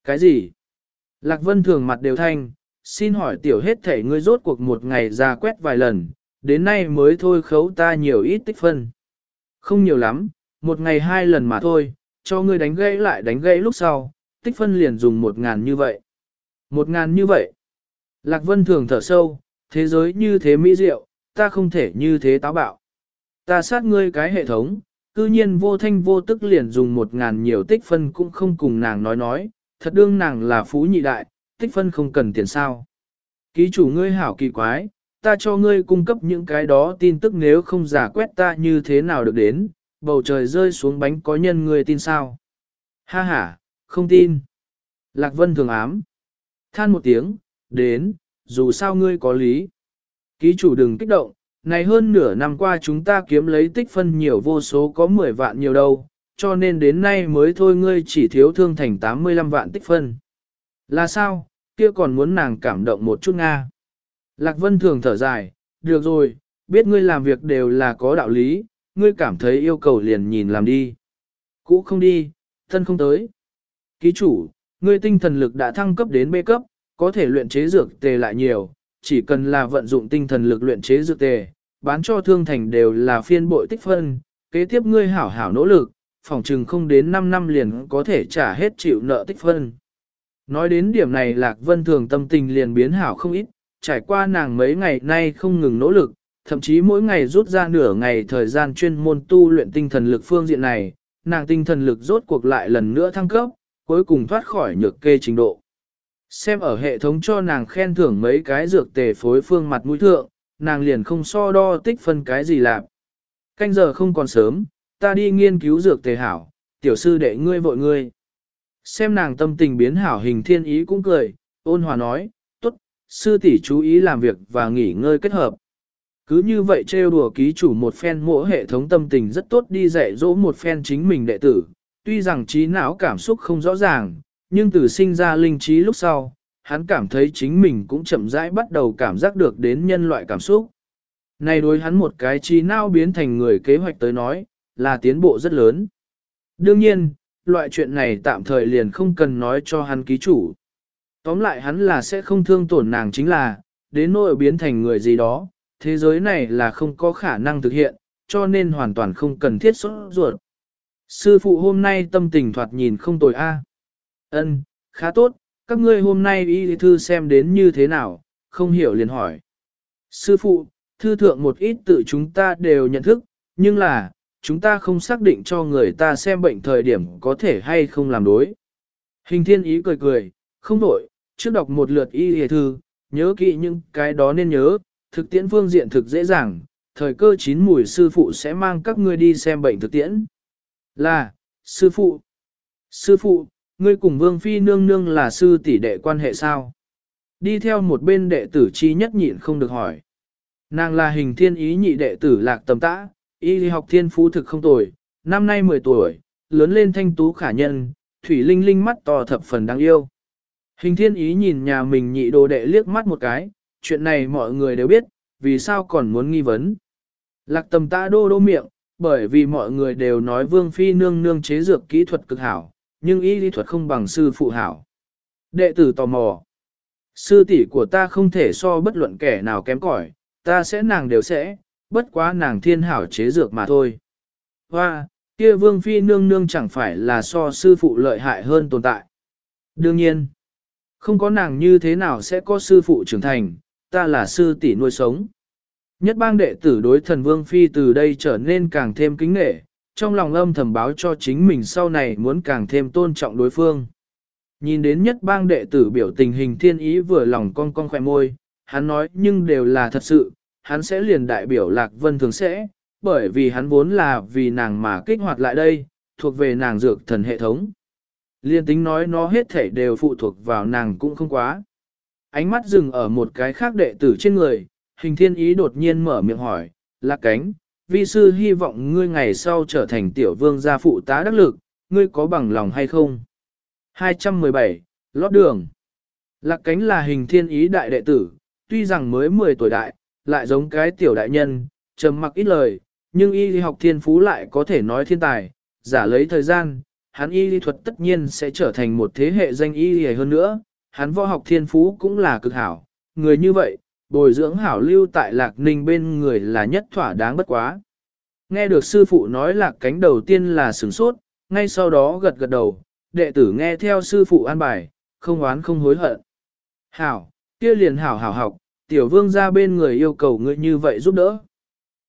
Cái gì? Lạc Vân thường mặt đều thanh, xin hỏi tiểu hết thể ngươi rốt cuộc một ngày ra quét vài lần, đến nay mới thôi khấu ta nhiều ít tích phân. Không nhiều lắm, một ngày hai lần mà thôi, cho ngươi đánh gãy lại đánh gãy lúc sau, tích phân liền dùng một ngàn như vậy. Một ngàn như vậy. Lạc Vân thường thở sâu, thế giới như thế mỹ diệu, ta không thể như thế táo bạo. Ta sát ngươi cái hệ thống, cư nhiên vô thanh vô tức liền dùng một ngàn nhiều tích phân cũng không cùng nàng nói nói, thật đương nàng là phú nhị đại, tích phân không cần tiền sao. Ký chủ ngươi hảo kỳ quái, ta cho ngươi cung cấp những cái đó tin tức nếu không giả quét ta như thế nào được đến, bầu trời rơi xuống bánh có nhân ngươi tin sao. Ha ha, không tin. Lạc Vân thường ám. Than một tiếng, đến, dù sao ngươi có lý. Ký chủ đừng kích động, này hơn nửa năm qua chúng ta kiếm lấy tích phân nhiều vô số có 10 vạn nhiều đâu, cho nên đến nay mới thôi ngươi chỉ thiếu thương thành 85 vạn tích phân. Là sao, kia còn muốn nàng cảm động một chút Nga. Lạc Vân thường thở dài, được rồi, biết ngươi làm việc đều là có đạo lý, ngươi cảm thấy yêu cầu liền nhìn làm đi. Cũ không đi, thân không tới. Ký chủ, ngươi tinh thần lực đã thăng cấp đến B cấp, có thể luyện chế dược tề lại nhiều, chỉ cần là vận dụng tinh thần lực luyện chế dược tề, bán cho thương thành đều là phiên bội tích phân, kế tiếp ngươi hảo hảo nỗ lực, phòng trừng không đến 5 năm liền có thể trả hết chịu nợ tích phân. Nói đến điểm này Lạc Vân Thường tâm tình liền biến hảo không ít, trải qua nàng mấy ngày nay không ngừng nỗ lực, thậm chí mỗi ngày rút ra nửa ngày thời gian chuyên môn tu luyện tinh thần lực phương diện này, nàng tinh thần lực rốt cuộc lại lần nữa thăng cấp, cuối cùng thoát khỏi nhược kê trình độ. Xem ở hệ thống cho nàng khen thưởng mấy cái dược tề phối phương mặt mũi thượng, nàng liền không so đo tích phân cái gì làm. Canh giờ không còn sớm, ta đi nghiên cứu dược tề hảo, tiểu sư đệ ngươi vội ngươi. Xem nàng tâm tình biến hảo hình thiên ý cũng cười, ôn hòa nói, tốt, sư tỷ chú ý làm việc và nghỉ ngơi kết hợp. Cứ như vậy trêu đùa ký chủ một phen mỗi hệ thống tâm tình rất tốt đi dạy dỗ một phen chính mình đệ tử, tuy rằng trí não cảm xúc không rõ ràng, nhưng từ sinh ra linh trí lúc sau, hắn cảm thấy chính mình cũng chậm rãi bắt đầu cảm giác được đến nhân loại cảm xúc. Này đối hắn một cái trí não biến thành người kế hoạch tới nói, là tiến bộ rất lớn. Đương nhiên, loại chuyện này tạm thời liền không cần nói cho hắn ký chủ. Tóm lại hắn là sẽ không thương tổn nàng chính là, đến nỗi biến thành người gì đó, thế giới này là không có khả năng thực hiện, cho nên hoàn toàn không cần thiết sốt ruột. Sư phụ hôm nay tâm tình thoạt nhìn không tồi a. Ân, khá tốt, các ngươi hôm nay y thư xem đến như thế nào, không hiểu liền hỏi. Sư phụ, thư thượng một ít tự chúng ta đều nhận thức, nhưng là, chúng ta không xác định cho người ta xem bệnh thời điểm có thể hay không làm đối. Hình thiên ý cười cười, không đổi, trước đọc một lượt y hề thư, nhớ kỹ những cái đó nên nhớ, thực tiễn phương diện thực dễ dàng, thời cơ chín mùi sư phụ sẽ mang các ngươi đi xem bệnh thực tiễn. Là, sư phụ, sư phụ, ngươi cùng vương phi nương nương là sư tỷ đệ quan hệ sao? Đi theo một bên đệ tử chi nhất nhịn không được hỏi. Nàng là hình thiên ý nhị đệ tử lạc tầm tã, y học thiên phú thực không tồi, năm nay 10 tuổi, lớn lên thanh tú khả nhân, thủy linh linh mắt to thập phần đáng yêu. Hình thiên ý nhìn nhà mình nhị đồ đệ liếc mắt một cái, chuyện này mọi người đều biết, vì sao còn muốn nghi vấn. Lạc tầm ta đô đô miệng, bởi vì mọi người đều nói vương phi nương nương chế dược kỹ thuật cực hảo, nhưng y lý thuật không bằng sư phụ hảo. Đệ tử tò mò. Sư tỷ của ta không thể so bất luận kẻ nào kém cỏi, ta sẽ nàng đều sẽ, bất quá nàng thiên hảo chế dược mà thôi. Hoa, kia vương phi nương nương chẳng phải là so sư phụ lợi hại hơn tồn tại. Đương nhiên, không có nàng như thế nào sẽ có sư phụ trưởng thành, ta là sư tỷ nuôi sống. Nhất bang đệ tử đối thần vương phi từ đây trở nên càng thêm kính nghệ, trong lòng âm thầm báo cho chính mình sau này muốn càng thêm tôn trọng đối phương. Nhìn đến nhất bang đệ tử biểu tình hình thiên ý vừa lòng con con khỏe môi, hắn nói nhưng đều là thật sự, hắn sẽ liền đại biểu Lạc Vân thường sẽ, bởi vì hắn vốn là vì nàng mà kích hoạt lại đây, thuộc về nàng dược thần hệ thống. Liên tính nói nó hết thể đều phụ thuộc vào nàng cũng không quá. Ánh mắt dừng ở một cái khác đệ tử trên người, hình thiên ý đột nhiên mở miệng hỏi, lạc cánh, vi sư hy vọng ngươi ngày sau trở thành tiểu vương gia phụ tá đắc lực, ngươi có bằng lòng hay không? 217. Lót đường Lạc cánh là hình thiên ý đại đệ tử, tuy rằng mới 10 tuổi đại, lại giống cái tiểu đại nhân, trầm mặc ít lời, nhưng y học thiên phú lại có thể nói thiên tài, giả lấy thời gian, hắn y lý thuật tất nhiên sẽ trở thành một thế hệ danh y lý hơn nữa, hắn võ học thiên phú cũng là cực hảo, người như vậy, bồi dưỡng hảo lưu tại lạc ninh bên người là nhất thỏa đáng bất quá. Nghe được sư phụ nói lạc cánh đầu tiên là sửng sốt, ngay sau đó gật gật đầu, đệ tử nghe theo sư phụ an bài, không oán không hối hận. Hảo, kia liền hảo hảo học, tiểu vương ra bên người yêu cầu ngươi như vậy giúp đỡ.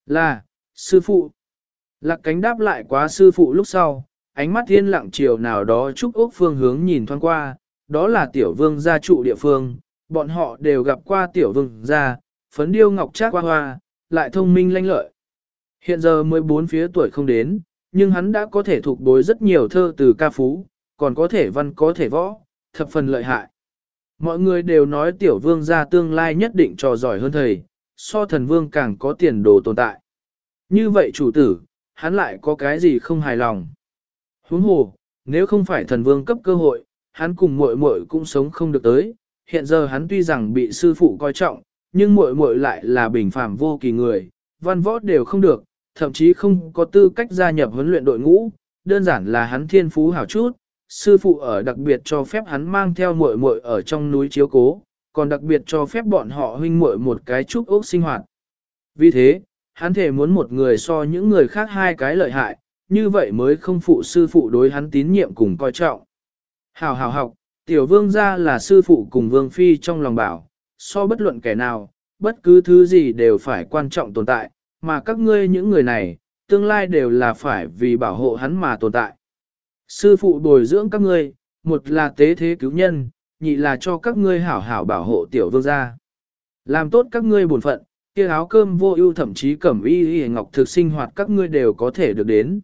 Là, sư phụ. Lạc cánh đáp lại quá sư phụ lúc sau, ánh mắt thiên lặng chiều nào đó chúc ốc phương hướng nhìn thoáng qua, đó là tiểu vương gia trụ địa phương, bọn họ đều gặp qua tiểu vương gia, phấn điêu ngọc trác hoa hoa, lại thông minh lanh lợi. Hiện giờ mới bốn phía tuổi không đến, nhưng hắn đã có thể thuộc bối rất nhiều thơ từ ca phú, còn có thể văn có thể võ, thập phần lợi hại. Mọi người đều nói tiểu vương gia tương lai nhất định trò giỏi hơn thầy, so thần vương càng có tiền đồ tồn tại. Như vậy chủ tử, hắn lại có cái gì không hài lòng. Huống hồ, nếu không phải thần vương cấp cơ hội, hắn cùng muội muội cũng sống không được tới. Hiện giờ hắn tuy rằng bị sư phụ coi trọng, nhưng muội muội lại là bình phàm vô kỳ người, văn võ đều không được, thậm chí không có tư cách gia nhập huấn luyện đội ngũ, đơn giản là hắn thiên phú hảo chút, sư phụ ở đặc biệt cho phép hắn mang theo muội muội ở trong núi chiếu cố, còn đặc biệt cho phép bọn họ huynh muội một cái chúc ốc sinh hoạt. Vì thế, hắn thể muốn một người so những người khác hai cái lợi hại, như vậy mới không phụ sư phụ đối hắn tín nhiệm cùng coi trọng. Hảo hảo học, tiểu vương gia là sư phụ cùng vương phi trong lòng bảo, so bất luận kẻ nào, bất cứ thứ gì đều phải quan trọng tồn tại, mà các ngươi những người này, tương lai đều là phải vì bảo hộ hắn mà tồn tại. Sư phụ bồi dưỡng các ngươi, một là tế thế cứu nhân, nhị là cho các ngươi hảo hảo bảo hộ tiểu vương gia. Làm tốt các ngươi bổn phận, kia áo cơm vô ưu thậm chí cẩm y y ngọc thực sinh hoạt các ngươi đều có thể được đến.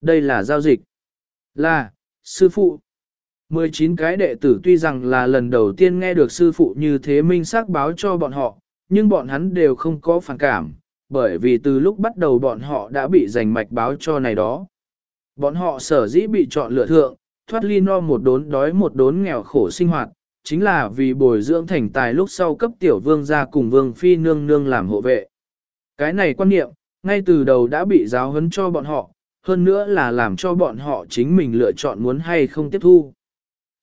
Đây là giao dịch. Là, sư phụ. 19 cái đệ tử tuy rằng là lần đầu tiên nghe được sư phụ như thế minh xác báo cho bọn họ, nhưng bọn hắn đều không có phản cảm, bởi vì từ lúc bắt đầu bọn họ đã bị giành mạch báo cho này đó. Bọn họ sở dĩ bị chọn lựa thượng, thoát ly no một đốn đói một đốn nghèo khổ sinh hoạt, chính là vì bồi dưỡng thành tài lúc sau cấp tiểu vương ra cùng vương phi nương nương làm hộ vệ. Cái này quan niệm, ngay từ đầu đã bị giáo huấn cho bọn họ, hơn nữa là làm cho bọn họ chính mình lựa chọn muốn hay không tiếp thu.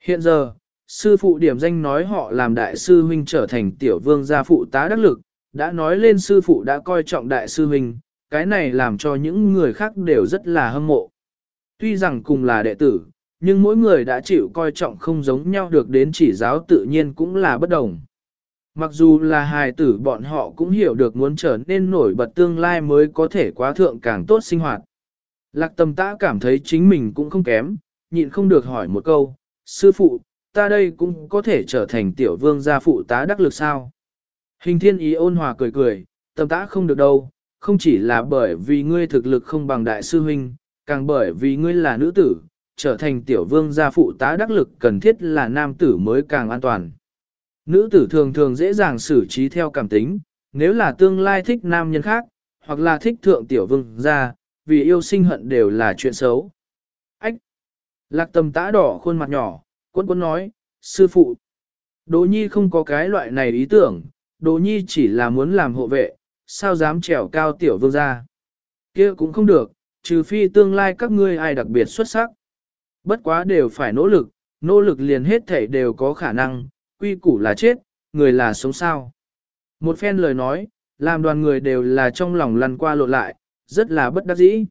Hiện giờ, sư phụ điểm danh nói họ làm đại sư huynh trở thành tiểu vương gia phụ tá đắc lực, đã nói lên sư phụ đã coi trọng đại sư huynh, cái này làm cho những người khác đều rất là hâm mộ. Tuy rằng cùng là đệ tử, nhưng mỗi người đã chịu coi trọng không giống nhau được đến chỉ giáo tự nhiên cũng là bất đồng. Mặc dù là hài tử bọn họ cũng hiểu được muốn trở nên nổi bật tương lai mới có thể quá thượng càng tốt sinh hoạt. Lạc tâm tã cảm thấy chính mình cũng không kém, nhịn không được hỏi một câu, sư phụ, ta đây cũng có thể trở thành tiểu vương gia phụ tá đắc lực sao? Hình thiên ý ôn hòa cười cười, tâm tã không được đâu, không chỉ là bởi vì ngươi thực lực không bằng đại sư huynh, càng bởi vì ngươi là nữ tử, trở thành tiểu vương gia phụ tá đắc lực cần thiết là nam tử mới càng an toàn. Nữ tử thường thường dễ dàng xử trí theo cảm tính, nếu là tương lai thích nam nhân khác, hoặc là thích thượng tiểu vương gia, vì yêu sinh hận đều là chuyện xấu. Ách! Lạc tầm tã đỏ khuôn mặt nhỏ, quân quân nói, sư phụ. Đỗ nhi không có cái loại này ý tưởng, Đỗ nhi chỉ là muốn làm hộ vệ, sao dám trèo cao tiểu vương gia. kia cũng không được, trừ phi tương lai các ngươi ai đặc biệt xuất sắc. Bất quá đều phải nỗ lực, nỗ lực liền hết thảy đều có khả năng, quy củ là chết, người là sống sao. Một phen lời nói, làm đoàn người đều là trong lòng lăn qua lộn lại, rất là bất đắc dĩ.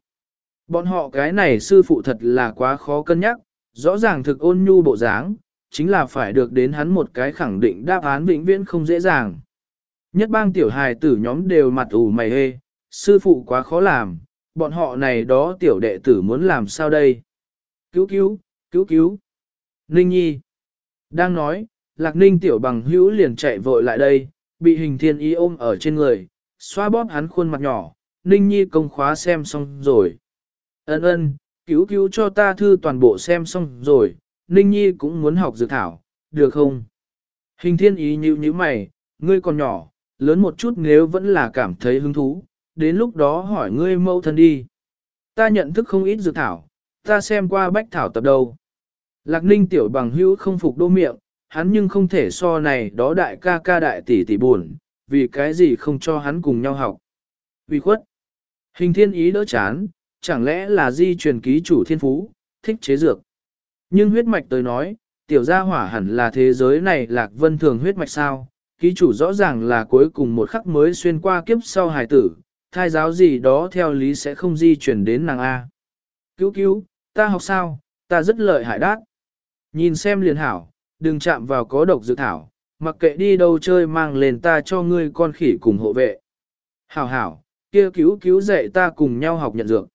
Bọn họ cái này sư phụ thật là quá khó cân nhắc, rõ ràng thực ôn nhu bộ dáng, chính là phải được đến hắn một cái khẳng định đáp án vĩnh viễn không dễ dàng. Nhất bang tiểu hài tử nhóm đều mặt ủ mày hê, sư phụ quá khó làm, bọn họ này đó tiểu đệ tử muốn làm sao đây? Cứu cứu, cứu cứu. Ninh Nhi. Đang nói, Lạc Ninh tiểu bằng hữu liền chạy vội lại đây, bị hình thiên ý ôm ở trên người, xoa bóp hắn khuôn mặt nhỏ, Ninh Nhi công khóa xem xong rồi. Ân ân, cứu cứu cho ta thư toàn bộ xem xong rồi, Ninh Nhi cũng muốn học dược thảo, được không? Hình thiên ý như như mày, ngươi còn nhỏ, lớn một chút nếu vẫn là cảm thấy hứng thú, đến lúc đó hỏi ngươi mâu thân đi. Ta nhận thức không ít dược thảo, ta xem qua bách thảo tập đầu. Lạc ninh tiểu bằng hữu không phục đô miệng, hắn nhưng không thể so này đó đại ca ca đại tỷ tỷ buồn, vì cái gì không cho hắn cùng nhau học. Vì khuất. Hình thiên ý đỡ chán, chẳng lẽ là di truyền ký chủ thiên phú, thích chế dược. Nhưng huyết mạch tới nói, tiểu gia hỏa hẳn là thế giới này lạc vân thường huyết mạch sao, ký chủ rõ ràng là cuối cùng một khắc mới xuyên qua kiếp sau hài tử, thai giáo gì đó theo lý sẽ không di chuyển đến nàng A. Cứu cứu, ta học sao, ta rất lợi hại đát. Nhìn xem liền hảo, đừng chạm vào có độc dược thảo, mặc kệ đi đâu chơi mang lên ta cho ngươi con khỉ cùng hộ vệ. Hảo hảo, kia cứu cứu dạy ta cùng nhau học nhận dược.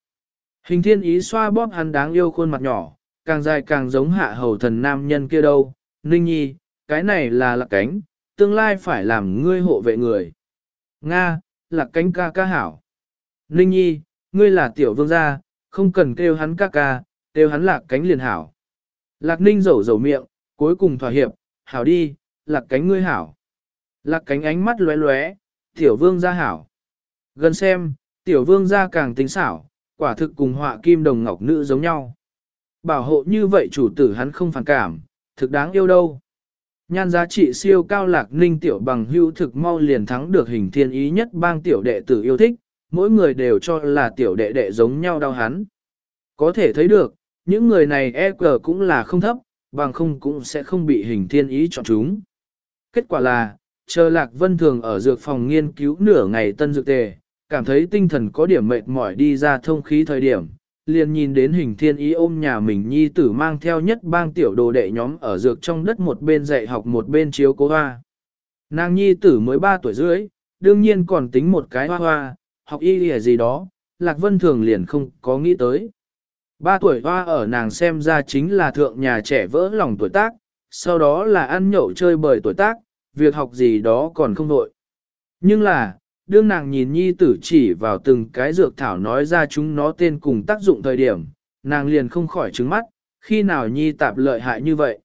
Hình thiên ý xoa bóp hắn đáng yêu khuôn mặt nhỏ, càng dài càng giống hạ hầu thần nam nhân kia đâu. Ninh nhi, cái này là lạc cánh, tương lai phải làm ngươi hộ vệ người. Nga, lạc cánh ca ca hảo. Ninh nhi, ngươi là tiểu vương gia, không cần kêu hắn ca ca, kêu hắn lạc cánh liền hảo. Lạc ninh rầu rầu miệng, cuối cùng thỏa hiệp, hảo đi, lạc cánh ngươi hảo. Lạc cánh ánh mắt lóe lóe, tiểu vương gia hảo. Gần xem, tiểu vương gia càng tính xảo, quả thực cùng họa kim đồng ngọc nữ giống nhau. Bảo hộ như vậy chủ tử hắn không phản cảm, thực đáng yêu đâu. Nhan giá trị siêu cao lạc ninh tiểu bằng hưu thực mau liền thắng được hình thiên ý nhất bang tiểu đệ tử yêu thích, mỗi người đều cho là tiểu đệ đệ giống nhau đau hắn. Có thể thấy được, những người này EQ cũng là không thấp, bằng không cũng sẽ không bị hình thiên ý chọn chúng. Kết quả là, chờ lạc vân thường ở dược phòng nghiên cứu nửa ngày tân dược tề, cảm thấy tinh thần có điểm mệt mỏi đi ra thông khí thời điểm, liền nhìn đến hình thiên ý ôm nhà mình nhi tử mang theo nhất bang tiểu đồ đệ nhóm ở dược trong đất một bên dạy học một bên chiếu cố hoa. Nàng nhi tử mới 3 tuổi rưỡi, đương nhiên còn tính một cái hoa hoa, học y lìa gì đó, Lạc Vân Thường liền không có nghĩ tới. Ba tuổi hoa ở nàng xem ra chính là thượng nhà trẻ vỡ lòng tuổi tác, sau đó là ăn nhậu chơi bời tuổi tác, việc học gì đó còn không đội. Nhưng là, đương nàng nhìn nhi tử chỉ vào từng cái dược thảo nói ra chúng nó tên cùng tác dụng thời điểm, nàng liền không khỏi trứng mắt, khi nào nhi tạp lợi hại như vậy.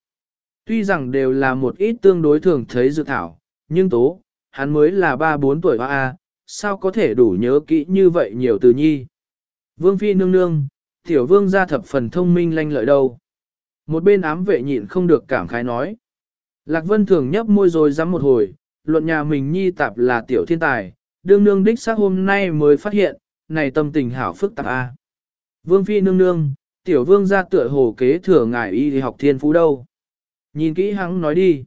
Tuy rằng đều là một ít tương đối thường thấy dược thảo, nhưng tố, hắn mới là 3-4 tuổi hoa A, sao có thể đủ nhớ kỹ như vậy nhiều từ nhi. Vương phi nương nương, tiểu vương gia thập phần thông minh lanh lợi đâu. Một bên ám vệ nhịn không được cảm khái nói. Lạc vân thường nhấp môi rồi dám một hồi, luận nhà mình nhi tạp là tiểu thiên tài, đương nương đích xác hôm nay mới phát hiện, này tâm tình hảo phức tạp a. Vương phi nương nương, tiểu vương gia tựa hồ kế thừa ngài y thì học thiên phú đâu. Nhìn kỹ hắn nói đi.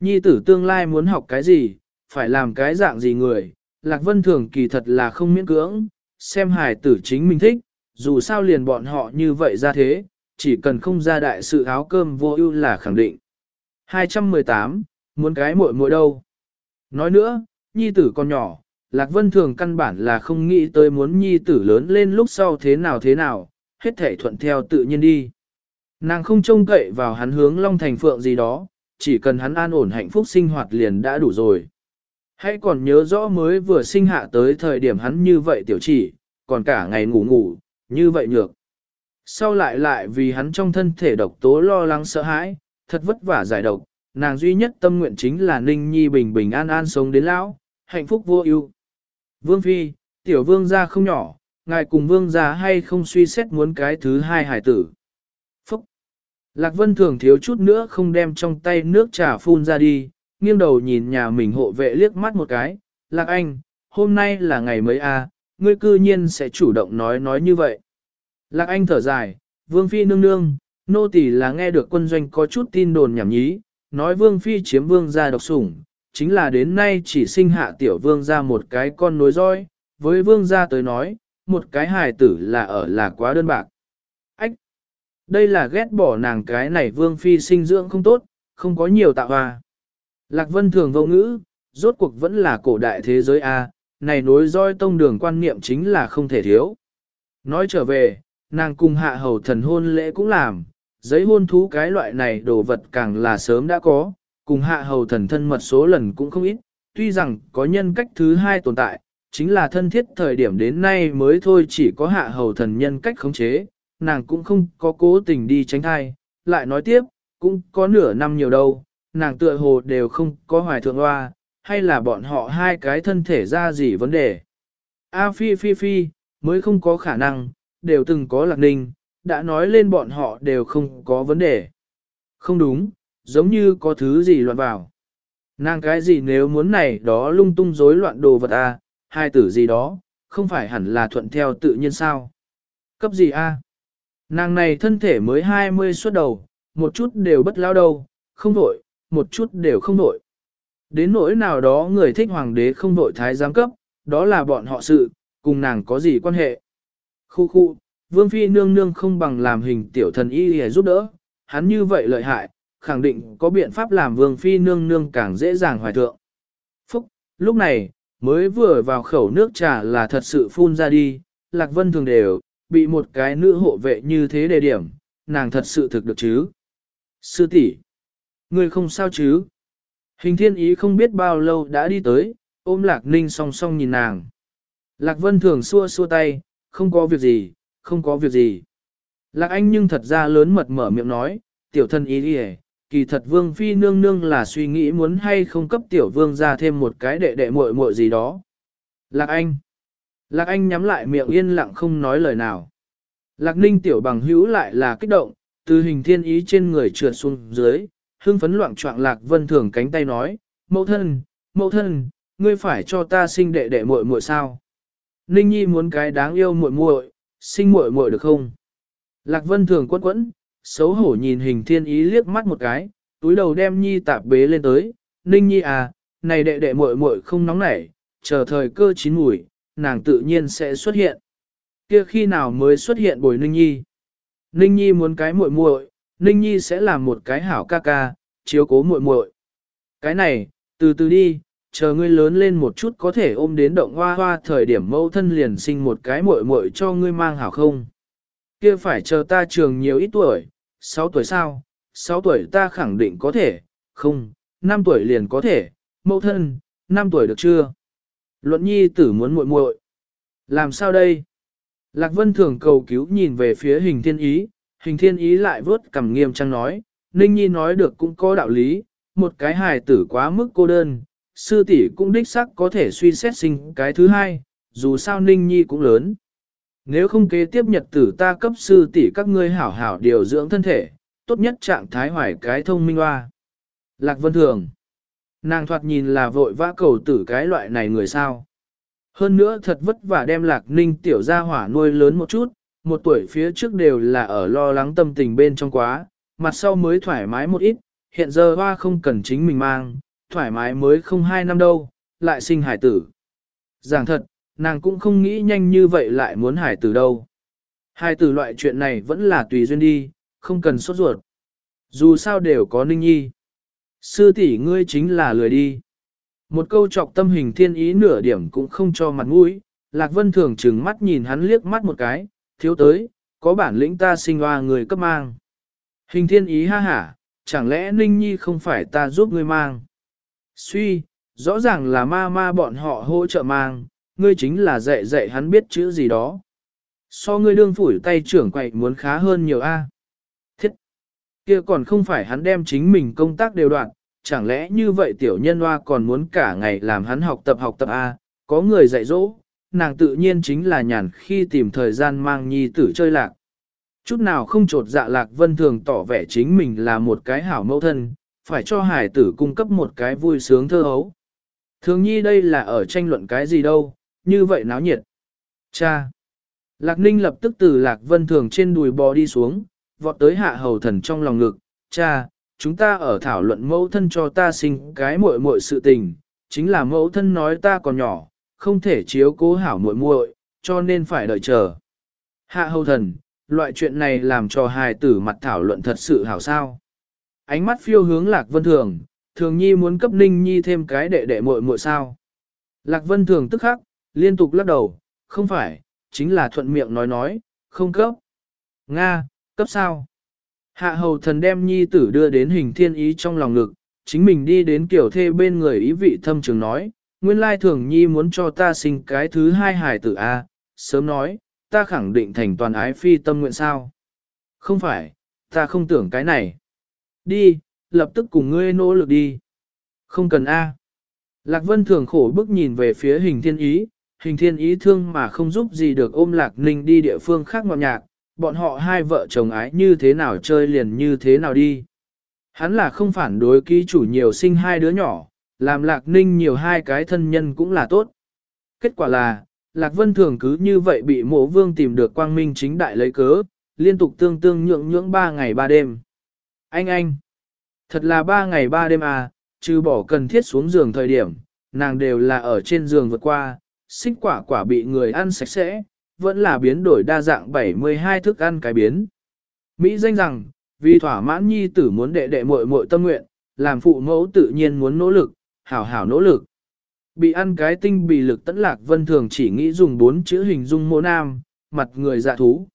Nhi tử tương lai muốn học cái gì, phải làm cái dạng gì người, Lạc Vân Thường kỳ thật là không miễn cưỡng, xem hài tử chính mình thích, dù sao liền bọn họ như vậy ra thế, chỉ cần không ra đại sự áo cơm vô ưu là khẳng định. 218, muốn cái muội muội đâu. Nói nữa, nhi tử còn nhỏ, Lạc Vân Thường căn bản là không nghĩ tới muốn nhi tử lớn lên lúc sau thế nào thế nào, hết thể thuận theo tự nhiên đi. Nàng không trông cậy vào hắn hướng Long Thành Phượng gì đó, chỉ cần hắn an ổn hạnh phúc sinh hoạt liền đã đủ rồi. Hãy còn nhớ rõ mới vừa sinh hạ tới thời điểm hắn như vậy tiểu chỉ, còn cả ngày ngủ ngủ, như vậy nhược. Sau lại lại vì hắn trong thân thể độc tố lo lắng sợ hãi, thật vất vả giải độc, nàng duy nhất tâm nguyện chính là Ninh Nhi bình bình an an sống đến lão, hạnh phúc vô ưu. Vương Phi, tiểu vương gia không nhỏ, ngài cùng vương gia hay không suy xét muốn cái thứ hai hải tử. Phúc! Lạc Vân thường thiếu chút nữa không đem trong tay nước trà phun ra đi, nghiêng đầu nhìn nhà mình hộ vệ liếc mắt một cái. Lạc Anh, hôm nay là ngày mấy a? À, ngươi cư nhiên sẽ chủ động nói nói như vậy. Lạc Anh thở dài, Vương Phi nương nương, nô tỳ là nghe được quân doanh có chút tin đồn nhảm nhí, nói Vương Phi chiếm Vương gia độc sủng, chính là đến nay chỉ sinh hạ tiểu Vương gia một cái con nối roi, với Vương gia tới nói, một cái hài tử là ở là quá đơn bạc. Ách! Đây là ghét bỏ nàng cái này Vương Phi sinh dưỡng không tốt, không có nhiều tạo hòa. Lạc Vân thường vô ngữ, rốt cuộc vẫn là cổ đại thế giới A, này nối roi tông đường quan niệm chính là không thể thiếu. Nói trở về, nàng cùng hạ hầu thần hôn lễ cũng làm, giấy hôn thú cái loại này đồ vật càng là sớm đã có, cùng hạ hầu thần thân mật số lần cũng không ít, tuy rằng có nhân cách thứ hai tồn tại, chính là thân thiết thời điểm đến nay mới thôi chỉ có hạ hầu thần nhân cách khống chế, nàng cũng không có cố tình đi tránh thai, lại nói tiếp, cũng có nửa năm nhiều đâu, nàng tựa hồ đều không có hoài thượng hoa, hay là bọn họ hai cái thân thể ra gì vấn đề. A phi phi phi, mới không có khả năng, đều từng có lạc ninh, đã nói lên bọn họ đều không có vấn đề. Không đúng, giống như có thứ gì loạn vào. Nàng cái gì nếu muốn này đó lung tung rối loạn đồ vật a, à, hai tử gì đó, không phải hẳn là thuận theo tự nhiên sao. Cấp gì a? Nàng này thân thể mới 20 suốt đầu, một chút đều bất lao đâu, không đổi, một chút đều không đổi. Đến nỗi nào đó người thích hoàng đế không đổi thái giám cấp, đó là bọn họ sự, cùng nàng có gì quan hệ. Khu khu, vương phi nương nương không bằng làm hình tiểu thần y để giúp đỡ, hắn như vậy lợi hại, khẳng định có biện pháp làm vương phi nương nương càng dễ dàng hoài thượng. Phúc, lúc này, mới vừa vào khẩu nước trà là thật sự phun ra đi, lạc vân thường đều, bị một cái nữ hộ vệ như thế đề điểm, nàng thật sự thực được chứ. Sư tỷ, người không sao chứ? Hình thiên ý không biết bao lâu đã đi tới, ôm lạc ninh song song nhìn nàng. Lạc vân thường xua xua tay, không có việc gì, không có việc gì. Lạc anh nhưng thật ra lớn mật mở miệng nói, tiểu thân ý đi kỳ thật vương phi nương nương là suy nghĩ muốn hay không cấp tiểu vương ra thêm một cái đệ đệ muội muội gì đó. Lạc anh. Lạc anh nhắm lại miệng yên lặng không nói lời nào. Lạc ninh tiểu bằng hữu lại là kích động, từ hình thiên ý trên người trượt xuống dưới, hưng phấn loạn trọng lạc vân thường cánh tay nói, mẫu thân, mẫu thân, ngươi phải cho ta sinh đệ đệ muội muội sao? Ninh nhi muốn cái đáng yêu muội muội, sinh muội muội được không? Lạc vân thường quẫn quẫn, xấu hổ nhìn hình thiên ý liếc mắt một cái, túi đầu đem nhi tạp bế lên tới, Ninh nhi à, này đệ đệ muội muội không nóng nảy, chờ thời cơ chín mùi, nàng tự nhiên sẽ xuất hiện. Kia khi nào mới xuất hiện bồi Ninh nhi? Ninh nhi muốn cái muội muội, Ninh Nhi sẽ làm một cái hảo ca ca, chiếu cố muội muội. Cái này, từ từ đi, chờ ngươi lớn lên một chút có thể ôm đến động hoa hoa thời điểm mẫu thân liền sinh một cái muội muội cho ngươi mang hảo không. Kia phải chờ ta trường nhiều ít tuổi, 6 tuổi sao, 6 tuổi ta khẳng định có thể, không, 5 tuổi liền có thể, mẫu thân, 5 tuổi được chưa? Luận nhi tử muốn muội muội. Làm sao đây? Lạc Vân thường cầu cứu nhìn về phía hình thiên ý, hình thiên ý lại vớt cầm nghiêm trang nói, Ninh Nhi nói được cũng có đạo lý, một cái hài tử quá mức cô đơn, sư tỷ cũng đích sắc có thể suy xét sinh cái thứ hai, dù sao Ninh Nhi cũng lớn. Nếu không kế tiếp nhật tử ta cấp sư tỷ các ngươi hảo hảo điều dưỡng thân thể, tốt nhất trạng thái hoài cái thông minh hoa. Lạc Vân Thường Nàng thoạt nhìn là vội vã cầu tử cái loại này người sao. Hơn nữa thật vất vả đem Lạc Ninh tiểu gia hỏa nuôi lớn một chút, một tuổi phía trước đều là ở lo lắng tâm tình bên trong quá, mặt sau mới thoải mái một ít, hiện giờ hoa không cần chính mình mang, thoải mái mới không hai năm đâu, lại sinh hải tử. Giảng thật, nàng cũng không nghĩ nhanh như vậy lại muốn hải tử đâu. Hải tử loại chuyện này vẫn là tùy duyên đi, không cần sốt ruột. Dù sao đều có ninh nhi. Sư tỷ ngươi chính là lười đi. Một câu chọc tâm hình thiên ý nửa điểm cũng không cho mặt mũi, Lạc Vân thường trừng mắt nhìn hắn liếc mắt một cái, thiếu tới, có bản lĩnh ta sinh hoa người cấp mang. Hình thiên ý ha hả, chẳng lẽ Ninh Nhi không phải ta giúp ngươi mang? Suy, rõ ràng là ma ma bọn họ hỗ trợ mang, ngươi chính là dạy dạy hắn biết chữ gì đó. So ngươi đương phủi tay trưởng quậy muốn khá hơn nhiều a. Thiết! kia còn không phải hắn đem chính mình công tác đều đoạn, chẳng lẽ như vậy tiểu nhân hoa còn muốn cả ngày làm hắn học tập học tập a, có người dạy dỗ, nàng tự nhiên chính là nhàn khi tìm thời gian mang nhi tử chơi lạc. Chút nào không trột dạ lạc vân thường tỏ vẻ chính mình là một cái hảo mẫu thân, phải cho hải tử cung cấp một cái vui sướng thơ hấu. Thường nhi đây là ở tranh luận cái gì đâu, như vậy náo nhiệt. Cha! Lạc Ninh lập tức từ Lạc Vân Thường trên đùi bò đi xuống, vọt tới hạ hầu thần trong lòng ngực. Cha, chúng ta ở thảo luận mẫu thân cho ta sinh cái muội muội sự tình, chính là mẫu thân nói ta còn nhỏ, không thể chiếu cố hảo muội muội, cho nên phải đợi chờ. Hạ hầu thần, loại chuyện này làm cho hài tử mặt thảo luận thật sự hảo sao. Ánh mắt phiêu hướng Lạc Vân Thường, Thường Nhi muốn cấp Ninh Nhi thêm cái đệ đệ muội muội sao. Lạc Vân Thường tức khắc, liên tục lắc đầu, không phải, chính là thuận miệng nói nói, không cấp. Nga, cấp sao? Hạ hầu thần đem nhi tử đưa đến hình thiên ý trong lòng ngực, chính mình đi đến kiểu thê bên người ý vị thâm trường nói, nguyên lai thường nhi muốn cho ta sinh cái thứ hai hài tử A, sớm nói, ta khẳng định thành toàn ái phi tâm nguyện sao. Không phải, ta không tưởng cái này. Đi, lập tức cùng ngươi nỗ lực đi. Không cần A. Lạc Vân thường khổ bức nhìn về phía hình thiên ý, hình thiên ý thương mà không giúp gì được ôm Lạc Ninh đi địa phương khác ngọt nhạc, bọn họ hai vợ chồng ái như thế nào chơi liền như thế nào đi. Hắn là không phản đối ký chủ nhiều sinh hai đứa nhỏ, làm Lạc Ninh nhiều hai cái thân nhân cũng là tốt. Kết quả là, Lạc Vân thường cứ như vậy bị mộ vương tìm được quang minh chính đại lấy cớ, liên tục tương tương nhượng nhưỡng ba ngày ba đêm. Anh anh! Thật là ba ngày ba đêm à, trừ bỏ cần thiết xuống giường thời điểm, nàng đều là ở trên giường vượt qua, xích quả quả bị người ăn sạch sẽ, vẫn là biến đổi đa dạng 72 thức ăn cái biến. Mỹ danh rằng, vì thỏa mãn nhi tử muốn đệ đệ muội muội tâm nguyện, làm phụ mẫu tự nhiên muốn nỗ lực, hảo hảo nỗ lực. Bị ăn cái tinh bị lực tấn lạc vân thường chỉ nghĩ dùng bốn chữ hình dung mô nam, mặt người dạ thú.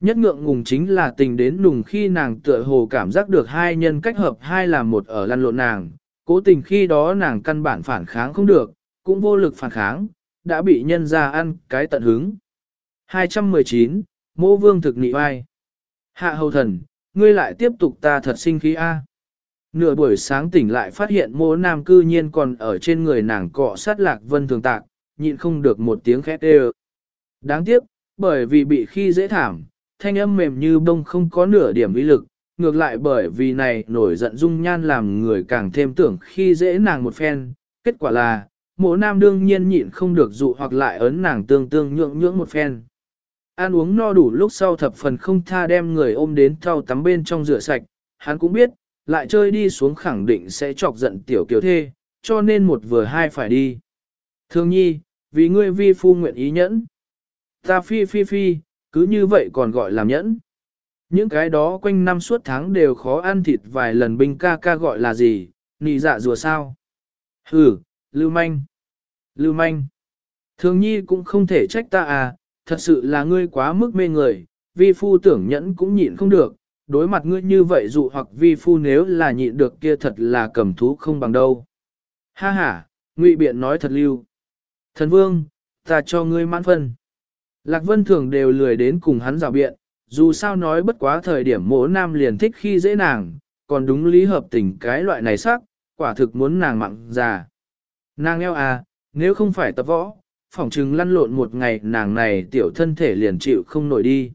Nhất ngượng ngùng chính là tình đến nùng khi nàng tựa hồ cảm giác được hai nhân cách hợp hai làm một ở lăn lộn nàng, cố tình khi đó nàng căn bản phản kháng không được, cũng vô lực phản kháng, đã bị nhân ra ăn cái tận hứng. 219, Mô Vương thực nị vai. Hạ hầu thần, ngươi lại tiếp tục ta thật sinh khí A. Nửa buổi sáng tỉnh lại phát hiện mô nam cư nhiên còn ở trên người nàng cọ sát lạc vân thường tạc, nhịn không được một tiếng khét đê Đáng tiếc, bởi vì bị khi dễ thảm, thanh âm mềm như bông không có nửa điểm uy lực, ngược lại bởi vì này nổi giận dung nhan làm người càng thêm tưởng khi dễ nàng một phen, kết quả là, mộ nam đương nhiên nhịn không được dụ hoặc lại ấn nàng tương tương nhượng nhưỡng một phen. Ăn uống no đủ lúc sau thập phần không tha đem người ôm đến thau tắm bên trong rửa sạch, hắn cũng biết, lại chơi đi xuống khẳng định sẽ chọc giận tiểu kiều thê, cho nên một vừa hai phải đi. Thương nhi, vì ngươi vi phu nguyện ý nhẫn. Ta phi phi phi, cứ như vậy còn gọi làm nhẫn. Những cái đó quanh năm suốt tháng đều khó ăn thịt vài lần binh ca ca gọi là gì, nị dạ rùa sao. Hừ, lưu manh. Lưu manh. Thường nhi cũng không thể trách ta à, thật sự là ngươi quá mức mê người, vi phu tưởng nhẫn cũng nhịn không được, đối mặt ngươi như vậy dụ hoặc vi phu nếu là nhịn được kia thật là cầm thú không bằng đâu. Ha ha, ngụy biện nói thật lưu. Thần vương, ta cho ngươi mãn phân. Lạc vân thường đều lười đến cùng hắn rào biện, dù sao nói bất quá thời điểm Mỗ nam liền thích khi dễ nàng, còn đúng lý hợp tình cái loại này sắc, quả thực muốn nàng mặn già. Nàng eo à, nếu không phải tập võ, phỏng chừng lăn lộn một ngày nàng này tiểu thân thể liền chịu không nổi đi.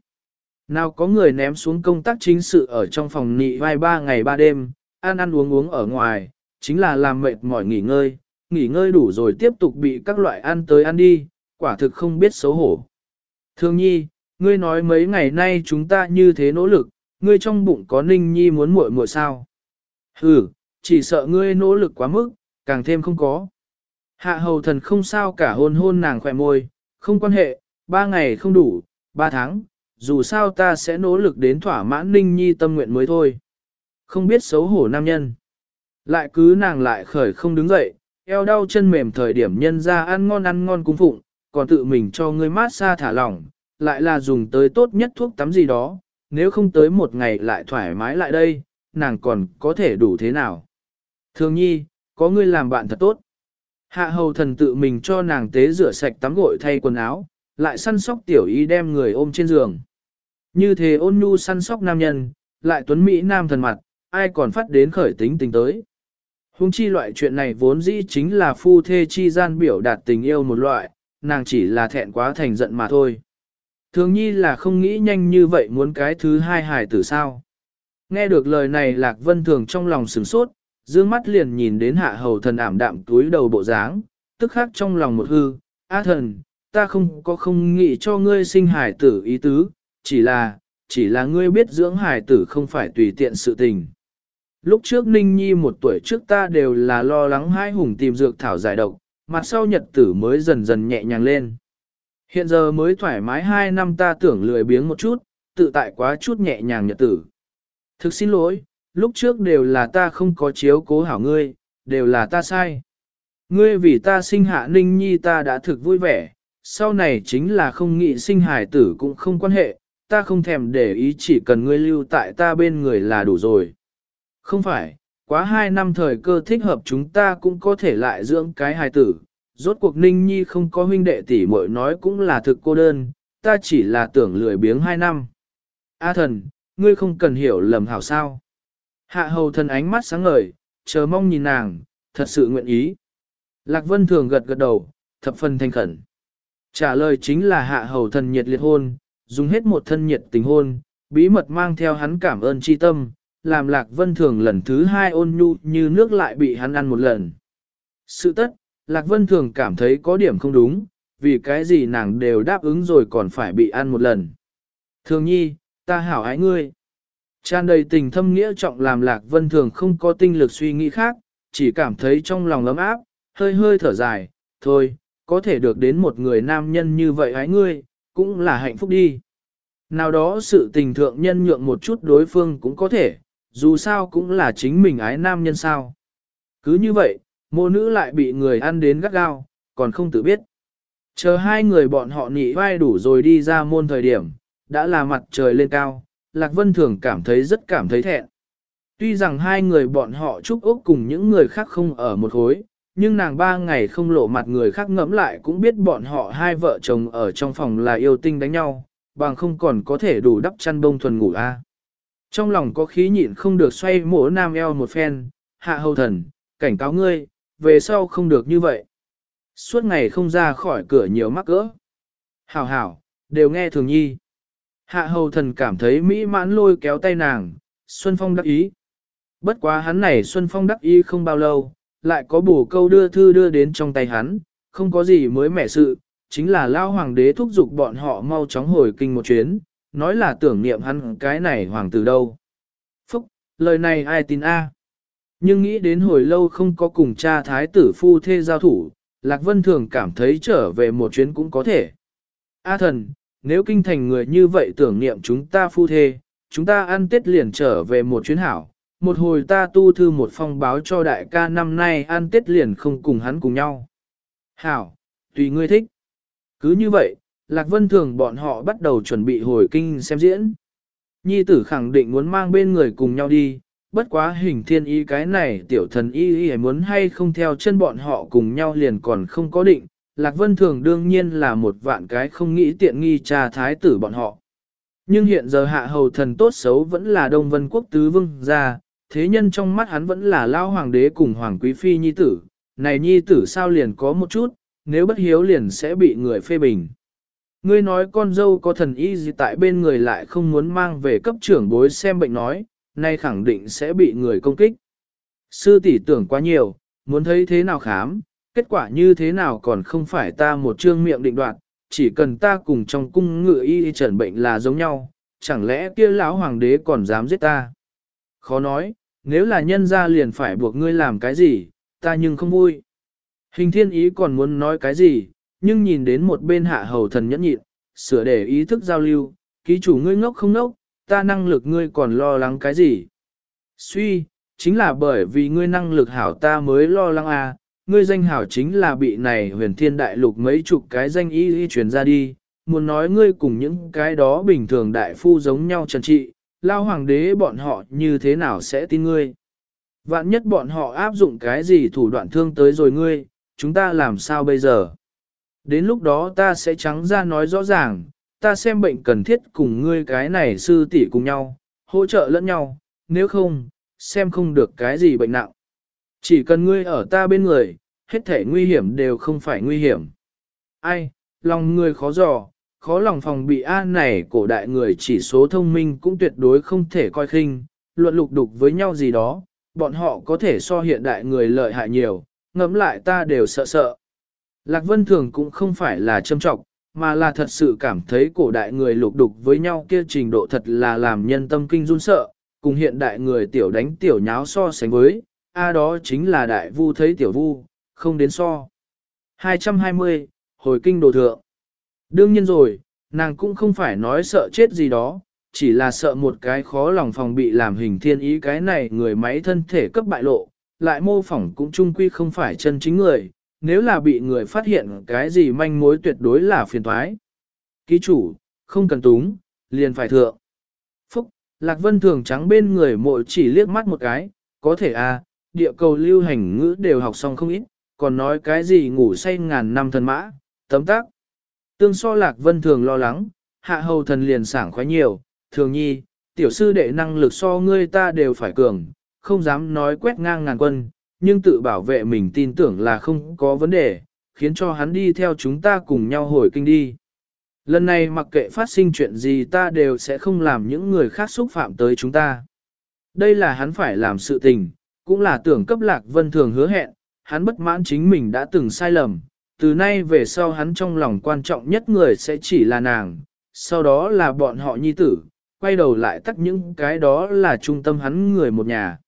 Nào có người ném xuống công tác chính sự ở trong phòng nị vai ba ngày ba đêm, ăn ăn uống uống ở ngoài, chính là làm mệt mỏi nghỉ ngơi, nghỉ ngơi đủ rồi tiếp tục bị các loại ăn tới ăn đi, quả thực không biết xấu hổ. Thương nhi, ngươi nói mấy ngày nay chúng ta như thế nỗ lực, ngươi trong bụng có ninh nhi muốn muội muội sao? Ừ, chỉ sợ ngươi nỗ lực quá mức, càng thêm không có. Hạ hầu thần không sao cả hôn hôn nàng khỏe môi, không quan hệ, ba ngày không đủ, ba tháng, dù sao ta sẽ nỗ lực đến thỏa mãn ninh nhi tâm nguyện mới thôi. Không biết xấu hổ nam nhân. Lại cứ nàng lại khởi không đứng dậy, eo đau chân mềm thời điểm nhân ra ăn ngon ăn ngon cung phụng, còn tự mình cho ngươi mát xa thả lỏng, lại là dùng tới tốt nhất thuốc tắm gì đó, nếu không tới một ngày lại thoải mái lại đây, nàng còn có thể đủ thế nào. Thường nhi, có ngươi làm bạn thật tốt. Hạ hầu thần tự mình cho nàng tế rửa sạch tắm gội thay quần áo, lại săn sóc tiểu y đem người ôm trên giường. Như thế ôn nhu săn sóc nam nhân, lại tuấn Mỹ nam thần mặt, ai còn phát đến khởi tính tình tới. Hùng chi loại chuyện này vốn dĩ chính là phu thê chi gian biểu đạt tình yêu một loại, nàng chỉ là thẹn quá thành giận mà thôi. Thường nhi là không nghĩ nhanh như vậy muốn cái thứ hai hài tử sao. Nghe được lời này Lạc Vân Thường trong lòng sửng sốt, dương mắt liền nhìn đến hạ hầu thần ảm đạm túi đầu bộ dáng, tức khắc trong lòng một hư, A thần, ta không có không nghĩ cho ngươi sinh hải tử ý tứ, chỉ là, chỉ là ngươi biết dưỡng hải tử không phải tùy tiện sự tình. Lúc trước Ninh Nhi một tuổi trước ta đều là lo lắng hai hùng tìm dược thảo giải độc, mặt sau nhật tử mới dần dần nhẹ nhàng lên. Hiện giờ mới thoải mái hai năm ta tưởng lười biếng một chút, tự tại quá chút nhẹ nhàng nhật tử. Thực xin lỗi, lúc trước đều là ta không có chiếu cố hảo ngươi, đều là ta sai. Ngươi vì ta sinh hạ ninh nhi ta đã thực vui vẻ, sau này chính là không nghĩ sinh hài tử cũng không quan hệ, ta không thèm để ý chỉ cần ngươi lưu tại ta bên người là đủ rồi. Không phải, quá hai năm thời cơ thích hợp chúng ta cũng có thể lại dưỡng cái hài tử. Rốt cuộc ninh nhi không có huynh đệ tỷ muội nói cũng là thực cô đơn, ta chỉ là tưởng lười biếng hai năm. A thần, ngươi không cần hiểu lầm hảo sao. Hạ hầu thần ánh mắt sáng ngời, chờ mong nhìn nàng, thật sự nguyện ý. Lạc Vân thường gật gật đầu, thập phần thanh khẩn. Trả lời chính là hạ hầu thần nhiệt liệt hôn, dùng hết một thân nhiệt tình hôn, bí mật mang theo hắn cảm ơn chi tâm, làm Lạc Vân thường lần thứ hai ôn nhu như nước lại bị hắn ăn một lần. Sự tất, Lạc Vân thường cảm thấy có điểm không đúng, vì cái gì nàng đều đáp ứng rồi còn phải bị ăn một lần. Thường nhi, ta hảo ái ngươi. Tràn đầy tình thâm nghĩa trọng làm Lạc Vân Thường không có tinh lực suy nghĩ khác, chỉ cảm thấy trong lòng ấm áp, hơi hơi thở dài, thôi, có thể được đến một người nam nhân như vậy hái ngươi, cũng là hạnh phúc đi. Nào đó sự tình thượng nhân nhượng một chút đối phương cũng có thể, dù sao cũng là chính mình ái nam nhân sao. Cứ như vậy, mô nữ lại bị người ăn đến gắt gao, còn không tự biết. Chờ hai người bọn họ nị vai đủ rồi đi ra môn thời điểm, đã là mặt trời lên cao, Lạc Vân Thường cảm thấy rất cảm thấy thẹn. Tuy rằng hai người bọn họ chúc ốc cùng những người khác không ở một khối, nhưng nàng ba ngày không lộ mặt người khác ngẫm lại cũng biết bọn họ hai vợ chồng ở trong phòng là yêu tinh đánh nhau, bằng không còn có thể đủ đắp chăn bông thuần ngủ a. Trong lòng có khí nhịn không được xoay mổ nam eo một phen, hạ hầu thần, cảnh cáo ngươi, về sau không được như vậy. Suốt ngày không ra khỏi cửa nhiều mắc cỡ. Hảo hảo, đều nghe thường nhi. Hạ hầu thần cảm thấy mỹ mãn lôi kéo tay nàng, Xuân Phong đắc ý. Bất quá hắn này Xuân Phong đắc ý không bao lâu, lại có bổ câu đưa thư đưa đến trong tay hắn, không có gì mới mẻ sự, chính là lao hoàng đế thúc giục bọn họ mau chóng hồi kinh một chuyến, nói là tưởng niệm hắn cái này hoàng tử đâu. Phúc, lời này ai tin a? Nhưng nghĩ đến hồi lâu không có cùng cha thái tử phu thê giao thủ, Lạc Vân thường cảm thấy trở về một chuyến cũng có thể. A thần, nếu kinh thành người như vậy tưởng niệm chúng ta phu thê, chúng ta ăn tết liền trở về một chuyến hảo. Một hồi ta tu thư một phong báo cho đại ca năm nay ăn tết liền không cùng hắn cùng nhau. Hảo, tùy ngươi thích. Cứ như vậy, Lạc Vân Thường bọn họ bắt đầu chuẩn bị hồi kinh xem diễn. Nhi tử khẳng định muốn mang bên người cùng nhau đi, bất quá hình thiên y cái này tiểu thần y y muốn hay không theo chân bọn họ cùng nhau liền còn không có định, Lạc Vân Thường đương nhiên là một vạn cái không nghĩ tiện nghi cha thái tử bọn họ. Nhưng hiện giờ hạ hầu thần tốt xấu vẫn là Đông Vân Quốc tứ vương gia, thế nhân trong mắt hắn vẫn là lao hoàng đế cùng hoàng quý phi nhi tử, này nhi tử sao liền có một chút, nếu bất hiếu liền sẽ bị người phê bình. Ngươi nói con dâu có thần y gì tại bên người lại không muốn mang về cấp trưởng bối xem bệnh nói, nay khẳng định sẽ bị người công kích. Sư tỷ tưởng quá nhiều, muốn thấy thế nào khám, kết quả như thế nào còn không phải ta một trương miệng định đoạt, chỉ cần ta cùng trong cung ngự y trần bệnh là giống nhau, chẳng lẽ kia lão hoàng đế còn dám giết ta? Khó nói, nếu là nhân ra liền phải buộc ngươi làm cái gì, ta nhưng không vui. Hình thiên ý còn muốn nói cái gì, nhưng nhìn đến một bên hạ hầu thần nhẫn nhịn, sửa để ý thức giao lưu, ký chủ ngươi ngốc không ngốc, ta năng lực ngươi còn lo lắng cái gì? Suy, chính là bởi vì ngươi năng lực hảo ta mới lo lắng à, ngươi danh hảo chính là bị này huyền thiên đại lục mấy chục cái danh y y truyền ra đi, muốn nói ngươi cùng những cái đó bình thường đại phu giống nhau trần trị, lao hoàng đế bọn họ như thế nào sẽ tin ngươi. Vạn nhất bọn họ áp dụng cái gì thủ đoạn thương tới rồi ngươi, chúng ta làm sao bây giờ? Đến lúc đó ta sẽ trắng ra nói rõ ràng, ta xem bệnh cần thiết cùng ngươi cái này sư tỷ cùng nhau, hỗ trợ lẫn nhau, nếu không, xem không được cái gì bệnh nặng. Chỉ cần ngươi ở ta bên người, hết thể nguy hiểm đều không phải nguy hiểm. Ai, lòng người khó dò, khó lòng phòng bị an này cổ đại người chỉ số thông minh cũng tuyệt đối không thể coi khinh, luận lục đục với nhau gì đó, bọn họ có thể so hiện đại người lợi hại nhiều, ngẫm lại ta đều sợ sợ. Lạc Vân Thường cũng không phải là châm trọng, mà là thật sự cảm thấy cổ đại người lục đục với nhau kia trình độ thật là làm nhân tâm kinh run sợ, cùng hiện đại người tiểu đánh tiểu nháo so sánh với, a đó chính là đại vu thấy tiểu vu, không đến so. 220, hồi kinh đồ thượng. Đương nhiên rồi, nàng cũng không phải nói sợ chết gì đó, chỉ là sợ một cái khó lòng phòng bị làm hình thiên ý cái này người máy thân thể cấp bại lộ, lại mô phỏng cũng chung quy không phải chân chính người, nếu là bị người phát hiện cái gì manh mối tuyệt đối là phiền toái. Ký chủ, không cần túng, liền phải thượng. Phúc, Lạc Vân thường trắng bên người mội chỉ liếc mắt một cái, có thể à, địa cầu lưu hành ngữ đều học xong không ít, còn nói cái gì ngủ say ngàn năm thần mã, tấm tác. Tương so Lạc Vân thường lo lắng, hạ hầu thần liền sảng khoái nhiều, thường nhi, tiểu sư đệ năng lực so ngươi ta đều phải cường, không dám nói quét ngang ngàn quân, nhưng tự bảo vệ mình tin tưởng là không có vấn đề, khiến cho hắn đi theo chúng ta cùng nhau hồi kinh đi. Lần này mặc kệ phát sinh chuyện gì ta đều sẽ không làm những người khác xúc phạm tới chúng ta. Đây là hắn phải làm sự tình, cũng là tưởng cấp lạc vân thường hứa hẹn, hắn bất mãn chính mình đã từng sai lầm, từ nay về sau hắn trong lòng quan trọng nhất người sẽ chỉ là nàng, sau đó là bọn họ nhi tử, quay đầu lại tắt những cái đó là trung tâm hắn người một nhà.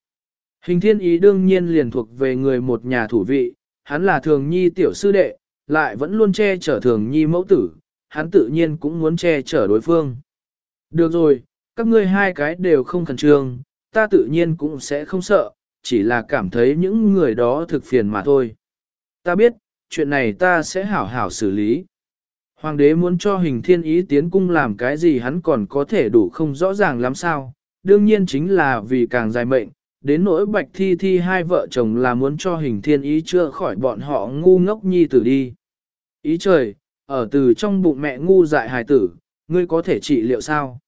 Hình thiên ý đương nhiên liền thuộc về người một nhà thủ vị, hắn là thường nhi tiểu sư đệ, lại vẫn luôn che chở thường nhi mẫu tử, hắn tự nhiên cũng muốn che chở đối phương. Được rồi, các ngươi hai cái đều không khẩn trương, ta tự nhiên cũng sẽ không sợ, chỉ là cảm thấy những người đó thực phiền mà thôi. Ta biết, chuyện này ta sẽ hảo hảo xử lý. Hoàng đế muốn cho hình thiên ý tiến cung làm cái gì hắn còn có thể đủ không rõ ràng lắm sao, đương nhiên chính là vì càng dài mệnh, đến nỗi bạch thi thi hai vợ chồng là muốn cho hình thiên ý chưa khỏi bọn họ ngu ngốc nhi tử đi. Ý trời, ở từ trong bụng mẹ ngu dại hài tử, ngươi có thể trị liệu sao?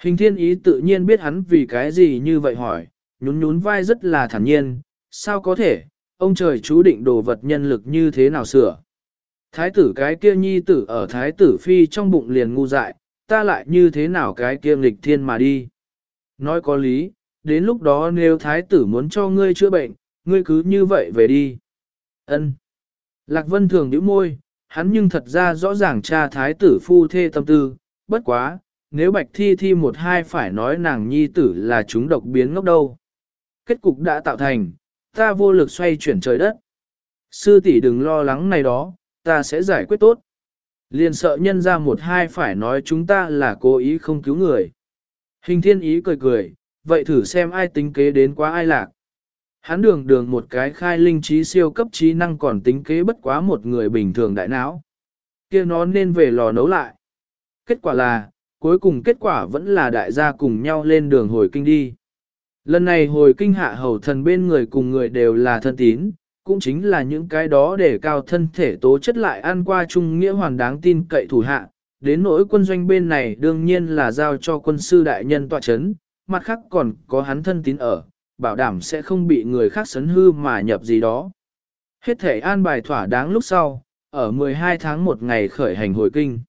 Hình thiên ý tự nhiên biết hắn vì cái gì như vậy hỏi, nhún nhún vai rất là thản nhiên, sao có thể, ông trời chú định đồ vật nhân lực như thế nào sửa. Thái tử cái kia nhi tử ở thái tử phi trong bụng liền ngu dại, ta lại như thế nào cái kia nghịch thiên mà đi. Nói có lý, đến lúc đó nếu thái tử muốn cho ngươi chữa bệnh, ngươi cứ như vậy về đi. Ân. Lạc Vân thường nhíu môi, hắn nhưng thật ra rõ ràng cha thái tử phu thê tâm tư, bất quá, nếu bạch thi thi một hai phải nói nàng nhi tử là chúng độc biến ngốc đâu. Kết cục đã tạo thành, ta vô lực xoay chuyển trời đất. Sư tỷ đừng lo lắng này đó, ta sẽ giải quyết tốt. Liền sợ nhân ra một hai phải nói chúng ta là cố ý không cứu người. Hình thiên ý cười cười, vậy thử xem ai tính kế đến quá ai lạc. Hắn đường đường một cái khai linh trí siêu cấp trí năng còn tính kế bất quá một người bình thường đại não. kia nó nên về lò nấu lại. Kết quả là, cuối cùng kết quả vẫn là đại gia cùng nhau lên đường hồi kinh đi. Lần này hồi kinh hạ hầu thần bên người cùng người đều là thân tín, cũng chính là những cái đó để cao thân thể tố chất lại ăn qua trung nghĩa hoàn đáng tin cậy thủ hạ. Đến nỗi quân doanh bên này đương nhiên là giao cho quân sư đại nhân tọa chấn, mặt khác còn có hắn thân tín ở, bảo đảm sẽ không bị người khác sấn hư mà nhập gì đó. Hết thể an bài thỏa đáng lúc sau, ở 12 tháng một ngày khởi hành hồi kinh.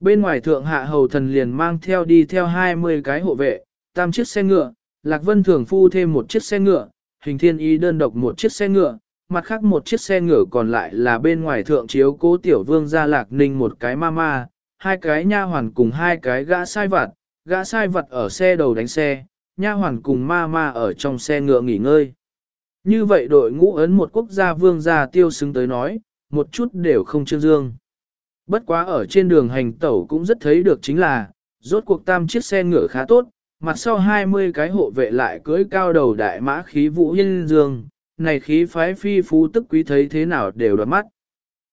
Bên ngoài thượng hạ hầu thần liền mang theo đi theo 20 cái hộ vệ, tam chiếc xe ngựa, Lạc Vân thường phu thêm một chiếc xe ngựa, hình thiên y đơn độc một chiếc xe ngựa, mặt khác một chiếc xe ngựa còn lại là bên ngoài thượng chiếu cố tiểu vương gia Lạc Ninh một cái ma ma, hai cái nha hoàn cùng hai cái gã sai vặt, gã sai vật ở xe đầu đánh xe, nha hoàn cùng ma ma ở trong xe ngựa nghỉ ngơi. Như vậy đội ngũ ấn một quốc gia vương gia tiêu xứng tới nói, một chút đều không trương dương. Bất quá ở trên đường hành tẩu cũng rất thấy được chính là, rốt cuộc tam chiếc xe ngựa khá tốt, mặt sau 20 cái hộ vệ lại cưỡi cao đầu đại mã khí vũ yên dương, này khí phái phi phú tức quý thấy thế nào đều đoạt mắt.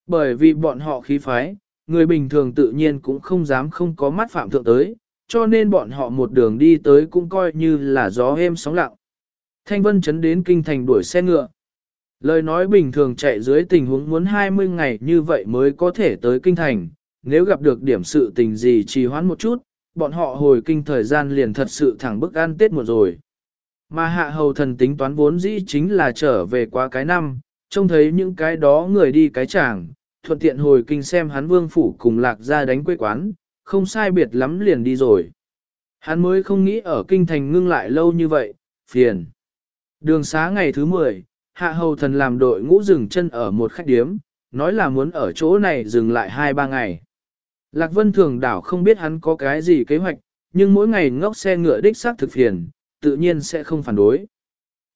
Bởi vì bọn họ khí phái, người bình thường tự nhiên cũng không dám không có mắt phạm thượng tới, cho nên bọn họ một đường đi tới cũng coi như là gió êm sóng lặng. Thanh Vân chấn đến kinh thành đuổi xe ngựa. Lời nói bình thường chạy dưới tình huống muốn 20 ngày như vậy mới có thể tới kinh thành, nếu gặp được điểm sự tình gì trì hoãn một chút, bọn họ hồi kinh thời gian liền thật sự thẳng bức ăn tết một rồi. Mà hạ hầu thần tính toán vốn dĩ chính là trở về qua cái năm, trông thấy những cái đó người đi cái chàng, thuận tiện hồi kinh xem hắn vương phủ cùng lạc ra đánh quê quán, không sai biệt lắm liền đi rồi. Hắn mới không nghĩ ở kinh thành ngưng lại lâu như vậy, phiền. Đường xá ngày thứ 10, hạ hầu thần làm đội ngũ dừng chân ở một khách điếm, nói là muốn ở chỗ này dừng lại 2-3 ngày. Lạc Vân Thường đảo không biết hắn có cái gì kế hoạch, nhưng mỗi ngày ngốc xe ngựa đích xác thực phiền, tự nhiên sẽ không phản đối.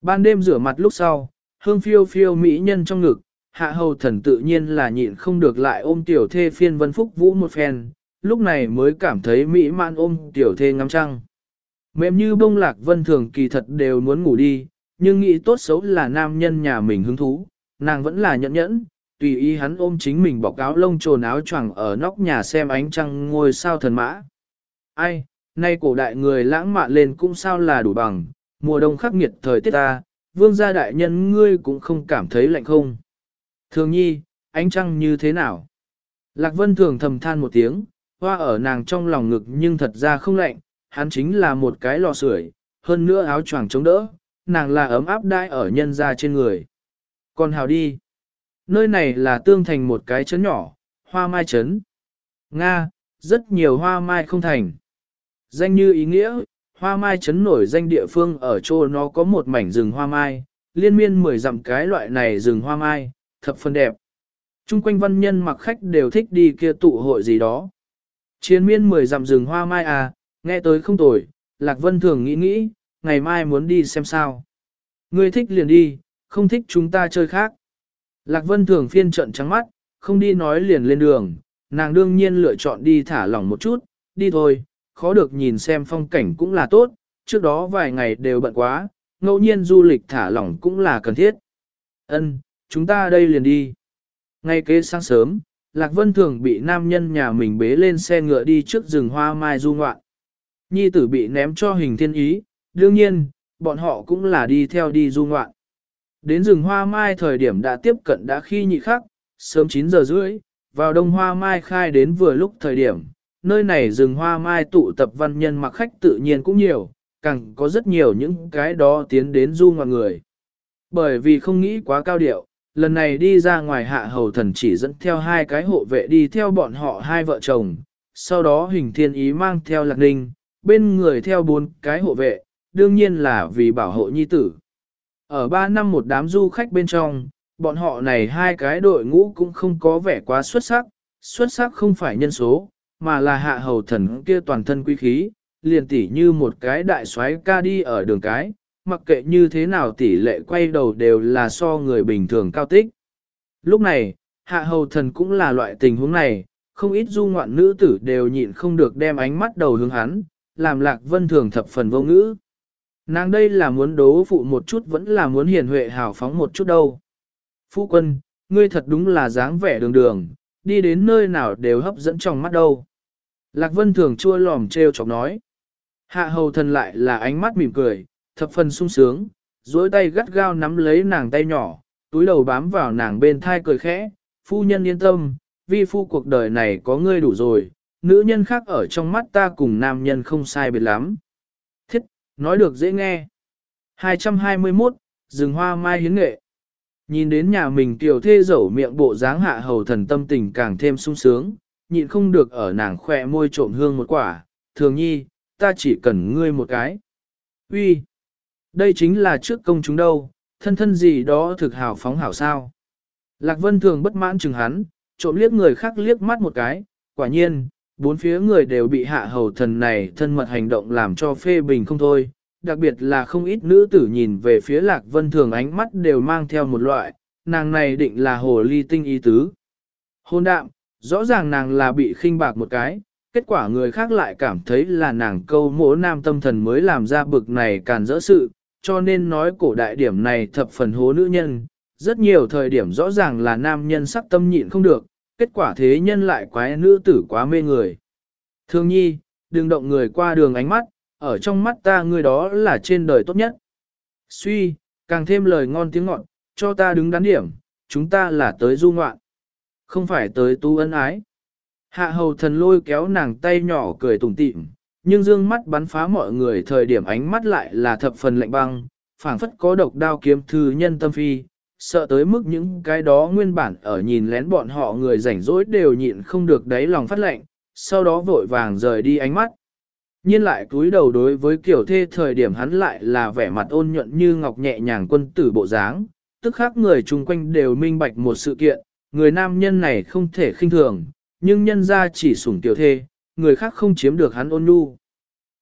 Ban đêm rửa mặt lúc sau, hương phiêu phiêu mỹ nhân trong ngực, hạ hầu thần tự nhiên là nhịn không được lại ôm tiểu thê phiên vân phúc vũ một phen, lúc này mới cảm thấy mỹ man ôm tiểu thê ngắm trăng. Mềm như bông lạc vân thường kỳ thật đều muốn ngủ đi, nhưng nghĩ tốt xấu là nam nhân nhà mình hứng thú, nàng vẫn là nhẫn nhẫn, tùy ý hắn ôm chính mình bọc áo lông trồn áo choàng ở nóc nhà xem ánh trăng ngôi sao thần mã. Ai, nay cổ đại người lãng mạn lên cũng sao là đủ bằng, mùa đông khắc nghiệt thời tiết ta, vương gia đại nhân ngươi cũng không cảm thấy lạnh không. Thường nhi, ánh trăng như thế nào? Lạc Vân thường thầm than một tiếng, hoa ở nàng trong lòng ngực nhưng thật ra không lạnh, hắn chính là một cái lò sưởi, hơn nữa áo choàng chống đỡ, nàng là ấm áp đai ở nhân ra trên người. Còn hào đi. Nơi này là tương thành một cái trấn nhỏ, hoa mai trấn, Nga, rất nhiều hoa mai không thành. Danh như ý nghĩa, hoa mai trấn nổi danh địa phương ở chỗ nó có một mảnh rừng hoa mai, liên miên mười dặm cái loại này rừng hoa mai, thập phần đẹp. Trung quanh văn nhân mặc khách đều thích đi kia tụ hội gì đó. Chiến miên mười dặm rừng hoa mai à, nghe tới không tồi, Lạc Vân thường nghĩ nghĩ, ngày mai muốn đi xem sao. Ngươi thích liền đi, không thích chúng ta chơi khác. Lạc Vân thường phiên trận trắng mắt, không đi nói liền lên đường, nàng đương nhiên lựa chọn đi thả lỏng một chút, đi thôi, khó được nhìn xem phong cảnh cũng là tốt, trước đó vài ngày đều bận quá, ngẫu nhiên du lịch thả lỏng cũng là cần thiết. Ân, chúng ta đây liền đi. Ngay kế sáng sớm, Lạc Vân Thường bị nam nhân nhà mình bế lên xe ngựa đi trước rừng hoa mai du ngoạn. Nhi tử bị ném cho hình thiên ý, đương nhiên, bọn họ cũng là đi theo đi du ngoạn. Đến rừng hoa mai thời điểm đã tiếp cận đã khi nhị khắc, sớm 9 giờ rưỡi, vào đông hoa mai khai đến vừa lúc thời điểm, nơi này rừng hoa mai tụ tập văn nhân mặc khách tự nhiên cũng nhiều, càng có rất nhiều những cái đó tiến đến du ngoạn người. Bởi vì không nghĩ quá cao điệu, lần này đi ra ngoài hạ hầu thần chỉ dẫn theo hai cái hộ vệ đi theo bọn họ hai vợ chồng, sau đó hình thiên ý mang theo lạc ninh, bên người theo bốn cái hộ vệ, đương nhiên là vì bảo hộ nhi tử. Ở ba năm một đám du khách bên trong, bọn họ này hai cái đội ngũ cũng không có vẻ quá xuất sắc, xuất sắc không phải nhân số, mà là hạ hầu thần kia toàn thân quý khí, liền tỉ như một cái đại soái ca đi ở đường cái, mặc kệ như thế nào tỷ lệ quay đầu đều là so người bình thường cao tích. Lúc này, hạ hầu thần cũng là loại tình huống này, không ít du ngoạn nữ tử đều nhịn không được đem ánh mắt đầu hướng hắn, làm lạc vân thường thập phần vô ngữ. Nàng đây là muốn đố phụ một chút vẫn là muốn hiền huệ hào phóng một chút đâu. Phu quân, ngươi thật đúng là dáng vẻ đường đường, đi đến nơi nào đều hấp dẫn trong mắt đâu. Lạc Vân thường chua lòm treo chọc nói. Hạ hầu thần lại là ánh mắt mỉm cười, thập phần sung sướng, duỗi tay gắt gao nắm lấy nàng tay nhỏ, túi đầu bám vào nàng bên thai cười khẽ, phu nhân yên tâm, vi phu cuộc đời này có ngươi đủ rồi, nữ nhân khác ở trong mắt ta cùng nam nhân không sai biệt lắm. Nói được dễ nghe. 221, rừng hoa mai hiến nghệ. Nhìn đến nhà mình tiểu thê dẫu miệng bộ dáng hạ hầu thần tâm tình càng thêm sung sướng, nhịn không được ở nàng khỏe môi trộm hương một quả, thường nhi, ta chỉ cần ngươi một cái. Uy, Đây chính là trước công chúng đâu, thân thân gì đó thực hào phóng hảo sao. Lạc Vân thường bất mãn chừng hắn, trộm liếc người khác liếc mắt một cái, quả nhiên, bốn phía người đều bị hạ hầu thần này thân mật hành động làm cho phê bình không thôi, đặc biệt là không ít nữ tử nhìn về phía lạc vân thường ánh mắt đều mang theo một loại, nàng này định là hồ ly tinh ý tứ. Hôn đạm, rõ ràng nàng là bị khinh bạc một cái, kết quả người khác lại cảm thấy là nàng câu mỗ nam tâm thần mới làm ra bực này càn dỡ sự, cho nên nói cổ đại điểm này thập phần hố nữ nhân, rất nhiều thời điểm rõ ràng là nam nhân sắc tâm nhịn không được, kết quả thế nhân lại quái nữ tử quá mê người. Thương nhi, đừng động người qua đường ánh mắt, ở trong mắt ta người đó là trên đời tốt nhất. Suy, càng thêm lời ngon tiếng ngọt, cho ta đứng đắn điểm, chúng ta là tới du ngoạn. Không phải tới tu ân ái. Hạ hầu thần lôi kéo nàng tay nhỏ cười tủm tỉm, nhưng dương mắt bắn phá mọi người thời điểm ánh mắt lại là thập phần lạnh băng, phảng phất có độc đao kiếm thư nhân tâm phi, sợ tới mức những cái đó nguyên bản ở nhìn lén bọn họ người rảnh rỗi đều nhịn không được đáy lòng phát lệnh, sau đó vội vàng rời đi ánh mắt. Nhiên lại cúi đầu đối với kiểu thê thời điểm hắn lại là vẻ mặt ôn nhuận như ngọc nhẹ nhàng quân tử bộ dáng, tức khác người chung quanh đều minh bạch một sự kiện, người nam nhân này không thể khinh thường, nhưng nhân ra chỉ sủng tiểu thê, người khác không chiếm được hắn ôn nhu.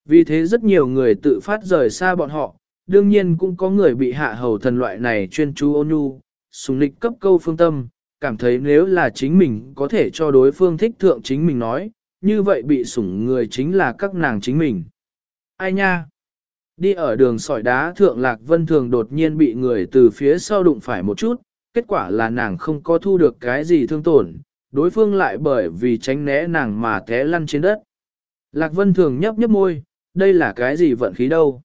Vì thế rất nhiều người tự phát rời xa bọn họ, đương nhiên cũng có người bị hạ hầu thần loại này chuyên chú ôn nhu, sùng lịch cấp câu phương tâm, cảm thấy nếu là chính mình có thể cho đối phương thích thượng chính mình nói, như vậy bị sủng người chính là các nàng chính mình. Ai nha? Đi ở đường sỏi đá thượng lạc vân thường đột nhiên bị người từ phía sau đụng phải một chút, kết quả là nàng không có thu được cái gì thương tổn, đối phương lại bởi vì tránh né nàng mà té lăn trên đất. Lạc vân thường nhấp nhấp môi, đây là cái gì vận khí đâu?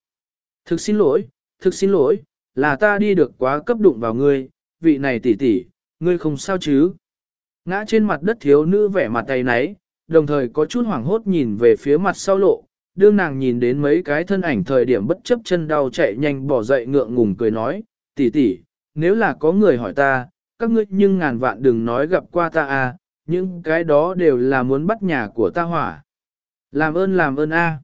Thực xin lỗi, thực xin lỗi, là ta đi được quá cấp đụng vào ngươi, vị này tỷ tỷ, ngươi không sao chứ? Ngã trên mặt đất thiếu nữ vẻ mặt tay náy, đồng thời có chút hoảng hốt nhìn về phía mặt sau lộ, đương nàng nhìn đến mấy cái thân ảnh thời điểm bất chấp chân đau chạy nhanh bỏ dậy ngượng ngùng cười nói, tỷ tỷ, nếu là có người hỏi ta, các ngươi nhưng ngàn vạn đừng nói gặp qua ta à, những cái đó đều là muốn bắt nhà của ta hỏa. Làm ơn làm ơn a.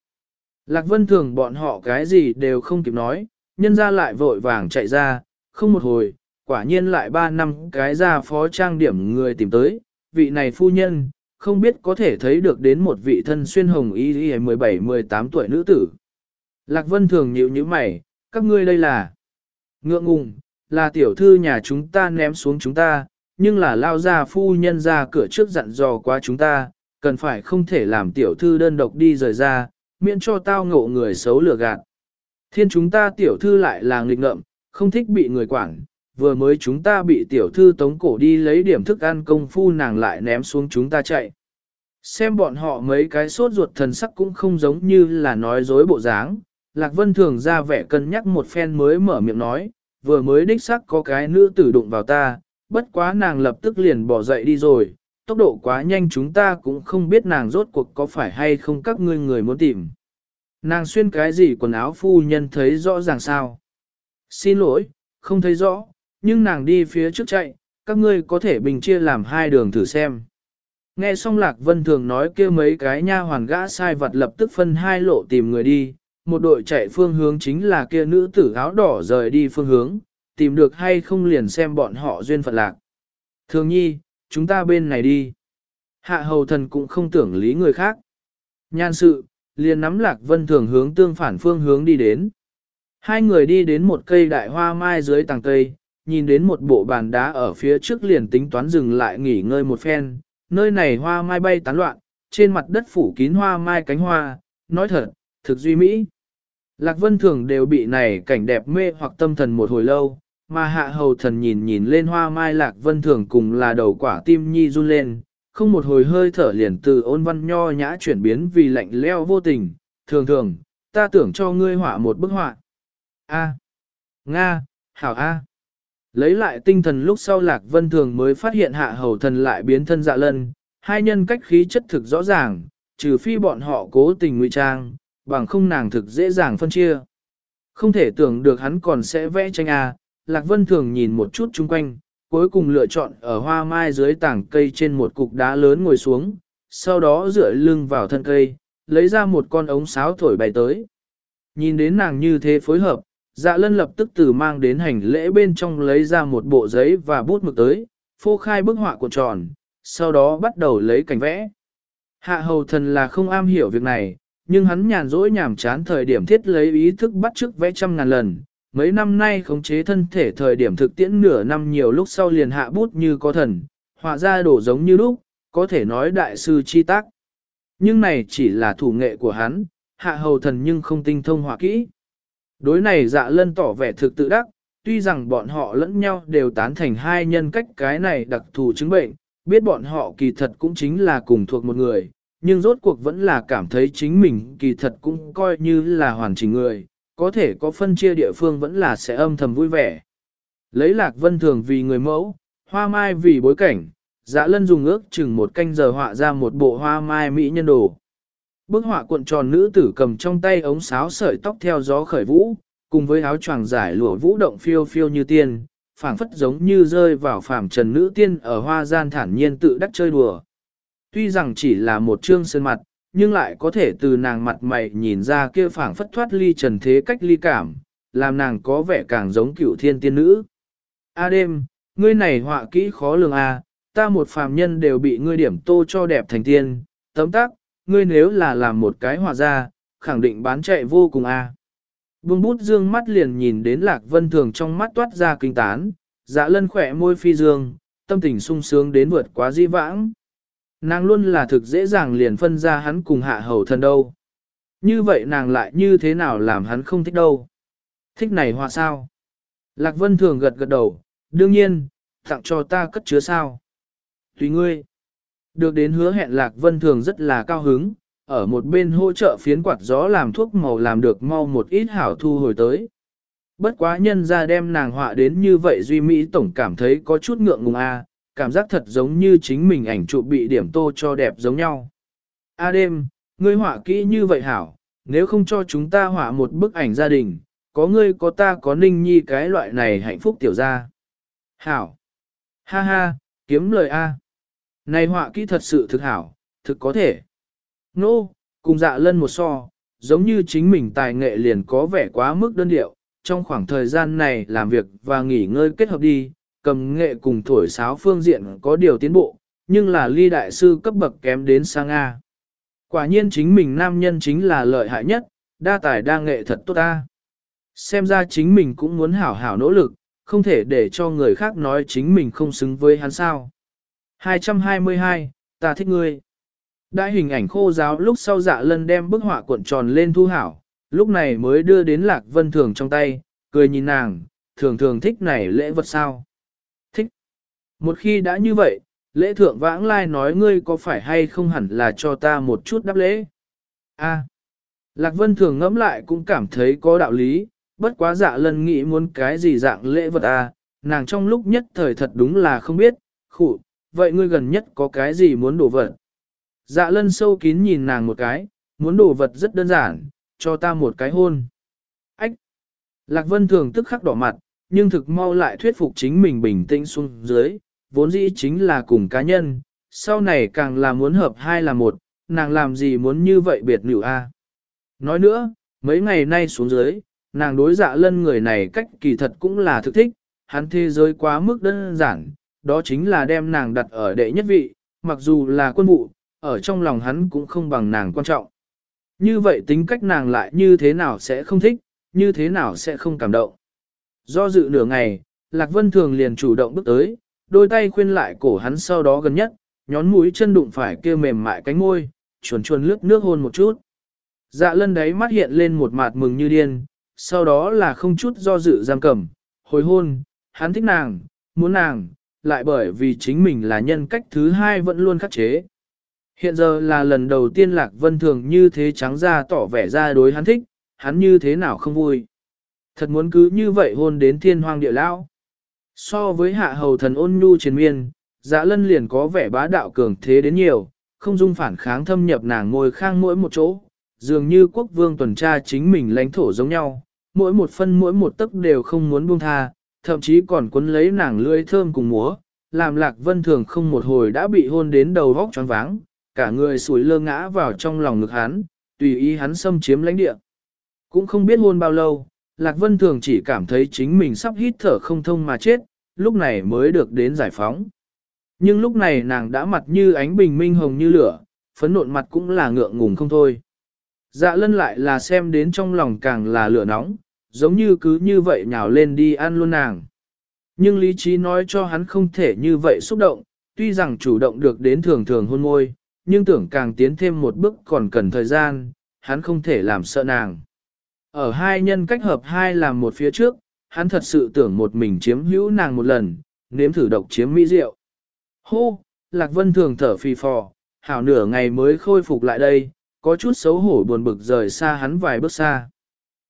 Lạc Vân Thường bọn họ cái gì đều không kịp nói, nhân ra lại vội vàng chạy ra, không một hồi, quả nhiên lại ba năm cái ra phó trang điểm người tìm tới, vị này phu nhân, không biết có thể thấy được đến một vị thân xuyên hồng y 17-18 tuổi nữ tử. Lạc Vân Thường nhíu như mày, các ngươi đây là ngượng ngùng, là tiểu thư nhà chúng ta ném xuống chúng ta, nhưng là lao ra phu nhân ra cửa trước dặn dò qua chúng ta, cần phải không thể làm tiểu thư đơn độc đi rời ra, miễn cho tao ngộ người xấu lừa gạt. Thiên chúng ta tiểu thư lại là nghịch ngợm, không thích bị người quản, vừa mới chúng ta bị tiểu thư tống cổ đi lấy điểm thức ăn công phu nàng lại ném xuống chúng ta chạy. Xem bọn họ mấy cái sốt ruột thần sắc cũng không giống như là nói dối bộ dáng. Lạc Vân thường ra vẻ cân nhắc một phen mới mở miệng nói, vừa mới đích sắc có cái nữ tử đụng vào ta, bất quá nàng lập tức liền bỏ dậy đi rồi, tốc độ quá nhanh chúng ta cũng không biết nàng rốt cuộc có phải hay không các ngươi người muốn tìm. Nàng xuyên cái gì quần áo phu nhân thấy rõ ràng sao? Xin lỗi, không thấy rõ, nhưng nàng đi phía trước chạy, các ngươi có thể bình chia làm hai đường thử xem. Nghe xong Lạc Vân Thường nói kia mấy cái nha hoàn gã sai vật lập tức phân hai lộ tìm người đi, một đội chạy phương hướng chính là kia nữ tử áo đỏ rời đi phương hướng, tìm được hay không liền xem bọn họ duyên phận lạc. Thường nhi, chúng ta bên này đi. Hạ hầu thần cũng không tưởng lý người khác. Nhan sự, liền nắm Lạc Vân Thường hướng tương phản phương hướng đi đến. Hai người đi đến một cây đại hoa mai dưới tàng cây, nhìn đến một bộ bàn đá ở phía trước liền tính toán dừng lại nghỉ ngơi một phen, nơi này hoa mai bay tán loạn, trên mặt đất phủ kín hoa mai cánh hoa, nói thật, thực duy mỹ. Lạc Vân Thường đều bị này cảnh đẹp mê hoặc tâm thần một hồi lâu, mà hạ hầu thần nhìn nhìn lên hoa mai Lạc Vân Thường cùng là đầu quả tim nhi run lên, không một hồi hơi thở liền từ ôn văn nho nhã chuyển biến vì lạnh leo vô tình, thường thường, ta tưởng cho ngươi họa một bức họa. A. Nga, Hảo A. Lấy lại tinh thần lúc sau Lạc Vân Thường mới phát hiện hạ hầu thần lại biến thân dạ lân, hai nhân cách khí chất thực rõ ràng, trừ phi bọn họ cố tình ngụy trang, bằng không nàng thực dễ dàng phân chia. Không thể tưởng được hắn còn sẽ vẽ tranh A, Lạc Vân Thường nhìn một chút chung quanh, cuối cùng lựa chọn ở hoa mai dưới tảng cây trên một cục đá lớn ngồi xuống, sau đó dựa lưng vào thân cây, lấy ra một con ống sáo thổi bay tới. Nhìn đến nàng như thế phối hợp, Dạ lân lập tức từ mang đến hành lễ bên trong lấy ra một bộ giấy và bút mực tới, phô khai bức họa cuộn tròn, sau đó bắt đầu lấy cảnh vẽ. Hạ hầu thần là không am hiểu việc này, nhưng hắn nhàn rỗi nhàm chán thời điểm thiết lấy ý thức bắt chước vẽ trăm ngàn lần. Mấy năm nay khống chế thân thể thời điểm thực tiễn nửa năm nhiều lúc sau liền hạ bút như có thần, họa ra đổ giống như lúc, có thể nói đại sư chi tác. Nhưng này chỉ là thủ nghệ của hắn, hạ hầu thần nhưng không tinh thông họa kỹ. Đối này dạ lân tỏ vẻ thực tự đắc, tuy rằng bọn họ lẫn nhau đều tán thành hai nhân cách cái này đặc thù chứng bệnh, biết bọn họ kỳ thật cũng chính là cùng thuộc một người, nhưng rốt cuộc vẫn là cảm thấy chính mình kỳ thật cũng coi như là hoàn chỉnh người, có thể có phân chia địa phương vẫn là sẽ âm thầm vui vẻ. Lấy lạc vân thường vì người mẫu, hoa mai vì bối cảnh, dạ lân dùng ước chừng một canh giờ họa ra một bộ hoa mai mỹ nhân đồ. Bức họa cuộn tròn nữ tử cầm trong tay ống sáo sợi tóc theo gió khởi vũ, cùng với áo choàng giải lụa vũ động phiêu phiêu như tiên, phảng phất giống như rơi vào phàm trần nữ tiên ở hoa gian thản nhiên tự đắc chơi đùa. Tuy rằng chỉ là một chương sơn mặt, nhưng lại có thể từ nàng mặt mày nhìn ra kia phảng phất thoát ly trần thế cách ly cảm, làm nàng có vẻ càng giống cựu thiên tiên nữ. A đêm, ngươi này họa kỹ khó lường a, ta một phàm nhân đều bị ngươi điểm tô cho đẹp thành tiên, tấm tắc, ngươi nếu là làm một cái họa ra, khẳng định bán chạy vô cùng a. À. Vương bút dương mắt liền nhìn đến lạc vân thường trong mắt toát ra kinh tán, dạ lân khỏe môi phi dương, tâm tình sung sướng đến vượt quá di vãng. Nàng luôn là thực dễ dàng liền phân ra hắn cùng hạ hầu thân đâu. Như vậy nàng lại như thế nào làm hắn không thích đâu. Thích này họa sao? Lạc Vân thường gật gật đầu, đương nhiên, tặng cho ta cất chứa sao. Tùy ngươi. Được đến hứa hẹn Lạc Vân thường rất là cao hứng, ở một bên hỗ trợ phiến quạt gió làm thuốc màu làm được mau một ít hảo thu hồi tới. Bất quá nhân ra đem nàng họa đến như vậy Duy Mỹ tổng cảm thấy có chút ngượng ngùng a, cảm giác thật giống như chính mình ảnh chụp bị điểm tô cho đẹp giống nhau. A đêm, ngươi họa kỹ như vậy hảo, nếu không cho chúng ta họa một bức ảnh gia đình, có ngươi có ta có ninh nhi cái loại này hạnh phúc tiểu ra. Hảo. Ha ha, kiếm lời A. Này họa kỹ thật sự thực hảo, thực có thể. Nô, no, cùng dạ lân một so, giống như chính mình tài nghệ liền có vẻ quá mức đơn điệu, trong khoảng thời gian này làm việc và nghỉ ngơi kết hợp đi, cầm nghệ cùng thổi sáo phương diện có điều tiến bộ, nhưng là ly đại sư cấp bậc kém đến sang A. Quả nhiên chính mình nam nhân chính là lợi hại nhất, đa tài đa nghệ thật tốt ta. Xem ra chính mình cũng muốn hảo hảo nỗ lực, không thể để cho người khác nói chính mình không xứng với hắn sao. 222, ta thích ngươi. Đại hình ảnh khô giáo lúc sau dạ lân đem bức họa cuộn tròn lên thu hảo, lúc này mới đưa đến lạc vân thường trong tay, cười nhìn nàng, thường thường thích này lễ vật sao. Một khi đã như vậy, lễ thượng vãng lai nói ngươi có phải hay không hẳn là cho ta một chút đáp lễ. A. Lạc vân thường ngẫm lại cũng cảm thấy có đạo lý, bất quá dạ lân nghĩ muốn cái gì dạng lễ vật à, nàng trong lúc nhất thời thật đúng là không biết, khụ, vậy ngươi gần nhất có cái gì muốn đổ vật? Dạ lân sâu kín nhìn nàng một cái, muốn đổ vật rất đơn giản, cho ta một cái hôn. Ách! Lạc Vân thường tức khắc đỏ mặt, nhưng thực mau lại thuyết phục chính mình bình tĩnh xuống dưới, vốn dĩ chính là cùng cá nhân, sau này càng là muốn hợp hai là một, nàng làm gì muốn như vậy biệt nữ a? Nói nữa, mấy ngày nay xuống dưới, nàng đối dạ lân người này cách kỳ thật cũng là thực thích, hắn thế giới quá mức đơn giản, đó chính là đem nàng đặt ở đệ nhất vị, mặc dù là quân vụ, ở trong lòng hắn cũng không bằng nàng quan trọng. Như vậy tính cách nàng lại như thế nào sẽ không thích, như thế nào sẽ không cảm động. Do dự nửa ngày, Lạc Vân Thường liền chủ động bước tới, đôi tay khuyên lại cổ hắn sau đó gần nhất, nhón mũi chân đụng phải kia mềm mại cánh môi, chuồn chuồn lướt nước hôn một chút. Dạ lân đấy mắt hiện lên một mặt mừng như điên, sau đó là không chút do dự giam cầm, hồi hôn, hắn thích nàng, muốn nàng, lại bởi vì chính mình là nhân cách thứ hai vẫn luôn khắc chế. Hiện giờ là lần đầu tiên Lạc Vân Thường như thế trắng ra tỏ vẻ ra đối hắn thích, hắn như thế nào không vui. Thật muốn cứ như vậy hôn đến thiên hoang địa lão. So với hạ hầu thần ôn nhu triền miên, dạ lân liền có vẻ bá đạo cường thế đến nhiều, không dung phản kháng thâm nhập nàng ngồi khang mỗi một chỗ, dường như quốc vương tuần tra chính mình lãnh thổ giống nhau, mỗi một phân mỗi một tấc đều không muốn buông tha, thậm chí còn cuốn lấy nàng lưỡi thơm cùng múa, làm lạc vân thường không một hồi đã bị hôn đến đầu vóc choáng váng, cả người sủi lơ ngã vào trong lòng ngực hắn, tùy ý hắn xâm chiếm lãnh địa. Cũng không biết hôn bao lâu, Lạc Vân Thường chỉ cảm thấy chính mình sắp hít thở không thông mà chết, lúc này mới được đến giải phóng. Nhưng lúc này nàng đã mặt như ánh bình minh hồng như lửa, phấn nộn mặt cũng là ngượng ngùng không thôi. Dạ lân lại là xem đến trong lòng càng là lửa nóng, giống như cứ như vậy nhào lên đi ăn luôn nàng. Nhưng lý trí nói cho hắn không thể như vậy xúc động, tuy rằng chủ động được đến thường thường hôn môi, nhưng tưởng càng tiến thêm một bước còn cần thời gian, hắn không thể làm sợ nàng. Ở hai nhân cách hợp hai làm một phía trước, hắn thật sự tưởng một mình chiếm hữu nàng một lần, nếm thử độc chiếm mỹ rượu. Hô, Lạc Vân thường thở phì phò, hảo nửa ngày mới khôi phục lại đây, có chút xấu hổ buồn bực rời xa hắn vài bước xa.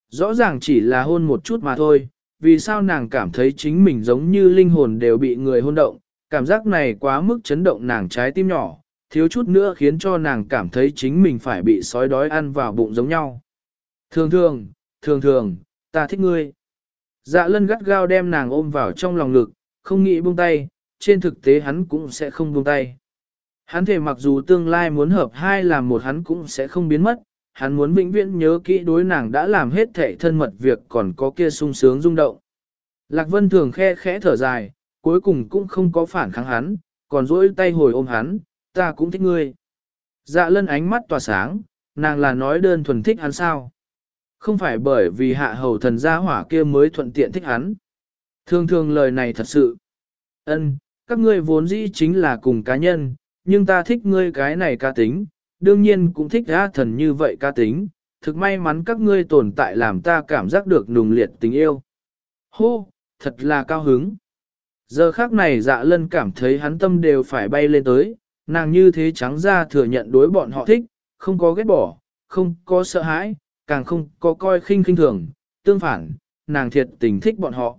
Rõ ràng chỉ là hôn một chút mà thôi, vì sao nàng cảm thấy chính mình giống như linh hồn đều bị người hôn động, cảm giác này quá mức chấn động nàng trái tim nhỏ, thiếu chút nữa khiến cho nàng cảm thấy chính mình phải bị sói đói ăn vào bụng giống nhau. Thường thường, thường thường, ta thích ngươi. Dạ lân gắt gao đem nàng ôm vào trong lòng ngực, không nghĩ buông tay, trên thực tế hắn cũng sẽ không buông tay. Hắn thể mặc dù tương lai muốn hợp hai làm một hắn cũng sẽ không biến mất, hắn muốn vĩnh viễn nhớ kỹ đối nàng đã làm hết thể thân mật việc còn có kia sung sướng rung động. Lạc Vân thường khe khẽ thở dài, cuối cùng cũng không có phản kháng hắn, còn duỗi tay hồi ôm hắn, ta cũng thích ngươi. Dạ lân ánh mắt tỏa sáng, nàng là nói đơn thuần thích hắn sao. Không phải bởi vì hạ hầu thần gia hỏa kia mới thuận tiện thích hắn. Thường thường lời này thật sự. Ân, các ngươi vốn dĩ chính là cùng cá nhân, nhưng ta thích ngươi cái này ca tính, đương nhiên cũng thích ra thần như vậy ca tính, thực may mắn các ngươi tồn tại làm ta cảm giác được nùng liệt tình yêu. Hô, thật là cao hứng. Giờ khác này dạ lân cảm thấy hắn tâm đều phải bay lên tới, nàng như thế trắng ra thừa nhận đối bọn họ thích, không có ghét bỏ, không có sợ hãi, càng không có coi khinh khinh thường, tương phản, nàng thiệt tình thích bọn họ.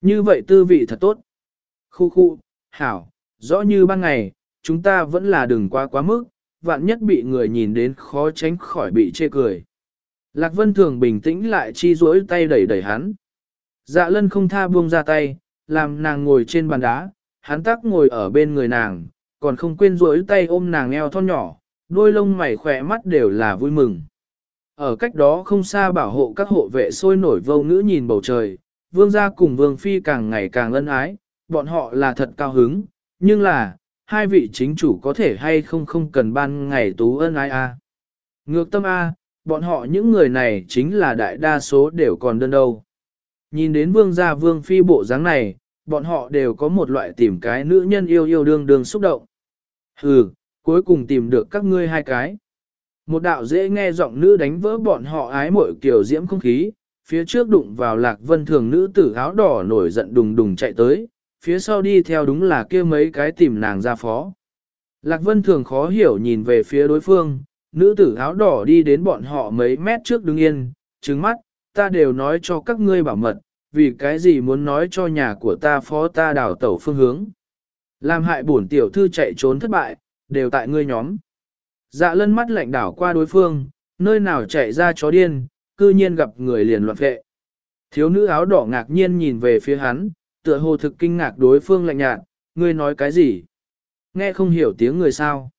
Như vậy tư vị thật tốt. Khu khu, hảo, rõ như ban ngày, chúng ta vẫn là đừng quá quá mức, vạn nhất bị người nhìn đến khó tránh khỏi bị chê cười. Lạc Vân Thường bình tĩnh lại chi duỗi tay đẩy đẩy hắn. Dạ lân không tha buông ra tay, làm nàng ngồi trên bàn đá, hắn tắc ngồi ở bên người nàng, còn không quên duỗi tay ôm nàng eo thon nhỏ, đôi lông mày khỏe mắt đều là vui mừng. Ở cách đó không xa bảo hộ các hộ vệ sôi nổi vô ngữ nhìn bầu trời, vương gia cùng vương phi càng ngày càng ân ái, bọn họ là thật cao hứng, nhưng là, hai vị chính chủ có thể hay không không cần ban ngày tú ân ái a. Ngược tâm a, bọn họ những người này chính là đại đa số đều còn đơn đâu. Nhìn đến vương gia vương phi bộ dáng này, bọn họ đều có một loại tìm cái nữ nhân yêu yêu đương đương xúc động. Hừ, cuối cùng tìm được các ngươi hai cái. Một đạo dễ nghe giọng nữ đánh vỡ bọn họ ái mội kiểu diễm không khí, phía trước đụng vào lạc vân thường nữ tử áo đỏ nổi giận đùng đùng chạy tới, phía sau đi theo đúng là kia mấy cái tìm nàng ra phó. Lạc vân thường khó hiểu nhìn về phía đối phương, nữ tử áo đỏ đi đến bọn họ mấy mét trước đứng yên, trứng mắt, ta đều nói cho các ngươi bảo mật, vì cái gì muốn nói cho nhà của ta phó ta đảo tẩu phương hướng. Làm hại bổn tiểu thư chạy trốn thất bại, đều tại ngươi nhóm. Dạ lân mắt lạnh đảo qua đối phương, nơi nào chạy ra chó điên, cư nhiên gặp người liền loạn vệ. Thiếu nữ áo đỏ ngạc nhiên nhìn về phía hắn, tựa hồ thực kinh ngạc đối phương lạnh nhạt, ngươi nói cái gì? Nghe không hiểu tiếng người sao?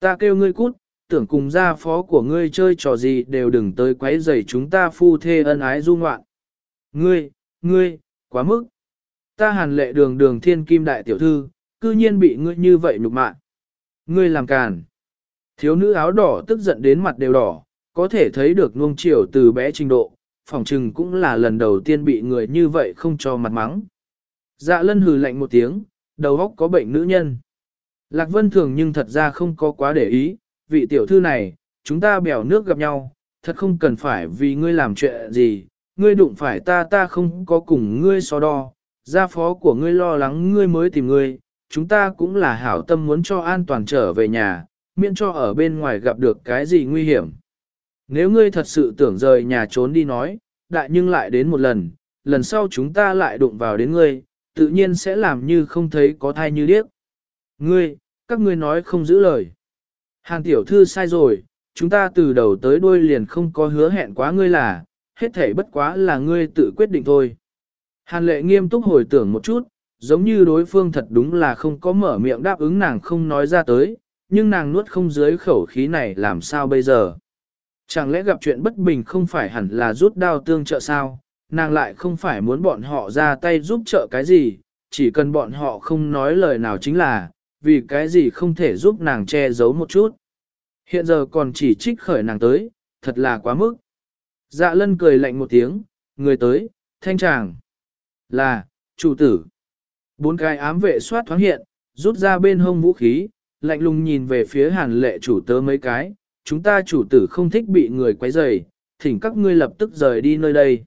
Ta kêu ngươi cút, tưởng cùng gia phó của ngươi chơi trò gì đều đừng tới quấy rầy chúng ta phu thê ân ái du ngoạn. Ngươi, ngươi, quá mức. Ta hàn lệ đường đường thiên kim đại tiểu thư, cư nhiên bị ngươi như vậy nhục mạ. Ngươi làm càn. Thiếu nữ áo đỏ tức giận đến mặt đều đỏ, có thể thấy được nuông chiều từ bé trình độ, phòng trừng cũng là lần đầu tiên bị người như vậy không cho mặt mắng. Dạ lân hừ lạnh một tiếng, đầu óc có bệnh nữ nhân. Lạc Vân Thường nhưng thật ra không có quá để ý, vị tiểu thư này, chúng ta bèo nước gặp nhau, thật không cần phải vì ngươi làm chuyện gì, ngươi đụng phải ta ta không có cùng ngươi so đo, gia phó của ngươi lo lắng ngươi mới tìm ngươi, chúng ta cũng là hảo tâm muốn cho an toàn trở về nhà, miễn cho ở bên ngoài gặp được cái gì nguy hiểm. Nếu ngươi thật sự tưởng rời nhà trốn đi nói, đại nhưng lại đến một lần, lần sau chúng ta lại đụng vào đến ngươi, tự nhiên sẽ làm như không thấy có thai như điếc. Ngươi, các ngươi nói không giữ lời. Hàn tiểu thư sai rồi, chúng ta từ đầu tới đuôi liền không có hứa hẹn quá ngươi là, hết thể bất quá là ngươi tự quyết định thôi. Hàn lệ nghiêm túc hồi tưởng một chút, giống như đối phương thật đúng là không có mở miệng đáp ứng nàng không nói ra tới, nhưng nàng nuốt không dưới khẩu khí này làm sao bây giờ. Chẳng lẽ gặp chuyện bất bình không phải hẳn là rút đao tương trợ sao, nàng lại không phải muốn bọn họ ra tay giúp trợ cái gì, chỉ cần bọn họ không nói lời nào chính là, vì cái gì không thể giúp nàng che giấu một chút. Hiện giờ còn chỉ trích khởi nàng tới, thật là quá mức. Dạ lân cười lạnh một tiếng, người tới, thanh tràng. Là, chủ tử. Bốn cái ám vệ soát thoáng hiện, rút ra bên hông vũ khí, lạnh lùng nhìn về phía hàn lệ chủ tớ mấy cái. Chúng ta chủ tử không thích bị người quấy rầy, thỉnh các ngươi lập tức rời đi nơi đây.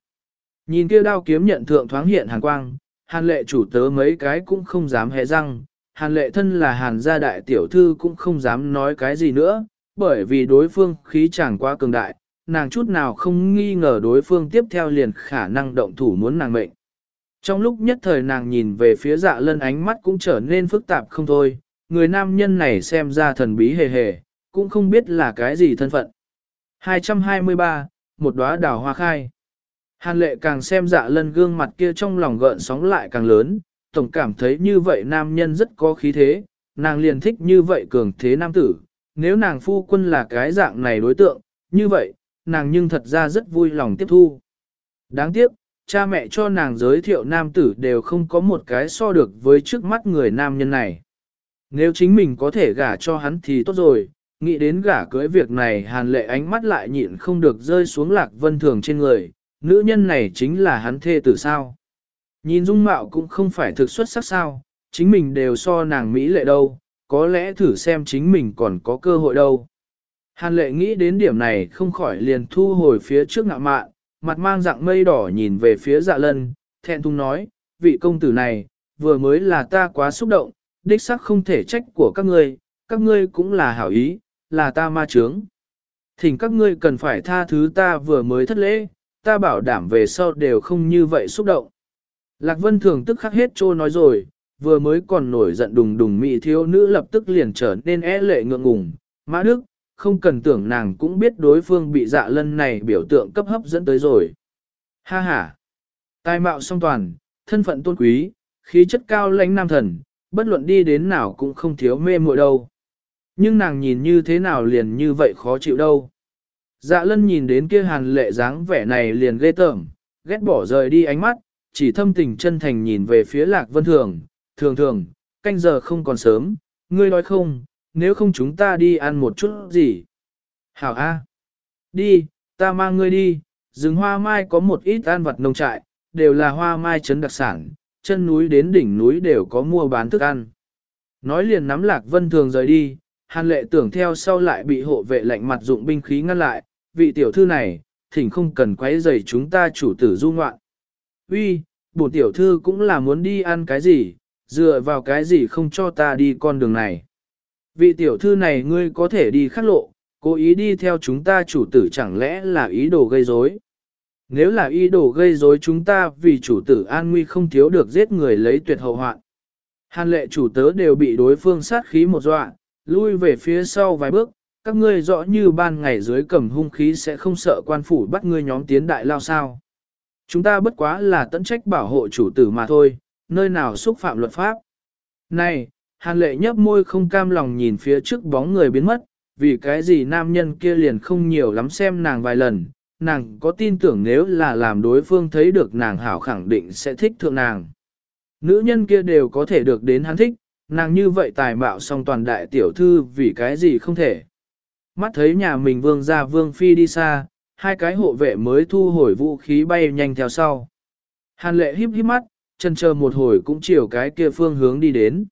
Nhìn kia đao kiếm nhận thượng thoáng hiện hàn quang, hàn lệ chủ tớ mấy cái cũng không dám hé răng, hàn lệ thân là hàn gia đại tiểu thư cũng không dám nói cái gì nữa, bởi vì đối phương khí chẳng quá cường đại, nàng chút nào không nghi ngờ đối phương tiếp theo liền khả năng động thủ muốn nàng mệnh. Trong lúc nhất thời nàng nhìn về phía dạ lân ánh mắt cũng trở nên phức tạp không thôi, người nam nhân này xem ra thần bí hề hề, cũng không biết là cái gì thân phận. 223, một đóa đào hoa khai. Hàn lệ càng xem dạ lân gương mặt kia trong lòng gợn sóng lại càng lớn, tổng cảm thấy như vậy nam nhân rất có khí thế, nàng liền thích như vậy cường thế nam tử. Nếu nàng phu quân là cái dạng này đối tượng, như vậy, nàng nhưng thật ra rất vui lòng tiếp thu. Đáng tiếc, cha mẹ cho nàng giới thiệu nam tử đều không có một cái so được với trước mắt người nam nhân này. Nếu chính mình có thể gả cho hắn thì tốt rồi, nghĩ đến gả cưới việc này hàn lệ ánh mắt lại nhịn không được rơi xuống lạc vân thường trên người, nữ nhân này chính là hắn thê tử sao. Nhìn dung mạo cũng không phải thực xuất sắc sao, chính mình đều so nàng Mỹ lệ đâu, có lẽ thử xem chính mình còn có cơ hội đâu. Hàn lệ nghĩ đến điểm này không khỏi liền thu hồi phía trước ngạ mạn, mặt mang dạng mây đỏ nhìn về phía dạ lân, thẹn thùng nói, vị công tử này, vừa mới là ta quá xúc động, đích sắc không thể trách của các ngươi, các ngươi cũng là hảo ý, là ta ma trướng. Thỉnh các ngươi cần phải tha thứ ta vừa mới thất lễ, ta bảo đảm về sau đều không như vậy xúc động. Lạc Vân Thường tức khắc hết trô nói rồi, vừa mới còn nổi giận đùng đùng mị thiếu nữ lập tức liền trở nên é lệ ngượng ngùng. Mã Đức, không cần tưởng nàng cũng biết đối phương bị dạ lân này biểu tượng cấp hấp dẫn tới rồi. Ha ha! Tài mạo song toàn, thân phận tôn quý, khí chất cao lãnh nam thần, bất luận đi đến nào cũng không thiếu mê muội đâu. Nhưng nàng nhìn như thế nào liền như vậy khó chịu đâu. Dạ lân nhìn đến kia hàn lệ dáng vẻ này liền ghê tởm, ghét bỏ rời đi ánh mắt, chỉ thâm tình chân thành nhìn về phía lạc vân thường, thường thường, canh giờ không còn sớm, ngươi nói không, nếu không chúng ta đi ăn một chút gì. Hảo A. Đi, ta mang ngươi đi, rừng hoa mai có một ít ăn vật nông trại, đều là hoa mai trấn đặc sản, chân núi đến đỉnh núi đều có mua bán thức ăn. Nói liền nắm lạc vân thường rời đi, hàn lệ tưởng theo sau lại bị hộ vệ lạnh mặt dụng binh khí ngăn lại, vị tiểu thư này, thỉnh không cần quấy rầy chúng ta chủ tử du ngoạn. Uy, bổn tiểu thư cũng là muốn đi ăn cái gì, dựa vào cái gì không cho ta đi con đường này. Vị tiểu thư này ngươi có thể đi khắc lộ, cố ý đi theo chúng ta chủ tử chẳng lẽ là ý đồ gây rối? Nếu là y đồ gây rối chúng ta vì chủ tử an nguy không thiếu được giết người lấy tuyệt hậu hoạn. Hàn lệ chủ tớ đều bị đối phương sát khí một dọa, lui về phía sau vài bước, các ngươi rõ như ban ngày dưới cầm hung khí sẽ không sợ quan phủ bắt ngươi nhóm tiến đại lao sao. Chúng ta bất quá là tận trách bảo hộ chủ tử mà thôi, nơi nào xúc phạm luật pháp. Này, hàn lệ nhấp môi không cam lòng nhìn phía trước bóng người biến mất, vì cái gì nam nhân kia liền không nhiều lắm xem nàng vài lần, nàng có tin tưởng nếu là làm đối phương thấy được nàng hảo khẳng định sẽ thích thượng nàng. Nữ nhân kia đều có thể được đến hắn thích, nàng như vậy tài mạo song toàn đại tiểu thư vì cái gì không thể. Mắt thấy nhà mình vương ra vương phi đi xa, hai cái hộ vệ mới thu hồi vũ khí bay nhanh theo sau. Hàn lệ híp híp mắt, chân chờ một hồi cũng chiều cái kia phương hướng đi đến.